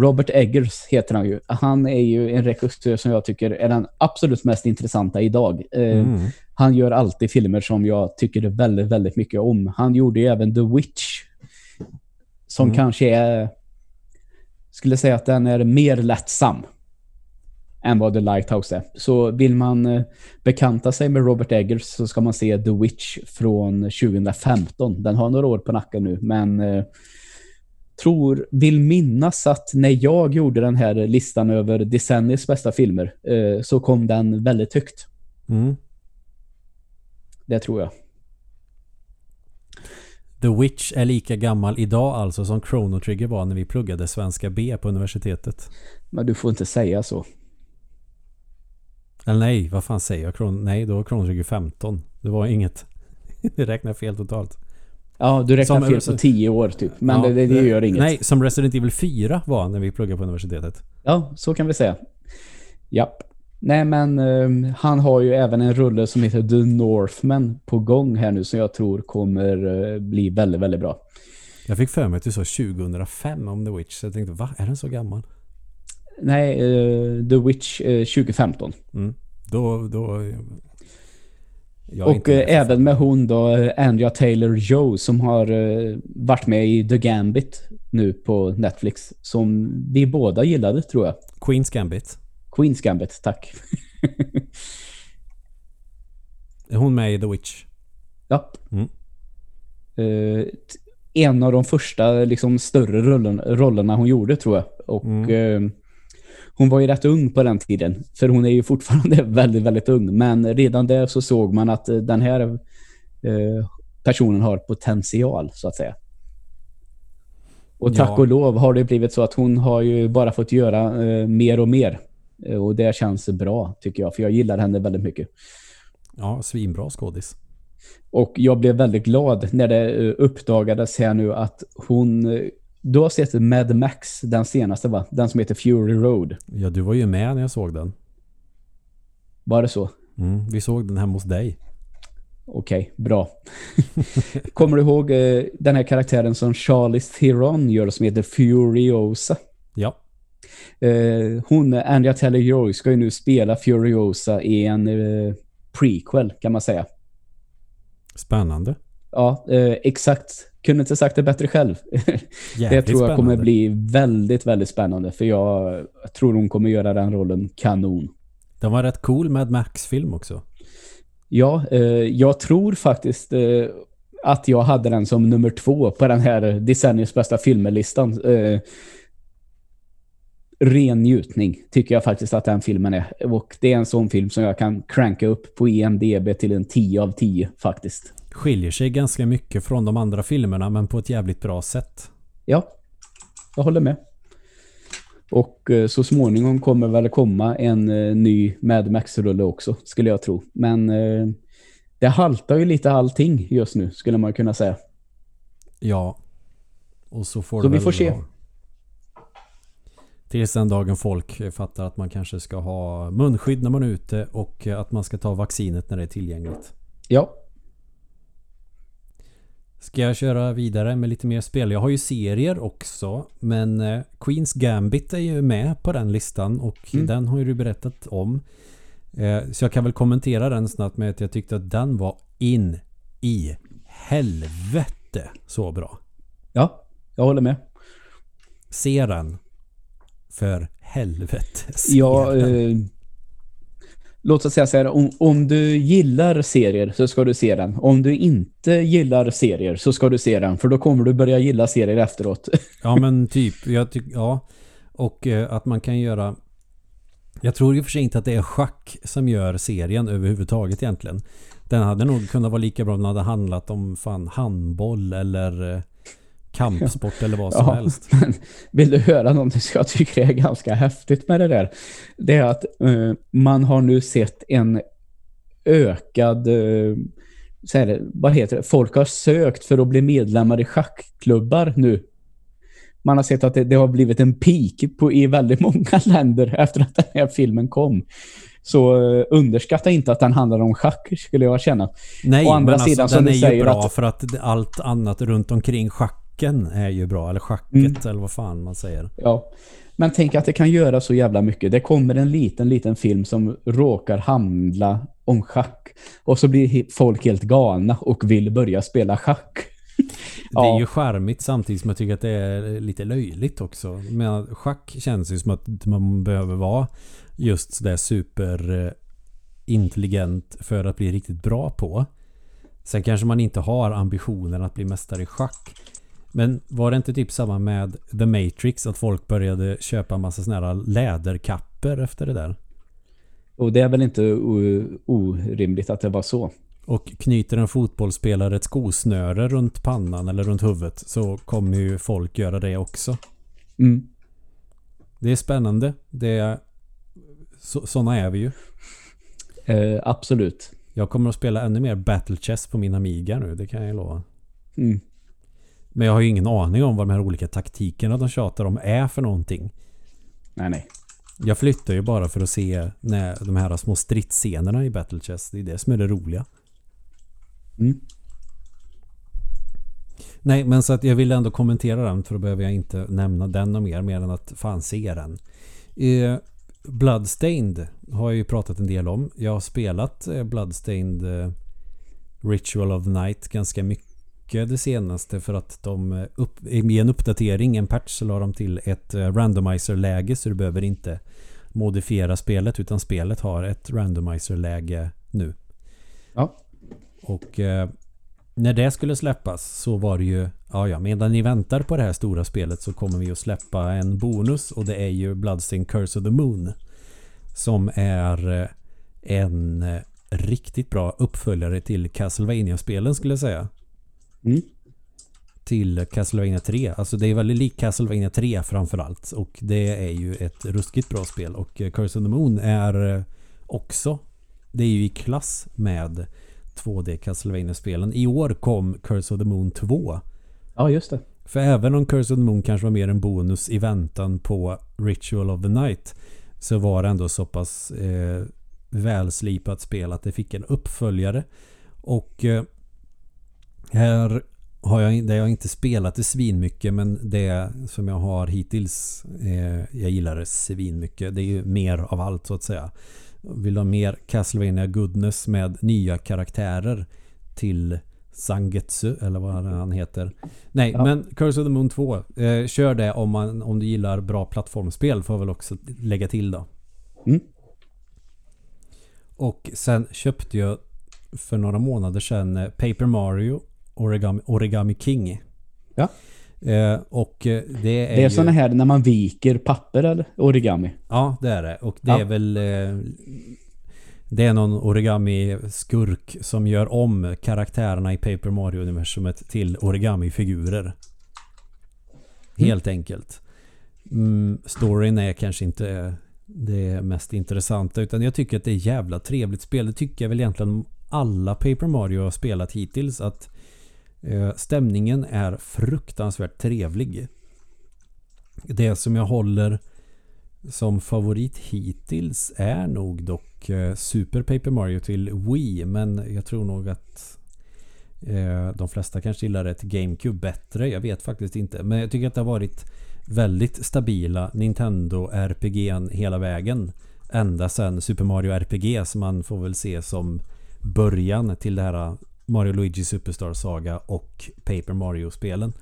S2: Robert Eggers heter han ju. Han är ju en regissör som jag tycker är den absolut mest intressanta idag. Mm. Han gör alltid filmer som jag tycker väldigt, väldigt mycket om. Han gjorde ju även The Witch. Som mm. kanske är skulle säga att den är mer lättsam än vad The Lighthouse är. Så vill man eh, bekanta sig med Robert Eggers så ska man se The Witch från 2015. Den har några år på nacken nu, men eh, tror, vill minnas att när jag gjorde den här listan över decenniets bästa filmer eh, så kom den väldigt högt.
S1: Mm.
S2: Det tror jag.
S1: The Witch är lika gammal idag alltså som Chrono Trigger var när vi pluggade svenska B på universitetet.
S2: Men du får inte säga så.
S1: Eller nej, vad fan säger jag? Chrono, nej, då var Chrono Trigger 15. Det var inget. [laughs] det räknar fel totalt.
S2: Ja, du räknar som, fel på 10 år typ. Men ja, det, det, gör inget.
S1: Nej, som Resident Evil 4 var när vi pluggade på universitetet.
S2: Ja, så kan vi säga. Japp. Nej, men um, han har ju även en rulle som heter The Northman på gång här nu som jag tror kommer uh, bli väldigt, väldigt bra.
S1: Jag fick för mig att du sa 2005 om The Witch. Så jag tänkte, va? Är den så gammal?
S2: Nej, uh, The Witch uh, 2015.
S1: Mm. Då... då
S2: och även med hon då, Andrea Taylor-Joe som har varit med i The Gambit nu på Netflix. Som vi båda gillade, tror jag.
S1: Queens Gambit.
S2: Queens Gambit, tack.
S1: är hon med i The Witch?
S2: Ja.
S1: Mm.
S2: Uh, en av de första liksom, större rollen, rollerna hon gjorde, tror jag. Och mm. uh, hon var ju rätt ung på den tiden. För hon är ju fortfarande [laughs] väldigt, väldigt ung. Men redan där så såg man att den här uh, personen har potential, så att säga. Och tack ja. och lov har det blivit så att hon har ju bara fått göra mer och mer. Eh, och det känns bra tycker jag. För jag gillar henne väldigt mycket.
S1: Ja, svinbra skådis.
S2: Och jag blev väldigt glad när det eh, uppdagades här nu att hon... Eh, du har sett Mad Max, den senaste va? Den som heter Fury Road.
S1: Ja, du var ju med när jag såg den.
S2: Var det så?
S1: Mm, vi såg den hemma hos dig.
S2: Okej, okay, bra. [laughs] Kommer du ihåg den här karaktären som Charlize Theron gör som heter Furiosa?
S1: Ja.
S2: Eh, hon, Andrea Taylor-Joy, ska ju nu spela Furiosa i en eh, prequel kan man säga.
S1: Spännande.
S2: Ja, eh, exakt. Kunde inte sagt det bättre själv. [laughs] det tror jag kommer bli väldigt, väldigt spännande. För jag tror hon kommer göra den rollen kanon.
S1: Den var rätt cool med Max-film också.
S2: Ja, eh, jag tror faktiskt eh, att jag hade den som nummer två på den här decenniets bästa filmerlistan. Eh, ren njutning tycker jag faktiskt att den filmen är. Och det är en sån film som jag kan cranka upp på IMDB till en 10 av 10 faktiskt.
S1: Skiljer sig ganska mycket från de andra filmerna men på ett jävligt bra sätt.
S2: Ja, jag håller med. Och eh, så småningom kommer väl komma en eh, ny Mad Max-rulle också, skulle jag tro. Men eh, det haltar ju lite allting just nu skulle man kunna säga.
S1: Ja. Och så får
S2: Så vi får se.
S1: vara. Tills den dagen folk fattar att man kanske ska ha munskydd när man är ute och att man ska ta vaccinet när det är tillgängligt.
S2: Ja,
S1: Ska jag köra vidare med lite mer spel? Jag har ju serier också. Men eh, Queens Gambit är ju med på den listan och
S2: Mm.
S1: den har ju du berättat om. Eh, Så jag kan väl kommentera den snabbt med att jag tyckte att den var in i helvete så bra.
S2: ja, jag håller med.
S1: Se den. För helvete. Se
S2: Ja, eh, låt oss säga så här, om, om du gillar serier så ska du se den. Om du inte gillar serier så ska du se den, för då kommer du börja gilla serier efteråt. [laughs]
S1: Ja men typ. Jag tyck, ja. Och eh, att man kan göra... Jag tror i och för sig inte att det är schack som gör serien överhuvudtaget egentligen. Den hade nog kunnat vara lika bra om den hade handlat om fan handboll eller eh, kampsport eller vad [laughs] som
S2: Ja.
S1: helst. [laughs]
S2: Vill du höra någonting som jag tycker är ganska häftigt med det där? Det är att eh, man har nu sett en ökad, eh, så här, vad heter det, folk har sökt för att bli medlemmar i schackklubbar nu. Man har sett att det, det har blivit en peak på, i väldigt många [laughs] länder efter att den här filmen kom. Så eh, underskatta inte att den handlar om schack, skulle jag känna.
S1: Nej,
S2: Å andra
S1: men alltså,
S2: sidan, som
S1: den är ju bra
S2: att-
S1: för att allt annat runt omkring schacken är ju bra. Eller schacket
S2: Mm.
S1: eller vad fan man säger.
S2: Ja. Men tänk att det kan göra så jävla mycket. Det kommer en liten, liten film som råkar handla om schack. Och så blir folk helt galna och vill börja spela schack. [laughs]
S1: Det är
S2: Ja.
S1: ju charmigt samtidigt som jag tycker att det är lite löjligt också. Men schack känns ju som att man behöver vara just sådär super eh, för att bli riktigt bra på. Sen kanske man inte har ambitionen att bli mästare i schack. Men var det inte typ samma med The Matrix? Att folk började köpa en massa såna här läderkapper efter det där?
S2: Och det är väl inte orimligt att det var så.
S1: Och knyter en fotbollsspelare ett skosnöre runt pannan eller runt huvudet så kommer ju folk göra det också.
S2: Mm.
S1: Det är spännande. Det är, så, såna är vi ju.
S2: Eh, absolut.
S1: Jag kommer att spela ännu mer Battle Chess på min Amiga nu, det kan jag lova.
S2: Mm.
S1: Men jag har ju ingen aning om vad de här olika taktikerna de tjatar om är för någonting.
S2: Nej, nej.
S1: Jag flyttar ju bara för att se när de här små stridsscenerna i Battle Chess. Det är det som är det roliga.
S2: Mm.
S1: Nej, men så att jag vill ändå kommentera den för då behöver jag inte nämna den och mer, mer än att fan se den. Eh, Bloodstained har jag ju pratat en del om. Jag har spelat eh, Bloodstained eh, Ritual of the Night ganska mycket det senaste för att de eh, upp, i en uppdatering, en patch, så la de till ett eh, randomizer-läge så du behöver inte modifiera spelet utan spelet har ett randomizer-läge nu.
S2: Ja.
S1: Och eh, när det skulle släppas så var det ju Ja ja, medan ni väntar på det här stora spelet så kommer vi att släppa en bonus och det är ju Bloodstained Curse of the Moon. Som är eh, en riktigt bra uppföljare till Castlevania-spelen skulle jag säga.
S2: Mm.
S1: Till Castlevania 3. Alltså det är väldigt likt Castlevania 3 framförallt. Och det är ju ett ruskigt bra spel. Och eh, Curse of the Moon är eh, också Det är ju i klass med 2D Castlevania-spelen. I år kom Curse of the Moon 2.
S2: Ja, just det.
S1: För även om Curse of the Moon kanske var mer en bonus i väntan på Ritual of the Night så var det ändå så pass eh, välslipat spel att det fick en uppföljare. Och eh, här har jag, har jag inte spelat det svinmycket men det som jag har hittills eh, jag gillar det svinmycket. Det är ju mer av allt så att säga. Vill ha mer Castlevania goodness med nya karaktärer till Sangetsu eller vad han heter. Nej,
S2: Ja.
S1: men Curse of the Moon 2. Eh, kör det om, man, om du gillar bra plattformsspel får jag väl också lägga till då.
S2: Mm.
S1: Och sen köpte jag för några månader sedan eh, Paper Mario Origami, Origami King.
S2: Ja.
S1: Eh, och eh, det är,
S2: Det är
S1: ju,
S2: såna här när man viker papper eller origami.
S1: Ja, det är det. Och det
S2: Ja.
S1: är väl... Eh, det är någon origami-skurk som gör om karaktärerna i Paper Mario-universumet till origami-figurer. Helt enkelt. Mm, storyn är kanske inte det mest intressanta utan jag tycker att det är jävla trevligt spel. Det tycker jag väl egentligen alla Paper Mario har spelat hittills att Eh, stämningen är fruktansvärt trevlig. Det som jag håller som favorit hittills är nog dock eh, Super Paper Mario till Wii men jag tror nog att eh, de flesta kanske gillar ett GameCube bättre. Jag vet faktiskt inte. Men jag tycker att det har varit väldigt stabila Nintendo RPG hela vägen. Ända sedan Super Mario RPG som man får väl se som början till det här Mario Luigi Superstar Saga och Paper Mario-spelen.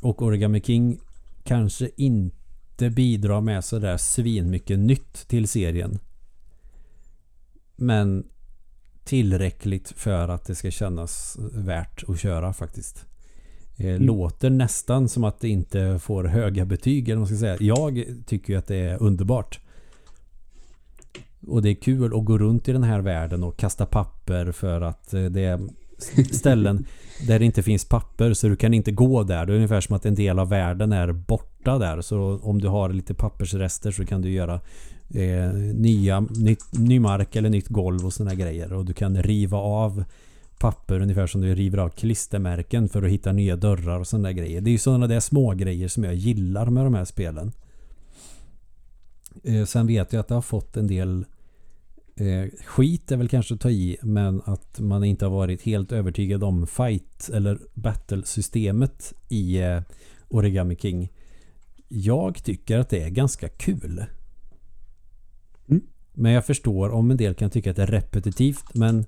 S1: Och Origami King kanske inte bidrar med sådär svin mycket nytt till serien. Men tillräckligt för att det ska kännas värt att köra faktiskt. Mm. Låter nästan som att det inte får höga betyg eller man ska säga. Jag tycker ju att det är underbart. Och det är kul att gå runt i den här världen och kasta papper för att eh, det är ställen [laughs] där det inte finns papper så du kan inte gå där. Det är ungefär som att en del av världen är borta där. Så om du har lite pappersrester så kan du göra eh, nya, nytt, ny mark eller nytt golv och sådana grejer. Och du kan riva av papper ungefär som du river av klistermärken för att hitta nya dörrar och sådana grejer. Det är ju sådana där små grejer som jag gillar med de här spelen. Eh, sen vet jag att det har fått en del eh, skit är väl kanske att ta i men att man inte har varit helt övertygad om fight eller battle-systemet i eh, Origami King. Jag tycker att det är ganska kul. Mm. Men jag förstår om en del kan tycka att det är repetitivt men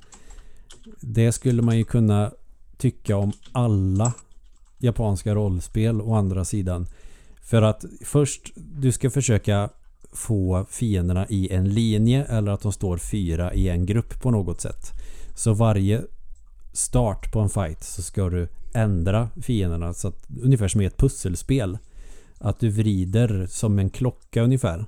S1: det skulle man ju kunna tycka om alla japanska rollspel å andra sidan. För att först du ska försöka få fienderna i en linje eller att de står fyra i en grupp på något sätt. Så varje start på en fight så ska du ändra fienderna så att, ungefär som i ett pusselspel. Att du vrider som en klocka ungefär.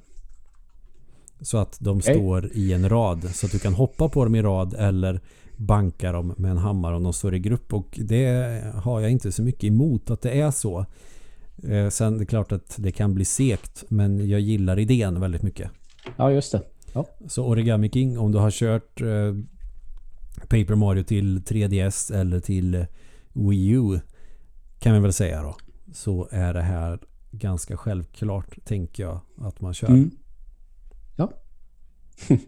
S1: Så att de okay. står i en rad. Så att du kan hoppa på dem i rad eller banka dem med en hammare om de står i grupp. Och det har jag inte så mycket emot att det är så. Eh, sen är det klart att det kan bli sekt men jag gillar idén väldigt mycket.
S2: Ja, just det. Ja.
S1: Så Origami King, om du har kört eh, Paper Mario till 3DS eller till Wii U kan vi väl säga då. Så är det här ganska självklart tänker jag att man kör. Mm.
S2: Ja. [laughs]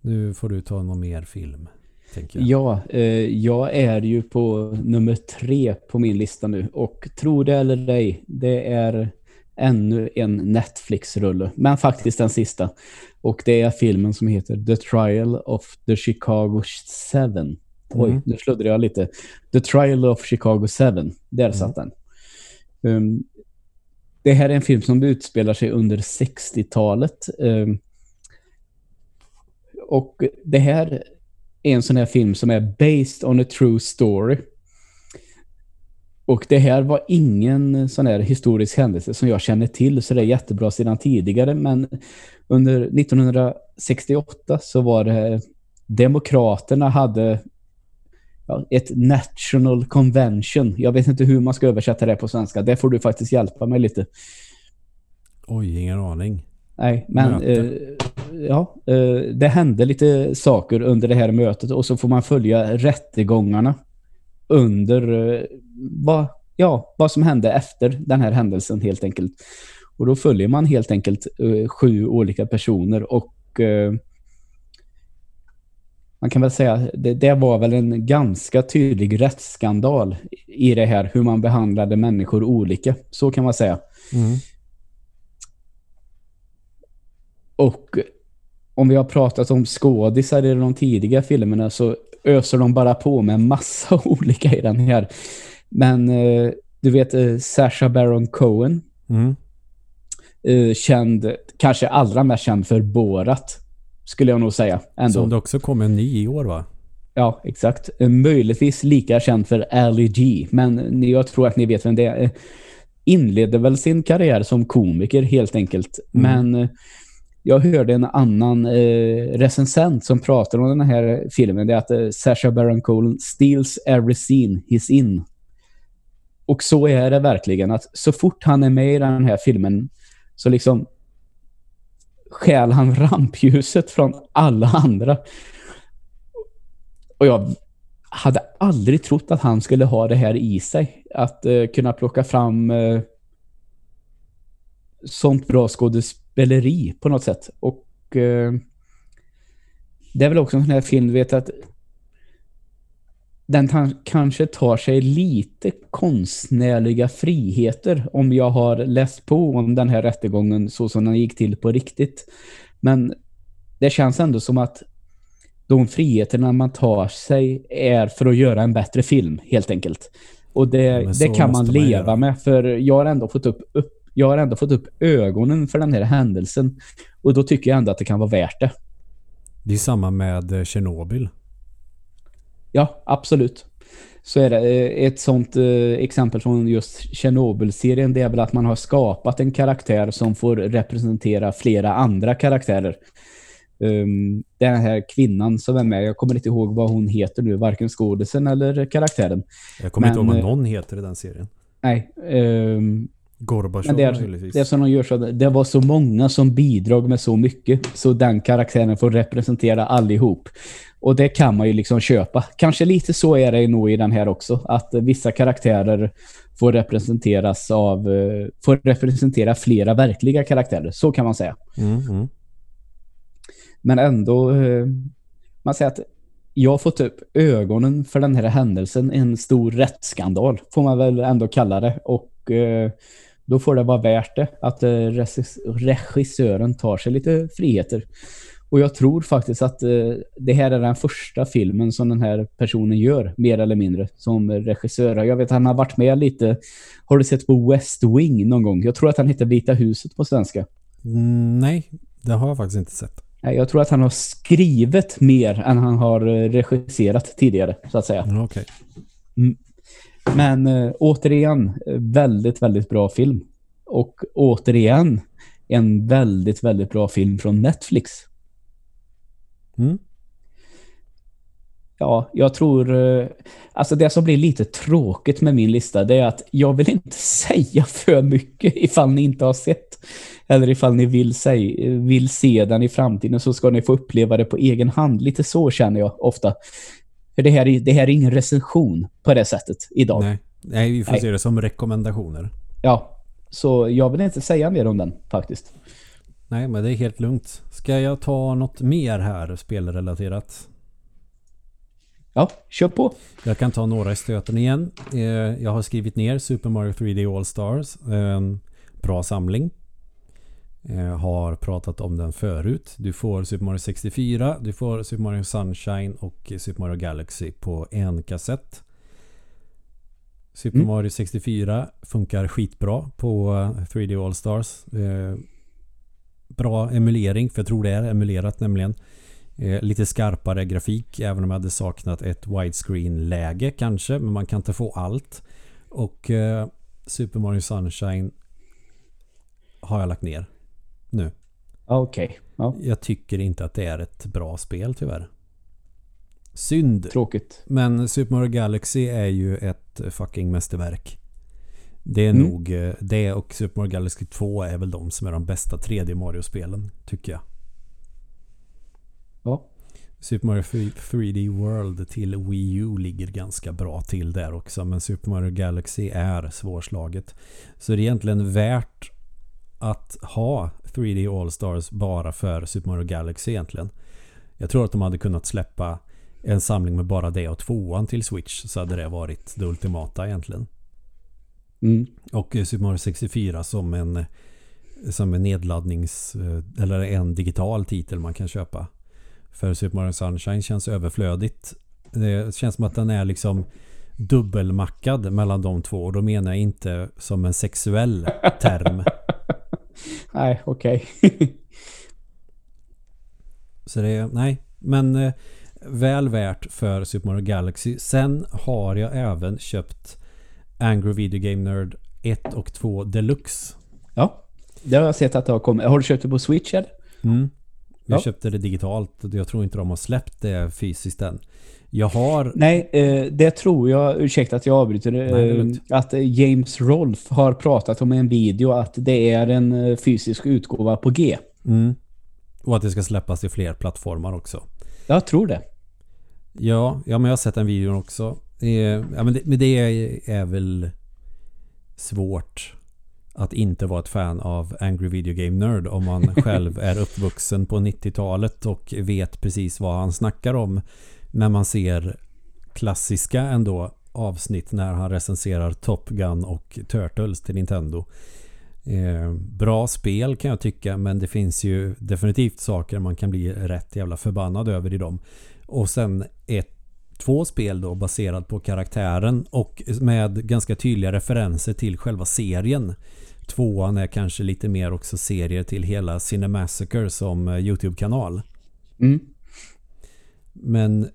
S1: nu får du ta någon mer film.
S2: Jag. Ja, eh, jag är ju på nummer tre på min lista nu. Och tro det eller ej, det är ännu en Netflix-rulle. Men faktiskt den sista. Och det är filmen som heter The Trial of the Chicago 7. Mm. Oj, nu sluddrar jag lite. The Trial of Chicago 7. Där mm. satt den. Um, det här är en film som utspelar sig under 60-talet. Um, och det här en sån här film som är based on a true story. Och det här var ingen sån här historisk händelse som jag känner till så det är jättebra sedan tidigare men under 1968 så var det Demokraterna hade ja, ett National Convention. Jag vet inte hur man ska översätta det på svenska. Det får du faktiskt hjälpa mig lite.
S1: Oj, ingen aning.
S2: Nej, men eh, ja, eh, det hände lite saker under det här mötet och så får man följa rättegångarna under eh, vad, ja, vad som hände efter den här händelsen helt enkelt. Och då följer man helt enkelt eh, sju olika personer och man kan väl säga det, det var väl en ganska tydlig rättsskandal i det här hur man behandlade människor olika. Så kan man säga. Mm. Och om vi har pratat om skådisar i de tidiga filmerna så öser de bara på med massa [laughs] olika i den här. Men eh, du vet eh, Sasha Baron Cohen. Mm. Eh, känd, kanske allra mest känd för Borat. Skulle jag nog säga. Ändå.
S1: Som det också kom en ny i år va?
S2: Ja, exakt. Möjligtvis lika känd för Ali G. Men jag tror att ni vet vem det är. Inledde väl sin karriär som komiker helt enkelt. Mm. Men jag hörde en annan eh, recensent som pratade om den här filmen. Det är att eh, Sacha Baron Cohen steals every scene he's in. Och så är det verkligen. att Så fort han är med i den här filmen så liksom stjäl han [laughs] rampljuset från alla andra. Och jag hade aldrig trott att han skulle ha det här i sig. Att eh, kunna plocka fram eh, sånt bra skådespel skådespeleri på något sätt. Och uh, det är väl också en sån här film, vet att den kanske tar sig lite konstnärliga friheter om jag har läst på om den här rättegången så som den gick till på riktigt. Men det känns ändå som att de friheterna man tar sig är för att göra en bättre film, helt enkelt. Och det, det kan man leva man med, för jag har ändå fått upp, upp jag har ändå fått upp ögonen för den här händelsen. Och då tycker jag ändå att det kan vara värt det.
S1: Det är samma med eh, Tjernobyl.
S2: Ja, absolut. Så är det. Eh, ett sånt eh, exempel från just Tjernobyl-serien det är väl att man har skapat en karaktär som får representera flera andra karaktärer. Um, den här kvinnan som är med, jag kommer inte ihåg vad hon heter nu, varken skådisen eller karaktären.
S1: Jag kommer Men, inte ihåg vad någon heter i den serien.
S2: Nej, um,
S1: Gorbachev
S2: det, det som de gör så det var så många som bidrog med så mycket så den karaktären får representera allihop. Och det kan man ju liksom köpa. Kanske lite så är det nog i den här också. Att vissa karaktärer får representeras av eh, får representera flera verkliga karaktärer. Så kan man säga. Mm, mm. Men ändå eh, man säger att jag har fått upp ögonen för den här händelsen. En stor rättsskandal får man väl ändå kalla det. Och då får det vara värt det att regissören tar sig lite friheter. Och jag tror faktiskt att eh, det här är den första filmen som den här personen gör, mer eller mindre, som regissör. Jag vet att han har varit med lite... Har du sett på West Wing någon gång? Jag tror att han heter Vita huset på svenska.
S1: Mm, nej, det har jag faktiskt inte sett.
S2: Jag tror att han har skrivit mer än han har eh, regisserat tidigare, så att säga.
S1: Mm, okay.
S2: Men äh, återigen, väldigt, väldigt bra film. Och återigen, en väldigt, väldigt bra film från Netflix. Mm. Ja, jag tror... Eh, alltså det som blir lite tråkigt med min lista det är att jag vill inte [laughs] säga för mycket ifall ni inte har sett. Eller ifall ni vill, säga, vill se den i framtiden så ska ni få uppleva det på egen hand. Lite så känner jag ofta. För det här, är, det här är ingen recension på det sättet idag.
S1: Nej, Nej vi får Nej. se det som rekommendationer.
S2: Ja, så jag vill inte säga mer om den faktiskt.
S1: Nej, men det är helt lugnt. Ska jag ta något mer här spelrelaterat?
S2: Ja, kör på.
S1: Jag kan ta några i stöten igen. Eh, jag har skrivit ner Super Mario 3D All Stars. Bra samling. Jag har pratat om den förut. Du får Super Mario 64, du får Super Mario Sunshine och Super Mario Galaxy på en kassett. Super mm. Mario 64 funkar skitbra på 3D All Stars. Eh, bra emulering, för jag tror det är emulerat nämligen. Eh, lite skarpare grafik, även om jag hade saknat ett widescreen-läge kanske, men man kan inte få allt. Och eh, Super Mario Sunshine har jag lagt ner nu.
S2: Okej. Okay. Ja.
S1: Jag tycker inte att det är ett bra spel tyvärr. Synd.
S2: Tråkigt.
S1: Men Super Mario Galaxy är ju ett fucking mästerverk. Det är mm. nog eh, det och Super Mario Galaxy 2 är väl de som är de bästa 3D Mario-spelen, tycker jag.
S2: Ja.
S1: Super Mario 3D World till Wii U ligger ganska bra till där också. Men Super Mario Galaxy är svårslaget. Så det är egentligen värt att ha 3D All-Stars bara för Super Mario Galaxy egentligen. Jag tror att de hade kunnat släppa en samling med bara det och tvåan till Switch så hade det varit det ultimata egentligen. Mm. Och Super Mario 64 som en som en nedladdnings eller en digital titel man kan köpa. För Super Mario Sunshine känns överflödigt. Det känns som att den är liksom dubbelmackad mellan de två och då menar jag inte som en sexuell term. [laughs]
S2: nej, okej. [laughs]
S1: Så det är, nej, men eh, väl värt för Super Mario Galaxy. Sen har jag även köpt Angry Video Game Nerd 1 och 2 Deluxe.
S2: Ja, det har jag sett att det har kommit. Har du köpt det på Switch eller?
S1: Mm. Jag ja. köpte det digitalt. Jag tror inte de har släppt det fysiskt än. Jag har...
S2: Nej, eh, det tror jag, ursäkta att jag avbryter, Nej, eh, att James Rolfe har pratat om en video att det är en eh, fysisk utgåva på G.
S1: Mm. Och att det ska släppas till fler plattformar också.
S2: Jag tror det.
S1: Ja, ja men jag har sett den videon också. Eh, ja, men, det, men det är, är väl svårt att inte vara ett fan av Angry Video Game Nerd om man [laughs] själv är uppvuxen på 90-talet och vet precis vad han snackar om när man ser klassiska ändå avsnitt när han recenserar Top Gun och Turtles till Nintendo. Eh, bra spel kan jag tycka men det finns ju definitivt saker man kan bli rätt jävla förbannad över i dem. Och sen ett två spel då baserat på karaktären och med ganska tydliga referenser till själva serien. Tvåan är kanske lite mer också serier till hela Cinemassacre som eh, YouTube-kanal.
S2: Mm.
S1: Men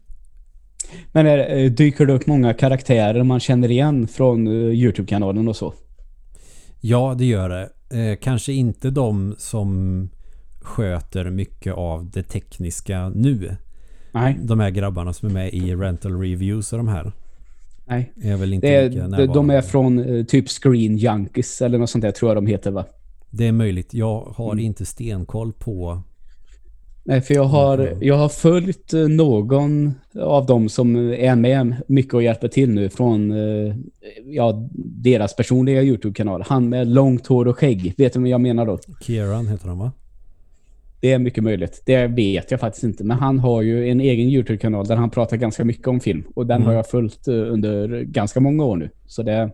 S2: Men är, eh, dyker det upp många karaktärer man känner igen från eh, YouTube-kanalen och så?
S1: ja, det gör det. Eh, kanske inte de som sköter mycket av det tekniska nu.
S2: Nej,
S1: De här grabbarna som är med i Rental Reviews och de här.
S2: nej.
S1: Är väl inte
S2: är, de, de är från eh, typ Screen Junkies eller något sånt där tror jag de heter va?
S1: Det är möjligt. Jag har
S2: Mm.
S1: inte stenkoll på
S2: Nej, för jag har,
S1: Mm.
S2: jag har följt eh, någon av dem som är med mycket och hjälper till nu från eh, ja, deras personliga YouTube-kanal. Han med långt hår och skägg. Vet du vad jag menar då?
S1: Kieran heter han va?
S2: Det är mycket möjligt. Det vet jag faktiskt inte. Men han har ju en egen YouTube-kanal där han pratar ganska mycket om film. Och den
S1: Mm.
S2: har jag följt eh, under ganska många år nu. Så det...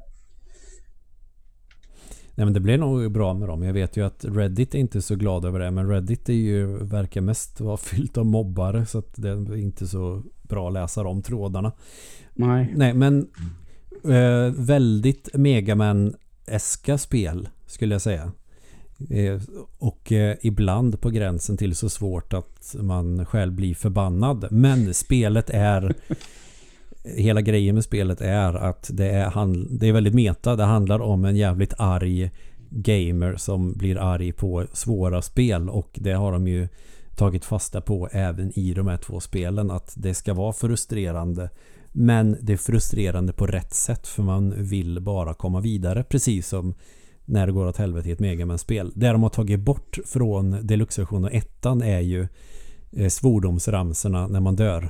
S1: Nej men det blir nog bra med dem. Jag vet ju att Reddit är inte så glad över det. Men Reddit är ju, verkar mest vara [laughs] fyllt av mobbare. Så att det är inte så bra att läsa de trådarna.
S2: Nej.
S1: Nej men eh, väldigt Megaman-eska spel skulle jag säga. Eh, och eh, ibland på gränsen till så svårt att man själv blir förbannad. Men spelet är [laughs] Hela grejen med spelet är att det är, det är väldigt meta. Det handlar om en jävligt arg gamer som blir arg på svåra spel och det har de ju tagit fasta på även i de här två spelen att det ska vara frustrerande men det är frustrerande på rätt sätt för man vill bara komma vidare precis som när det går åt helvete i ett Megaman-spel. Det de har tagit bort från Deluxe-versionen och ettan är ju eh, svordomsramserna när man dör.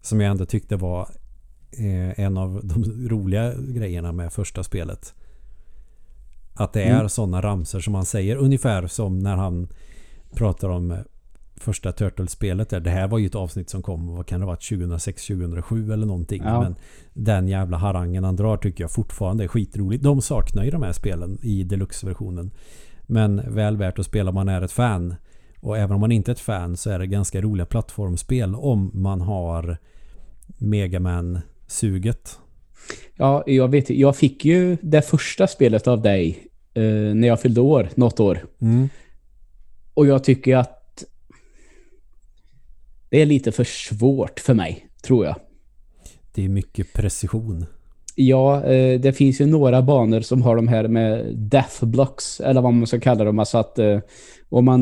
S1: Som jag ändå tyckte var eh, en av de roliga grejerna med första spelet. Att det är
S2: Mm.
S1: sådana ramser som han säger ungefär som när han pratar om första Turtles-spelet där. Det här var ju ett avsnitt som kom, vad kan det ha varit, 2006-2007 eller någonting.
S2: Ja.
S1: Men den jävla harangen han drar tycker jag fortfarande är skitroligt. De saknar ju de här spelen i deluxe-versionen. Men väl värt att spela om man är ett fan. Och även om man inte är ett fan så är det ganska roliga plattformsspel om man har Megaman-suget.
S2: Ja, jag vet Jag fick ju det första spelet av dig eh, när jag fyllde år, något år.
S1: Mm.
S2: Och jag tycker att det är lite för svårt för mig, tror jag.
S1: Det är mycket precision.
S2: Ja, eh, det finns ju några banor som har de här med death blocks, eller vad man ska kalla dem. Alltså att eh, om man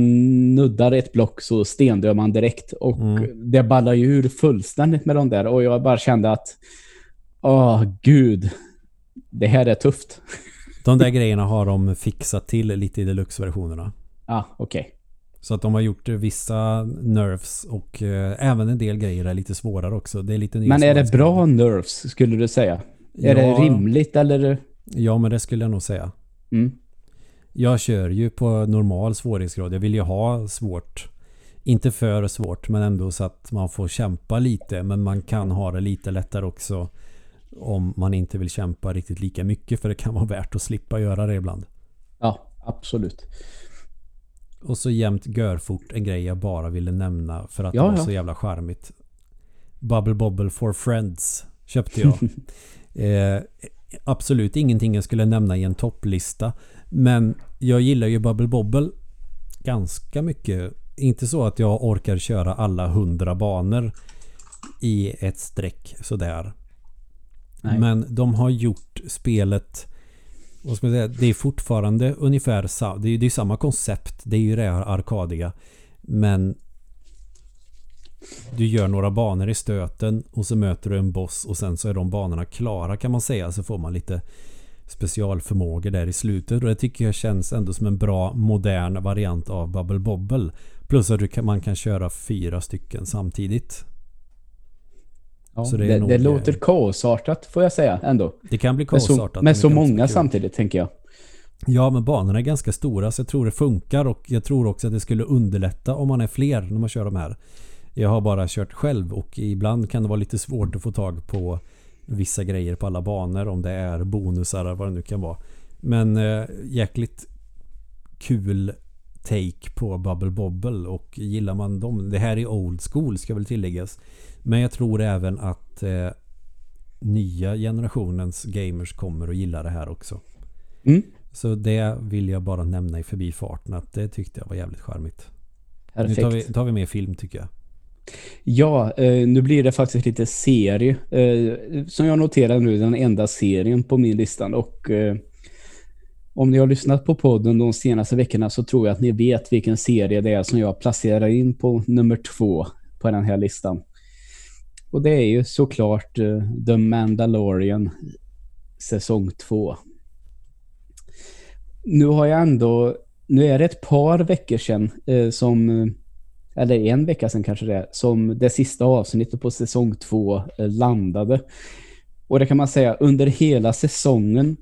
S2: nuddar ett block så stendör man direkt. Och
S1: Mm.
S2: det ballar ju ur fullständigt med de där. Och jag bara kände att, åh gud, det här är tufft. [laughs]
S1: De där grejerna har de fixat till lite i deluxe-versionerna.
S2: Ja, okej.
S1: Så att de har gjort vissa nerfs och eh, även en del grejer är lite svårare också. Det är lite
S2: Men är det bra nerfs, skulle du säga?
S1: Ja,
S2: Är det rimligt eller?
S1: Ja, men det skulle jag nog säga.
S2: Mm.
S1: Jag kör ju på normal svårighetsgrad. Jag vill ju ha svårt. Inte för svårt, men ändå så att man får kämpa lite. Men man kan ha det lite lättare också om man inte vill kämpa riktigt lika mycket. För det kan vara värt att slippa göra det ibland.
S2: Ja, absolut.
S1: Och så jämt görfort en grej jag bara ville nämna för att
S2: Ja,
S1: det var
S2: ja.
S1: så jävla charmigt. Bubble Bobble for Friends köpte jag. [laughs] eh, absolut ingenting jag skulle nämna i en topplista. Men jag gillar ju Bubble Bobble ganska mycket. Inte så att jag orkar köra alla hundra banor i ett streck sådär.
S2: Nej.
S1: Men de har gjort spelet vad ska man säga, det är fortfarande ungefär det är, det är samma koncept. Det är ju det här arkadiga. Men du gör några banor i stöten och så möter du en boss och sen så är de banorna klara kan man säga. Så får man lite specialförmågor där i slutet. Och det tycker jag känns ändå som en bra modern variant av Bubble Bobble. Plus att du kan, man kan köra fyra stycken samtidigt.
S2: Ja,
S1: Så det
S2: det
S1: nog-
S2: det låter kaosartat får jag säga ändå.
S1: Det kan bli
S2: så,
S1: kaosartat. men
S2: med så
S1: kan också
S2: många samtidigt tänker jag.
S1: Ja, men banorna är ganska stora så jag tror det funkar och jag tror också att det skulle underlätta om man är fler när man kör de här. Jag har bara kört själv och ibland kan det vara lite svårt att få tag på vissa grejer på alla banor om det är bonusar eller vad det nu kan vara. Men eh, jäkligt kul take på Bubble Bobble och gillar man dem. Det här är old school ska väl tilläggas. Men jag tror även att eh, nya generationens gamers kommer att gilla det här också.
S2: Mm.
S1: Så det vill jag bara nämna i förbifarten att det tyckte jag var jävligt charmigt. Nu
S2: Perfekt.
S1: tar vi, tar vi med film tycker jag.
S2: Ja, eh, nu blir det faktiskt lite serie. Eh, som jag noterar nu, den enda serien på min lista. Och eh, om ni har lyssnat på podden de senaste veckorna så tror jag att ni vet vilken serie det är som jag placerar in på nummer två på den här listan. Och det är ju såklart eh, The Mandalorian säsong två. Nu har jag ändå, nu är det ett par veckor sedan eh, som eh, eller en vecka sedan kanske det är, som det sista avsnittet på säsong två eh, landade. Och det kan man säga, under hela säsongen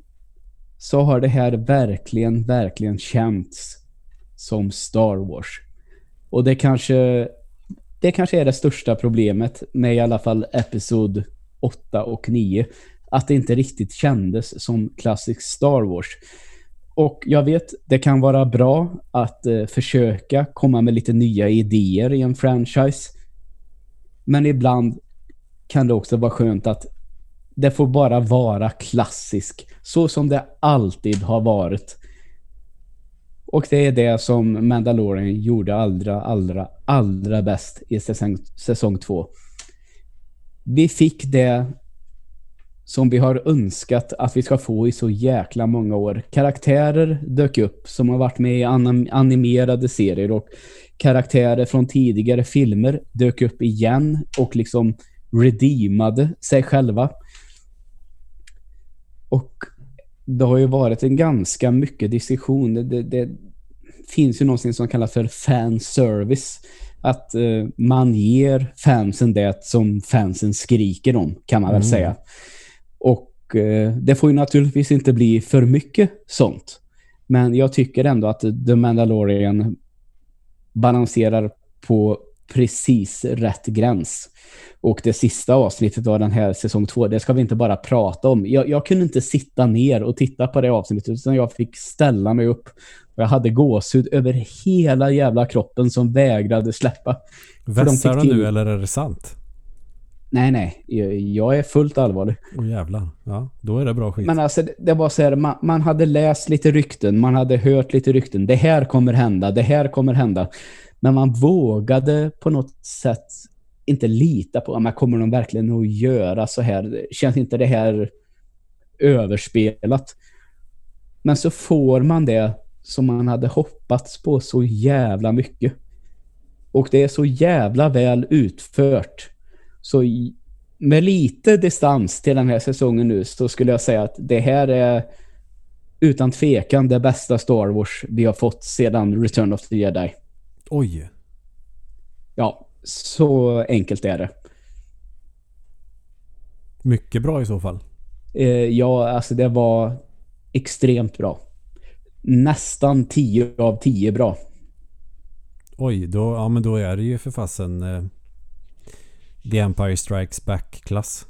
S2: så har det här verkligen, verkligen känts som Star Wars. Och det kanske, det kanske är det största problemet med i alla fall Episod 8 och 9. Att det inte riktigt kändes som klassisk Star Wars. Och jag vet, det kan vara bra att eh, försöka komma med lite nya idéer i en franchise. Men ibland kan det också vara skönt att det får bara vara klassisk. Så som det alltid har varit. Och det är det som Mandalorian gjorde allra, allra, allra bäst i säsong, säsong två. Vi fick det som vi har önskat att vi ska få i så jäkla många år. Karaktärer dök upp som har varit med i anim- animerade serier och karaktärer från tidigare filmer dök upp igen och liksom redeemade sig själva. Och det har ju varit en ganska mycket diskussion. Det, det, det finns ju någonting som kallas för fanservice. Att eh, man ger fansen det som fansen skriker om, kan man väl
S1: Mm.
S2: säga. Och eh, det får ju naturligtvis inte bli för mycket sånt. Men jag tycker ändå att The Mandalorian balanserar på precis rätt gräns. Och det sista avsnittet av den här säsong två, det ska vi inte bara prata om. Jag, jag kunde inte sitta ner och titta på det avsnittet, utan jag fick ställa mig upp. Och jag hade gåshud över hela jävla kroppen som vägrade släppa.
S1: Vässar du nu eller är det sant?
S2: Nej, nej, jag, är fullt allvarlig.
S1: Åh jävlar. Ja, då är det bra skit.
S2: Men alltså, det var så här, man, man hade läst lite rykten, man hade hört lite rykten. Det här kommer hända, det här kommer hända. Men man vågade på något sätt inte lita på, men kommer de verkligen att göra så här? Känns inte det här överspelat? Men så får man det som man hade hoppats på så jävla mycket. Och det är så jävla väl utfört. Så med lite distans till den här säsongen nu så skulle jag säga att det här är utan tvekan det bästa Star Wars vi har fått sedan Return of the Jedi.
S1: Oj.
S2: Ja, så enkelt är det.
S1: Mycket bra i så fall.
S2: Eh, ja, alltså det var extremt bra. Nästan 10 av 10 bra.
S1: Oj, då, ja, men då är det ju för fasen eh, The Empire Strikes Back-klass.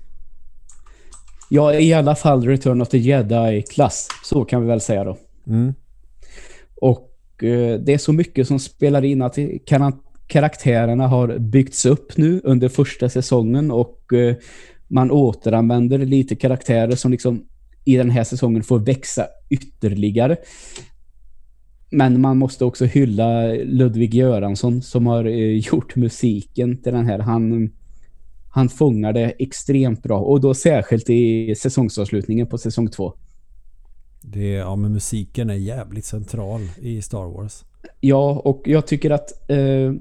S2: Ja, i alla fall Return of the Jedi-klass. Så kan vi väl säga då.
S1: Mm.
S2: Och eh, det är så mycket som spelar in att karaktärerna har byggts upp nu under första säsongen och eh, man återanvänder lite karaktärer som liksom i den här säsongen får växa ytterligare. Men man måste också hylla Ludvig Göransson som har eh, gjort musiken till den här. Han, han fångar det extremt bra och då särskilt i säsongsavslutningen på säsong två.
S1: Det, ja, men musiken är jävligt central i Star Wars.
S2: Ja, och jag tycker att eh,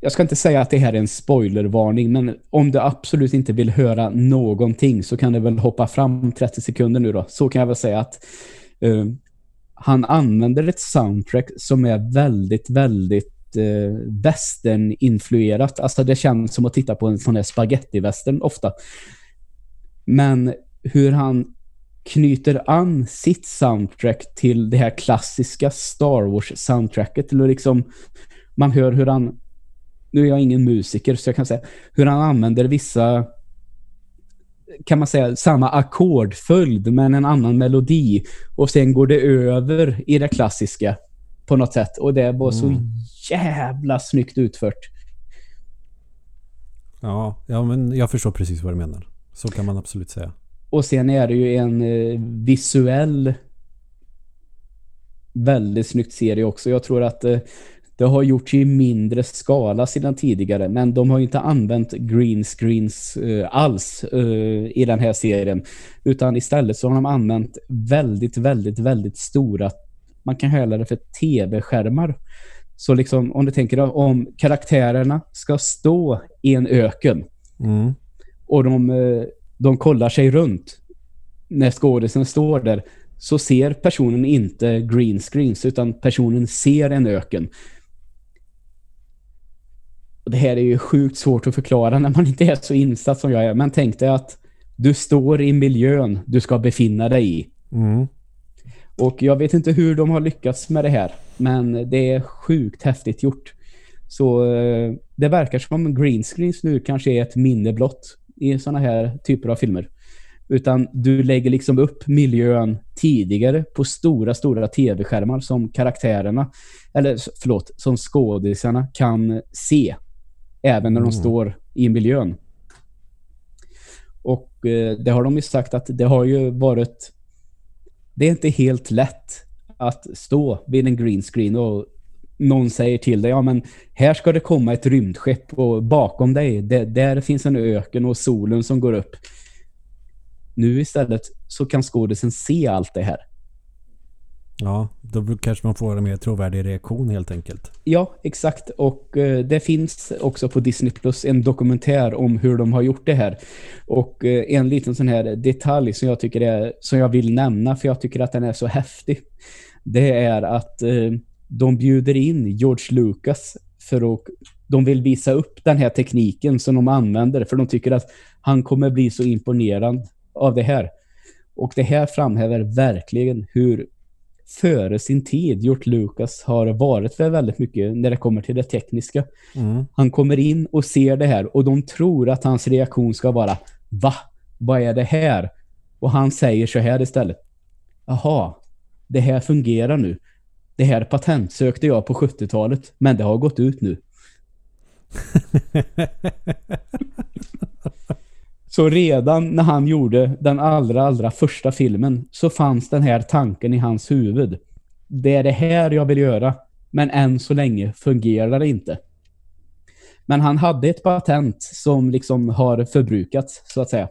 S2: jag ska inte säga att det här är en spoilervarning, men om du absolut inte vill höra någonting så kan du väl hoppa fram 30 sekunder nu då. Så kan jag väl säga att eh, han använder ett soundtrack som är väldigt, väldigt eh, western-influerat. Alltså det känns som att titta på en sån här spagettivästern ofta. Men hur han knyter an sitt soundtrack till det här klassiska Star Wars-soundtracket. Eller liksom, man hör hur han, nu är jag ingen musiker så jag kan säga, hur han använder vissa kan man säga, samma ackordföljd men en annan melodi. Och sen går det över i det klassiska på något sätt. Och det var så
S1: Mm.
S2: jävla snyggt utfört.
S1: Ja, ja, men jag förstår precis vad du menar. Så kan man absolut säga.
S2: Och sen är det ju en eh, visuell väldigt snyggt serie också. Jag tror att eh, det har gjorts i mindre skala sedan tidigare men de har ju inte använt green screens eh, alls eh, i den här serien utan istället så har de använt väldigt, väldigt, väldigt stora man kan kalla det för tv-skärmar. Så liksom om du tänker dig om karaktärerna ska stå i en öken
S1: Mm.
S2: och de, eh, de kollar sig runt när skådisen står där så ser personen inte green screens utan personen ser en öken. Det här är ju sjukt svårt att förklara när man inte är så insatt som jag är. Men tänk dig att du står i miljön du ska befinna dig i.
S1: Mm.
S2: Och jag vet inte hur de har lyckats med det här. Men det är sjukt häftigt gjort. Så eh, det verkar som om green screens nu kanske är ett minne blott i såna här typer av filmer. Utan du lägger liksom upp miljön tidigare på stora, stora tv-skärmar som karaktärerna, eller förlåt, som skådisarna kan se. Även när de
S1: Mm.
S2: står i miljön. Och eh, det har de ju sagt att det har ju varit det är inte helt lätt att stå vid en green screen och någon säger till dig, ja men här ska det komma ett rymdskepp och bakom dig, det, där finns en öken och solen som går upp. Nu istället så kan skådisen se allt det här.
S1: Ja, då kanske man får en mer trovärdig reaktion helt enkelt.
S2: Ja, exakt. Och eh, det finns också på Disney Plus en dokumentär om hur de har gjort det här. Och eh, en liten sån här detalj som jag tycker är, som jag vill nämna för jag tycker att den är så häftig. Det är att eh, de bjuder in George Lucas för att de vill visa upp den här tekniken som de använder för de tycker att han kommer bli så imponerad av det här. Och det här framhäver verkligen hur före sin tid George Lucas har varit för väldigt mycket när det kommer till det tekniska.
S1: Mm.
S2: Han kommer in och ser det här och de tror att hans reaktion ska vara Va? Vad är det här? Och han säger så här istället. Jaha, det här fungerar nu. Det här patent sökte jag på 70-talet, men det har gått ut nu. [laughs] [laughs] Så redan när han gjorde den allra, allra första filmen så fanns den här tanken i hans huvud. Det är det här jag vill göra, men än så länge fungerar det inte. Men han hade ett patent som liksom har förbrukats, så att säga.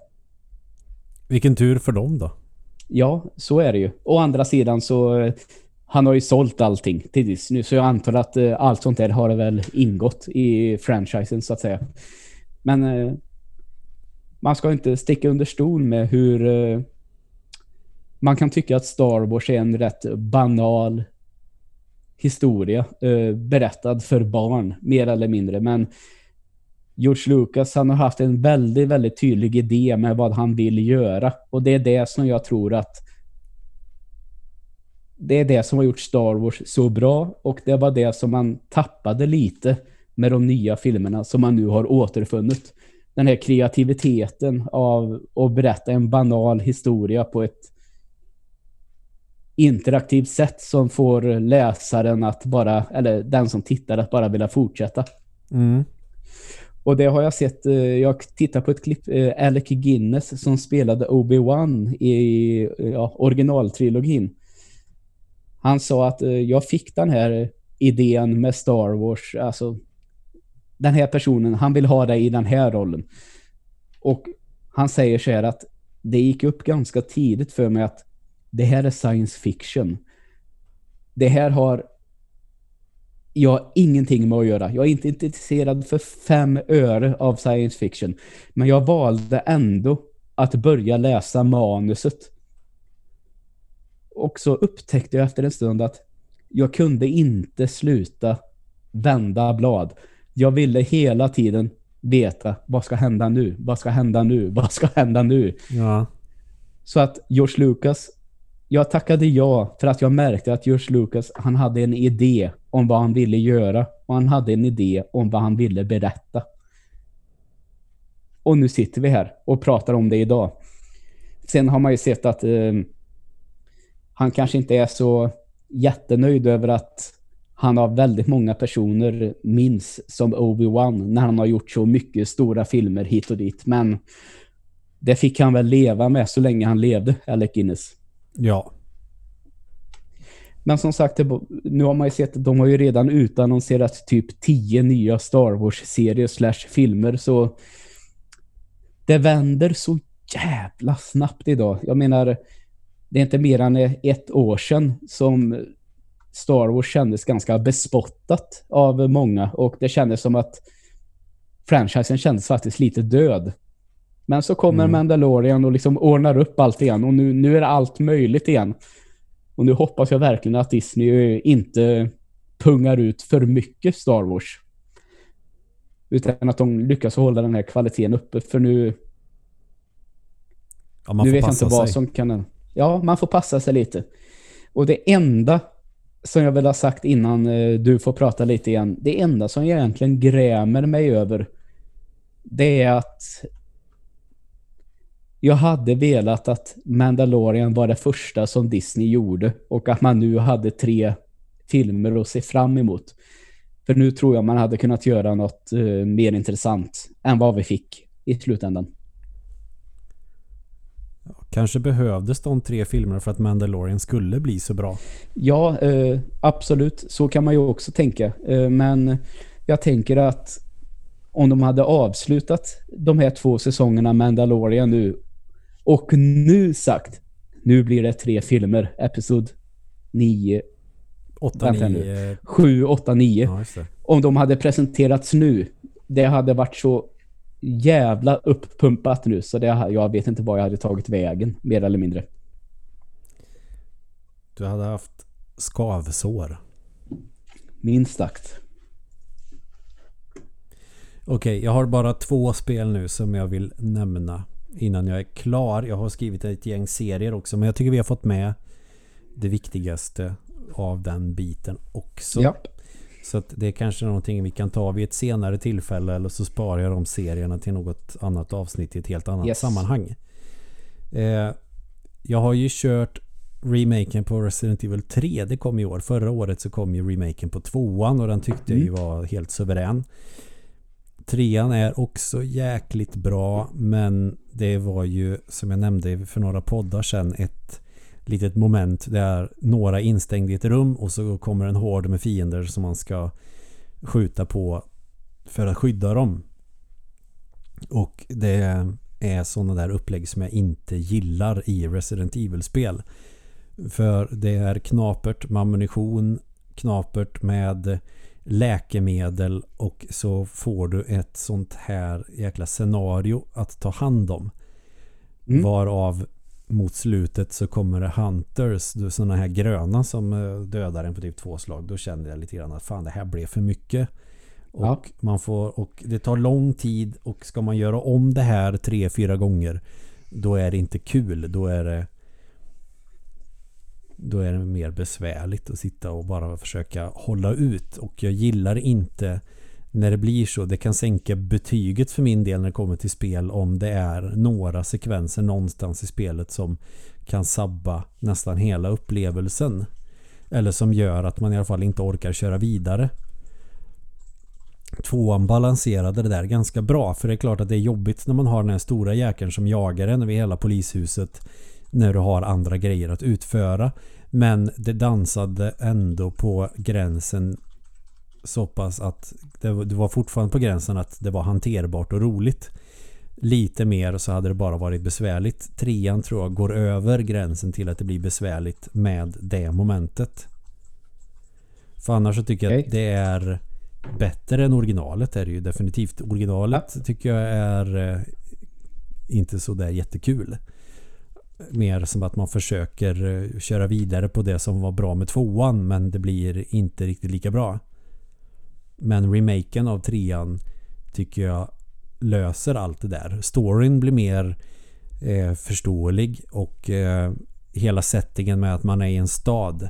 S1: Vilken tur för dem då.
S2: Ja, så är det ju. Å andra sidan så eh, han har ju sålt allting till Disney så jag antar att eh, allt sånt där har väl ingått i franchisen så att säga. Men eh, man ska inte sticka under stol med hur eh, man kan tycka att Star Wars är en rätt banal historia eh, berättad för barn mer eller mindre men George Lucas han har haft en väldigt, väldigt tydlig idé med vad han vill göra. Och det är det som jag tror att det är det som har gjort Star Wars så bra och det var det som man tappade lite med de nya filmerna som man nu har återfunnit. Den här kreativiteten av att berätta en banal historia på ett interaktivt sätt som får läsaren att bara, eller den som tittar att bara vilja fortsätta.
S1: Mm.
S2: Och det har jag sett, eh, jag tittar på ett klipp, eh, Alec Guinness som spelade Obi-Wan i ja, originaltrilogin. Han sa att eh, jag fick den här idén med Star Wars, alltså den här personen, han vill ha dig i den här rollen. Och han säger så här att det gick upp ganska tidigt för mig att det här är science fiction. Det här har jag har ingenting med att göra. Jag är inte intresserad för fem öre av science fiction. Men jag valde ändå att börja läsa manuset. Och så upptäckte jag efter en stund att jag kunde inte sluta vända blad. Jag ville hela tiden veta vad ska hända nu? Vad ska hända nu? [laughs] Vad ska hända nu?
S1: Ja.
S2: Så att George Lucas, jag tackade ja för att jag märkte att George Lucas, han hade en idé om vad han ville göra och han hade en idé om vad han ville berätta. Och nu sitter vi här och pratar om det idag. Sen har man ju sett att eh, han kanske inte är så jättenöjd över att han har väldigt många personer minns som Obi-Wan när han har gjort så mycket stora filmer hit och dit. Men det fick han väl leva med så länge han levde, Alec Guinness.
S1: Ja.
S2: Men som sagt, nu har man ju sett att de har ju redan utannonserat typ tio nya Star Wars-serier slash filmer så det vänder så jävla snabbt idag. Jag menar, det är inte mer än ett år sedan som Star Wars kändes ganska bespottat av många och det kändes som att franchisen kändes faktiskt lite död. Men så kommer mm. Mandalorian och liksom ordnar upp allt igen och nu, nu är allt möjligt igen. Och nu hoppas jag verkligen att Disney inte pungar ut för mycket Star Wars. Utan att de lyckas hålla den här kvaliteten uppe för nu
S1: ja, nu vet jag inte vad
S2: sig. som kan... Ja, man får passa sig lite. Och det enda som jag vill ha sagt innan eh, du får prata lite igen. Det enda som jag egentligen grämer mig över det är att jag hade velat att Mandalorian var det första som Disney gjorde och att man nu hade tre filmer att se fram emot. För nu tror jag man hade kunnat göra något eh, mer intressant än vad vi fick i slutändan.
S1: Kanske behövdes de tre filmerna för att Mandalorian skulle bli så bra.
S2: Ja, uh, absolut. Så kan man ju också tänka. Uh, men jag tänker att om de hade avslutat de här två säsongerna Mandalorian nu och nu sagt, nu blir det tre filmer. Episod 9,
S1: 8, 9.
S2: 7, 8, 9. Ja, Om de hade presenterats nu, det hade varit så jävla upppumpat nu så det, jag vet inte vad jag hade tagit vägen, mer eller mindre.
S1: Du hade haft skavsår.
S2: Minst sagt.
S1: Okej, okay, jag har bara två spel nu som jag vill nämna innan jag är klar. Jag har skrivit ett gäng serier också men jag tycker vi har fått med det viktigaste av den biten också.
S2: Ja.
S1: Så det är kanske någonting vi kan ta vid ett senare tillfälle eller så sparar jag de serierna till något annat avsnitt i ett helt annat yes. sammanhang. Eh, jag har ju kört remaken på Resident Evil 3. Det kom i år. Förra året så kom ju remaken på tvåan och den tyckte mm. jag ju var helt suverän. Trean är också jäkligt bra men det var ju som jag nämnde för några poddar sedan ett litet moment där några instängda i ett rum och så kommer en hård med fiender som man ska skjuta på för att skydda dem. Och det är sådana där upplägg som jag inte gillar i Resident Evil-spel. För det är knapert med ammunition, knapert med läkemedel och så får du ett sånt här jäkla scenario att ta hand om. Mm. Varav mot slutet så kommer det Hunters, sådana här gröna som eh, dödar en på typ två slag. Då kände jag lite grann att fan det här blev för mycket. Och, ja. man får, och det tar lång tid och ska man göra om det här tre, fyra gånger då är det inte kul. Då är det då är det mer besvärligt att sitta och bara försöka hålla ut. Och jag gillar inte när det blir så. Det kan sänka betyget för min del när det kommer till spel om det är några sekvenser någonstans i spelet som kan sabba nästan hela upplevelsen. Eller som gör att man i alla fall inte orkar köra vidare. Tvåan balanserade det där ganska bra för det är klart att det är jobbigt när man har den här stora jäkeln som jagar en över hela polishuset när du har andra grejer att utföra. Men det dansade ändå på gränsen så pass att det, var fortfarande på gränsen att det var hanterbart och roligt. Lite mer så hade det bara varit besvärligt. Trean tror jag går över gränsen till att det blir besvärligt med det momentet. För annars så tycker jag okay. att det är bättre än originalet är det ju definitivt. Originalet ja. tycker jag är eh, inte så där jättekul mer som att man försöker eh, köra vidare på det som var bra med tvåan men det blir inte riktigt lika bra. Men remaken av trean tycker jag löser allt det där. Storyn blir mer eh, förståelig och eh, hela settingen med att man är i en stad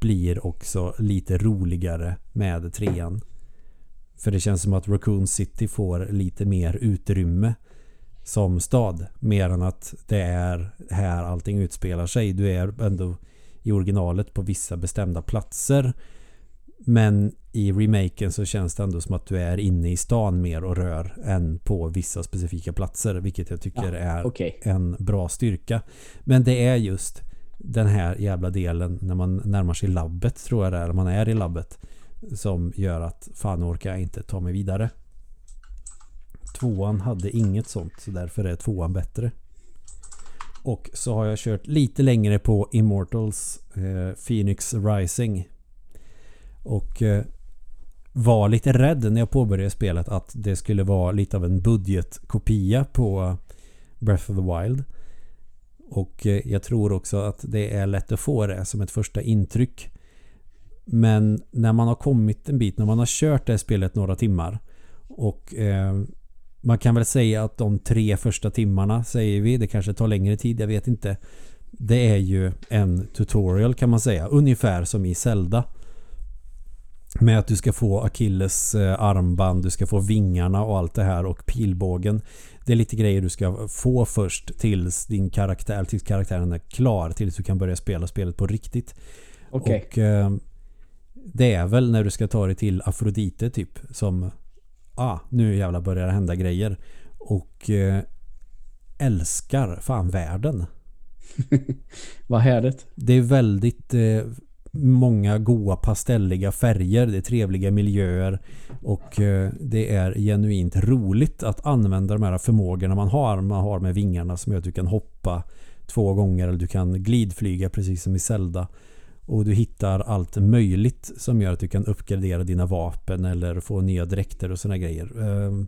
S1: blir också lite roligare med trean. För det känns som att Raccoon City får lite mer utrymme som stad. Mer än att det är här allting utspelar sig. Du är ändå i originalet på vissa bestämda platser. Men i remaken så känns det ändå som att du är inne i stan mer och rör än på vissa specifika platser. Vilket jag tycker ja, är okay. en bra styrka. Men det är just den här jävla delen när man närmar sig labbet tror jag det är. Man är i labbet. Som gör att fan orkar jag inte ta mig vidare. Tvåan hade inget sånt så därför är tvåan bättre. Och så har jag kört lite längre på Immortals eh, Phoenix Rising. Och eh, var lite rädd när jag påbörjade spelet att det skulle vara lite av en budgetkopia på Breath of the Wild. Och eh, jag tror också att det är lätt att få det som ett första intryck. Men när man har kommit en bit, när man har kört det spelet några timmar och eh, man kan väl säga att de tre första timmarna säger vi, det kanske tar längre tid, jag vet inte. Det är ju en tutorial kan man säga, ungefär som i Zelda. Med att du ska få Achilles eh, armband, du ska få vingarna och allt det här och pilbågen. Det är lite grejer du ska få först tills din karaktär, tills karaktären är klar, tills du kan börja spela spelet på riktigt.
S2: Okay.
S1: Och eh, det är väl när du ska ta dig till Afrodite typ som ah, nu jävlar börjar det hända grejer. Och eh, älskar fan världen. [laughs]
S2: Vad härligt.
S1: Det är väldigt eh, många goa pastelliga färger. Det är trevliga miljöer. Och eh, det är genuint roligt att använda de här förmågorna man har. Man har med vingarna som gör att du kan hoppa två gånger eller du kan glidflyga precis som i Zelda. Och du hittar allt möjligt som gör att du kan uppgradera dina vapen eller få nya dräkter och sådana grejer. Ehm,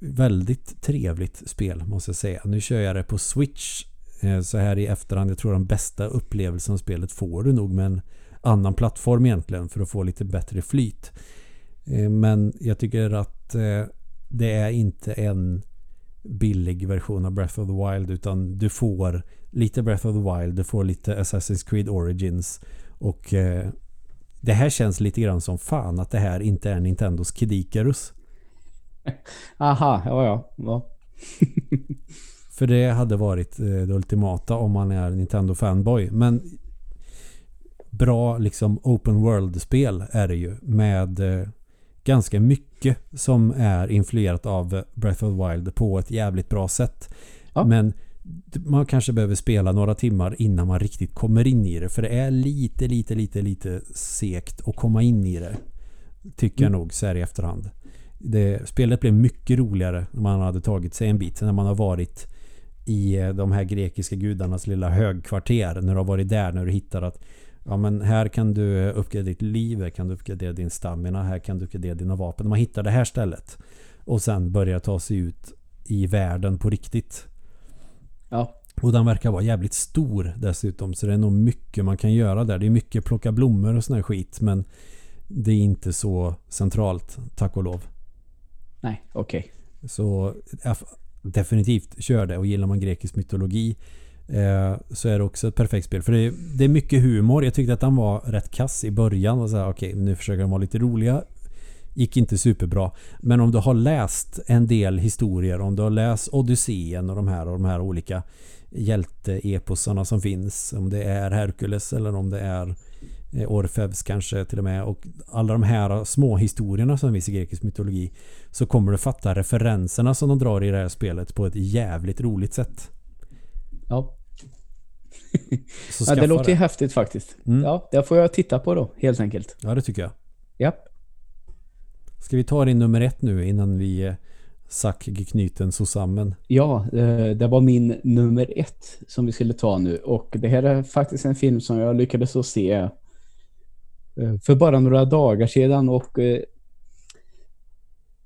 S1: väldigt trevligt spel måste jag säga. Nu kör jag det på Switch Eh, så här i efterhand. Jag tror den bästa upplevelsen av spelet får du nog med en annan plattform egentligen för att få lite bättre flyt. Eh, men jag tycker att eh, det är inte en billig version av Breath of the Wild utan du får lite Breath of the Wild, du får lite Assassin's Creed Origins och det här känns lite grann som fan att det här inte är Nintendos Kidikarus. [laughs]
S2: Aha, ja ja. ja. [laughs]
S1: För det hade varit eh, det ultimata om man är Nintendo-fanboy. Men bra liksom open world-spel är det ju med eh, ganska mycket som är influerat av Breath of the Wild på ett jävligt bra sätt. Ja. Men man kanske behöver spela några timmar innan man riktigt kommer in i det. För det är lite, lite, lite, lite sekt att komma in i det. Tycker jag mm. nog så här i efterhand. Det, spelet blev mycket roligare när man hade tagit sig en bit. När man har varit i eh, de här grekiska gudarnas lilla högkvarter. När du har varit där, när du hittar att Ja men här kan du uppgradera ditt liv, här kan du uppgradera din stamina, här kan du uppgradera dina vapen. Man hittar det här stället. Och sen börjar ta sig ut i världen på riktigt.
S2: Ja.
S1: Och den verkar vara jävligt stor dessutom. Så det är nog mycket man kan göra där. Det är mycket plocka blommor och sån här skit. Men det är inte så centralt, tack och lov.
S2: Nej, okej. Okay.
S1: Så definitivt kör det. Och gillar man grekisk mytologi eh, så är det också ett perfekt spel. För det är, det är mycket humor. Jag tyckte att den var rätt kass i början. Och så här, okej, okay, nu försöker de vara lite roliga. Gick inte superbra. Men om du har läst en del historier, om du har läst Odysseen och de här och de här olika hjälteeposarna som finns. Om det är Herkules eller om det är eh, Orfeus kanske till och med. Och alla de här små historierna som finns i grekisk mytologi. Så kommer du fatta referenserna som de drar i det här spelet på ett jävligt roligt sätt.
S2: Ja. [laughs] ja det låter ju häftigt faktiskt. Mm. Ja, det får jag titta på då, helt enkelt.
S1: Ja, det tycker jag.
S2: Ja.
S1: Ska vi ta din nummer ett nu innan vi eh, sack knyten så samman?
S2: Ja, eh, det var min nummer ett som vi skulle ta nu. Och det här är faktiskt en film som jag lyckades att se eh, Eh, för bara några dagar sedan. Och eh,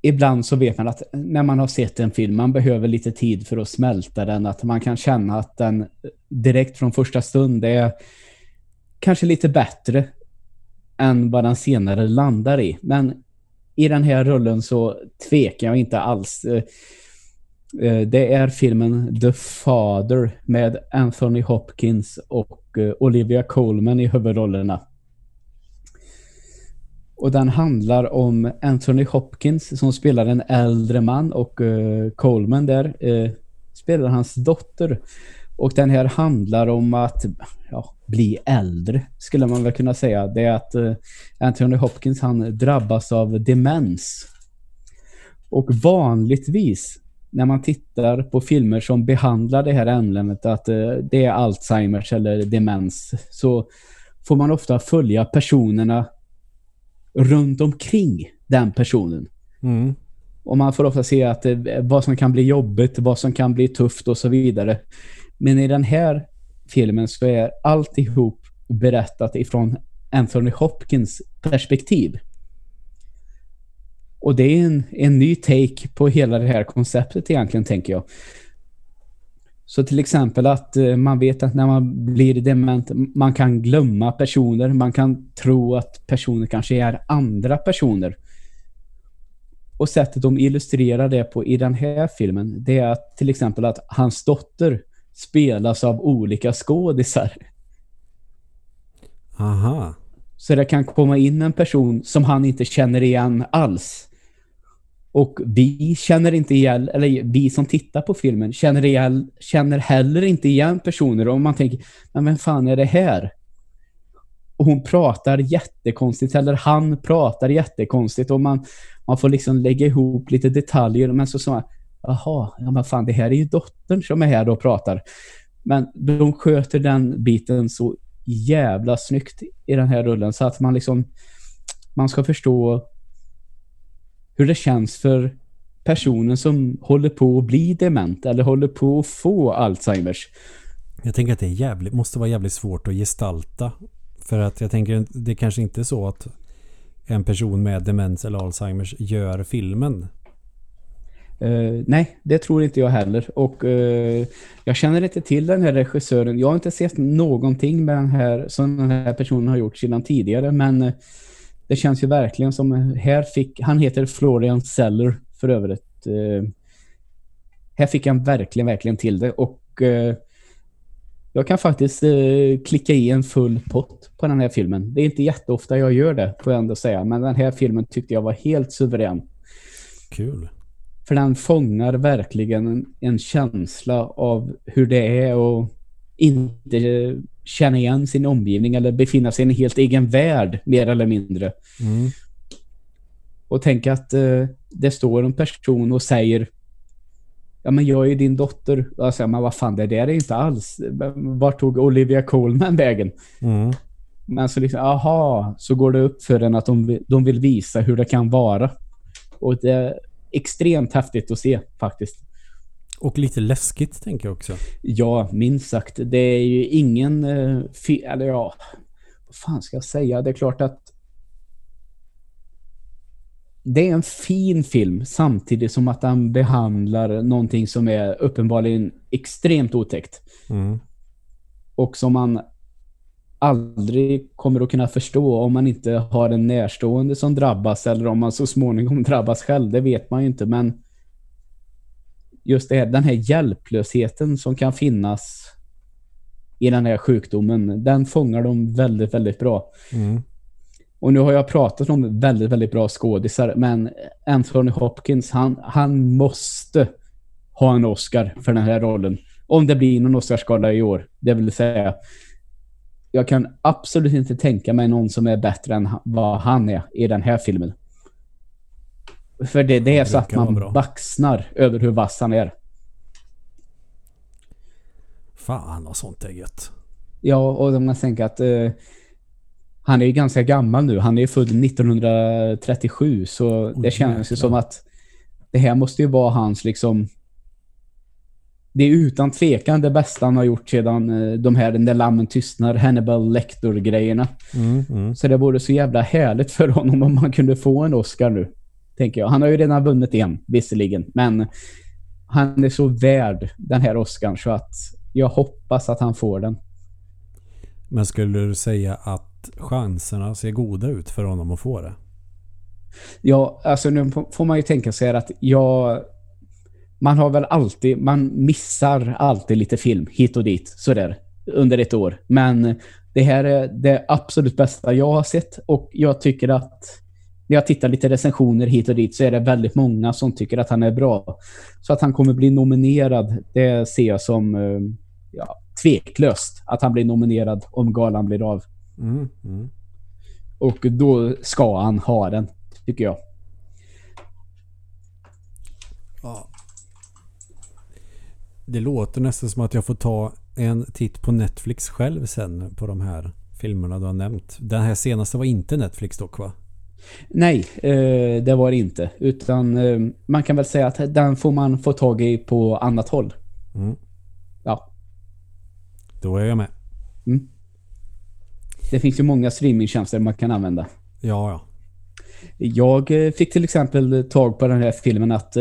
S2: ibland så vet man att när man har sett en film, man behöver lite tid för att smälta den. Att man kan känna att den direkt från första stund är kanske lite bättre än vad den senare landar i. Men i den här rollen så tvekar jag inte alls. Eh, det är filmen The Father med Anthony Hopkins och Olivia Colman i huvudrollerna. Och den handlar om Anthony Hopkins som spelar en äldre man och eh, Coleman där eh, spelar hans dotter. Och den här handlar om att ja, bli äldre, skulle man väl kunna säga. Det är att uh, Anthony Hopkins han drabbas av demens. Och vanligtvis när man tittar på filmer som behandlar det här ämnet, att uh, det är Alzheimers eller demens, så får man ofta följa personerna runt omkring den personen. Mm. Och man får ofta se att uh, vad som kan bli jobbigt, vad som kan bli tufft och så vidare. Men i den här filmen så är alltihop berättat ifrån Anthony Hopkins perspektiv. Och det är en, en ny take på hela det här konceptet egentligen, tänker jag. Så till exempel att eh, man vet att när man blir dement, man kan glömma personer, man kan tro att personer kanske är andra personer. Och sättet de illustrerar det på i den här filmen, det är att till exempel att hans dotter spelas av olika skådisar.
S1: Aha.
S2: Så det kan komma in en person som han inte känner igen alls. Och vi känner inte igen, eller vi som tittar på filmen känner, igen, känner heller inte igen personer. Och man tänker, men vem fan är det här? Och hon pratar jättekonstigt, eller han pratar jättekonstigt. Och man, man får liksom lägga ihop lite detaljer. Men så sa man, Jaha, ja men fan det här är ju dottern som är här och pratar. Men de sköter den biten så jävla snyggt i den här rullen så att man liksom man ska förstå hur det känns för personen som håller på att bli dement eller håller på att få Alzheimers.
S1: Jag tänker att det är jävligt, måste vara jävligt svårt att gestalta. För att jag tänker det kanske inte är så att en person med demens eller Alzheimers gör filmen.
S2: Uh, nej, det tror inte jag heller. Och uh, jag känner inte till den här regissören. Jag har inte sett någonting med den här, som den här personen har gjort sedan tidigare. Men uh, det känns ju verkligen som här fick, han heter Florian Seller för övrigt. här fick han verkligen, verkligen till det. Och jag kan faktiskt klicka i en full pott på den här filmen. Det är inte jätteofta jag gör det, får jag ändå säga. Men den här filmen tyckte jag var helt suverän.
S1: Kul.
S2: För den fångar verkligen en, en känsla av hur det är att inte känna igen sin omgivning eller befinna sig i en helt egen värld, mer eller mindre. Mm. Och tänk att eh, det står en person och säger Ja men jag är din dotter. Jag säger, men vad fan det där är inte alls. Vart tog Olivia Colman vägen? Mm. Men så liksom, aha, så går det upp för en att de, de vill visa hur det kan vara. Och det, extremt häftigt att se faktiskt.
S1: Och lite läskigt tänker jag också.
S2: Ja, minst sagt. Det är ju ingen... Eh, eller ja, vad fan ska jag säga? Det är klart att det är en fin film samtidigt som att den behandlar någonting som är uppenbarligen extremt otäckt. Mm. Och som man aldrig kommer att kunna förstå om man inte har en närstående som drabbas eller om man så småningom [laughs] drabbas själv, det vet man ju inte men just det här, den här hjälplösheten som kan finnas i den här sjukdomen, den fångar de väldigt, väldigt bra. Mm. Och nu har jag pratat om väldigt, väldigt bra skådisar, men Anthony Hopkins, han, han måste ha en Oscar för den här rollen. Om det blir någon Oscarsgala i år, det vill säga jag kan absolut inte tänka mig någon som är bättre än vad han är i den här filmen. För det, det är så att man baxnar över hur vass han är.
S1: Fan vad sånt är gött.
S2: Ja, och om man tänker att uh, han är ju ganska gammal nu. Han är född 1937 så oh, det känns jäklar. ju som att det här måste ju vara hans liksom det är utan tvekan det bästa han har gjort sedan eh, de här När lammen tystnar, Hannibal Lecter-grejerna. Mm, mm. Så det vore så jävla härligt för honom om man kunde få en Oscar nu. Tänker jag. Han har ju redan vunnit en, visserligen. Men han är så värd den här Oscar så att jag hoppas att han får den.
S1: Men skulle du säga att chanserna ser goda ut för honom att få det?
S2: Ja, alltså nu får man ju tänka sig att jag... Man har väl alltid... Man missar alltid lite film hit och dit, sådär, under ett år. Men det här är det absolut bästa jag har sett och jag tycker att när jag tittar lite recensioner hit och dit så är det väldigt många som tycker att han är bra. Så att han kommer bli nominerad, det ser jag som eh, ja, tveklöst att han blir nominerad om galan blir av.
S1: Mm, mm.
S2: Och då ska han ha den, tycker jag.
S1: Ja. Det låter nästan som att jag får ta en titt på Netflix själv sen på de här filmerna du har nämnt. Den här senaste var inte Netflix dock va?
S2: Nej, eh, det var det inte. Utan eh, man kan väl säga att den får man få tag i på annat håll.
S1: Mm.
S2: Ja.
S1: Då är jag med.
S2: Mm. Det finns ju många streamingtjänster man kan använda.
S1: Ja, ja.
S2: Jag eh, fick till exempel tag på den här filmen att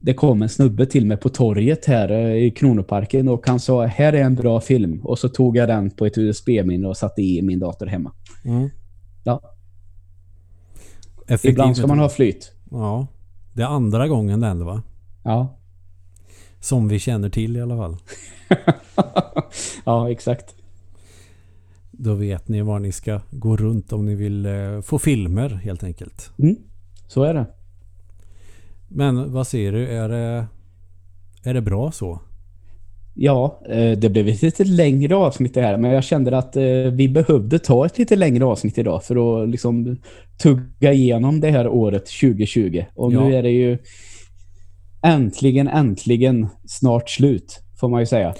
S2: det kom en snubbe till mig på torget här i Kronoparken och han sa här är en bra film. Och så tog jag den på ett USB-minne och satte i min dator hemma.
S1: Mm.
S2: Ja.
S1: Effektivt
S2: Ibland ska man ha flyt.
S1: Ja. Det är andra gången den va?
S2: Ja.
S1: Som vi känner till i alla fall. [laughs]
S2: ja, exakt.
S1: Då vet ni var ni ska gå runt om ni vill eh, få filmer helt enkelt.
S2: Mm. Så är det.
S1: Men vad säger du? Är det, är det bra så?
S2: Ja, eh, det blev ett lite längre avsnitt det här. Men jag kände att eh, vi behövde ta ett lite längre avsnitt idag för att liksom tugga igenom det här året 2020. Och
S1: Ja.
S2: nu är det ju äntligen, äntligen snart slut, får man ju säga.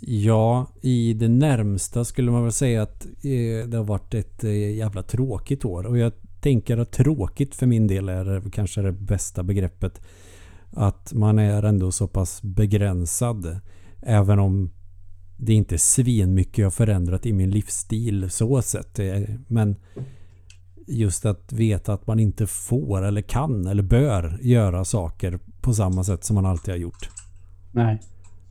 S1: Ja, i det närmsta skulle man väl säga att eh, det har varit ett jävla tråkigt år. Och jag tänker att tråkigt för min del är kanske det bästa begreppet. Att man är ändå så pass begränsad. Även om det inte är svin mycket har förändrat i min livsstil så sett. Eh, Men just att veta att man inte får eller kan eller bör göra saker på samma sätt som man alltid har gjort.
S2: Nej.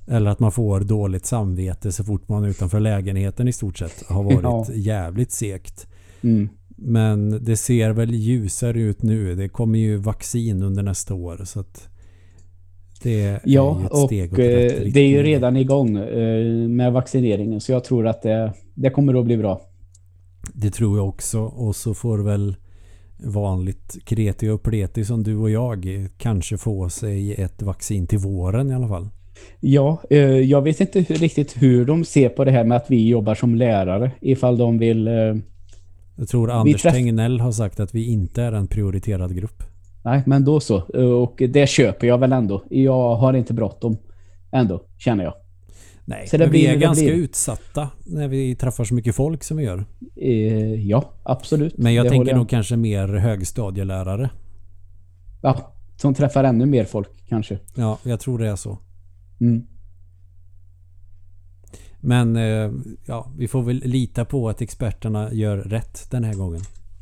S1: Eller att man får dåligt samvete så fort man är utanför lägenheten i stort sett har varit [laughs]
S2: Ja.
S1: jävligt segt.
S2: Mm.
S1: Men det ser väl ljusare ut nu. Det kommer ju vaccin under nästa år så att det
S2: Ja, och eh, det är ju redan igång eh, med vaccineringen. Så jag tror att det, det kommer att bli bra.
S1: Det tror jag också. Och så får väl vanligt kreti och pleti som du och jag kanske få sig ett vaccin till våren i alla fall.
S2: Ja, eh, jag vet inte riktigt hur de ser på det här med att vi jobbar som lärare. Ifall de vill...
S1: Jag tror Anders Tegnell har sagt att vi inte är en prioriterad grupp.
S2: Nej, men då så. Och det köper jag väl ändå. Jag har inte bråttom ändå, känner jag.
S1: Nej,
S2: Så det
S1: men vi
S2: blir
S1: är
S2: vad det
S1: ganska
S2: blir.
S1: utsatta när vi träffar så mycket folk som vi gör.
S2: Eh, ja, absolut.
S1: Men jag
S2: Det
S1: tänker
S2: håller
S1: nog kanske mer högstadielärare.
S2: Ja, som träffar ännu mer folk kanske.
S1: Ja, jag tror det är så.
S2: Mm.
S1: Men eh, ja, vi får väl lita på att experterna gör rätt den här gången.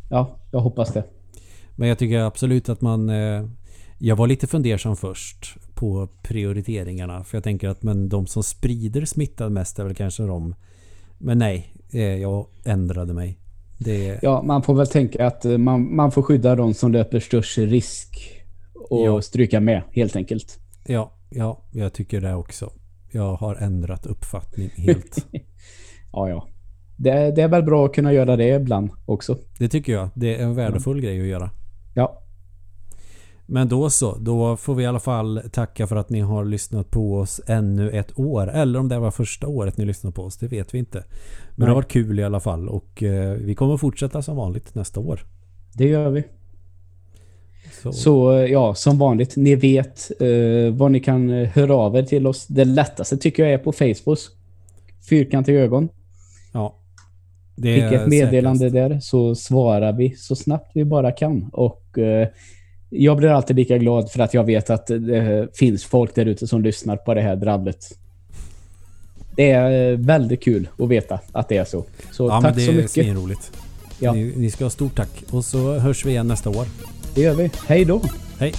S2: Ja, jag hoppas det.
S1: Men jag tycker absolut att man... Eh, jag var lite fundersam först på prioriteringarna. För jag tänker att men de som sprider smittan mest är väl kanske de. Men nej, eh, jag ändrade mig. Det,
S2: Ja, man får väl tänka att eh, man, man får skydda de som löper störst risk och
S1: Ja.
S2: stryka med, helt enkelt.
S1: ja, ja, jag tycker det också. Jag har ändrat uppfattning helt. [laughs]
S2: Ja, ja. Det, det är väl bra att kunna göra det ibland också.
S1: Det tycker jag. Det är en värdefull grej att göra.
S2: Ja,
S1: Men då så. Då får vi i alla fall tacka för att ni har lyssnat på oss ännu ett år. Eller om det var första året ni lyssnade på oss. Det vet vi inte. Men det
S2: Nej.
S1: har varit kul i alla fall. Och eh, vi kommer fortsätta som vanligt nästa år.
S2: det gör vi.
S1: Så,
S2: Så eh, ja, som vanligt, ni vet eh, vad ni kan eh, höra av er till oss. Det lättaste tycker jag är på Facebook. Fyrkantiga ögon.
S1: ja. Det
S2: Skicka ett meddelande
S1: säkrast.
S2: där så svarar vi så snabbt vi bara kan. Och eh, jag blir alltid lika glad för att jag vet att det finns folk där ute som lyssnar på det här drabblet. Det är eh, väldigt kul att veta att det är så. Så
S1: Ja,
S2: tack
S1: det
S2: så
S1: är
S2: mycket.
S1: svinroligt.
S2: Ja.
S1: Ni, ni ska ha stort tack. Och så hörs vi igen nästa år.
S2: Det gör vi. Hej då!
S1: Hej!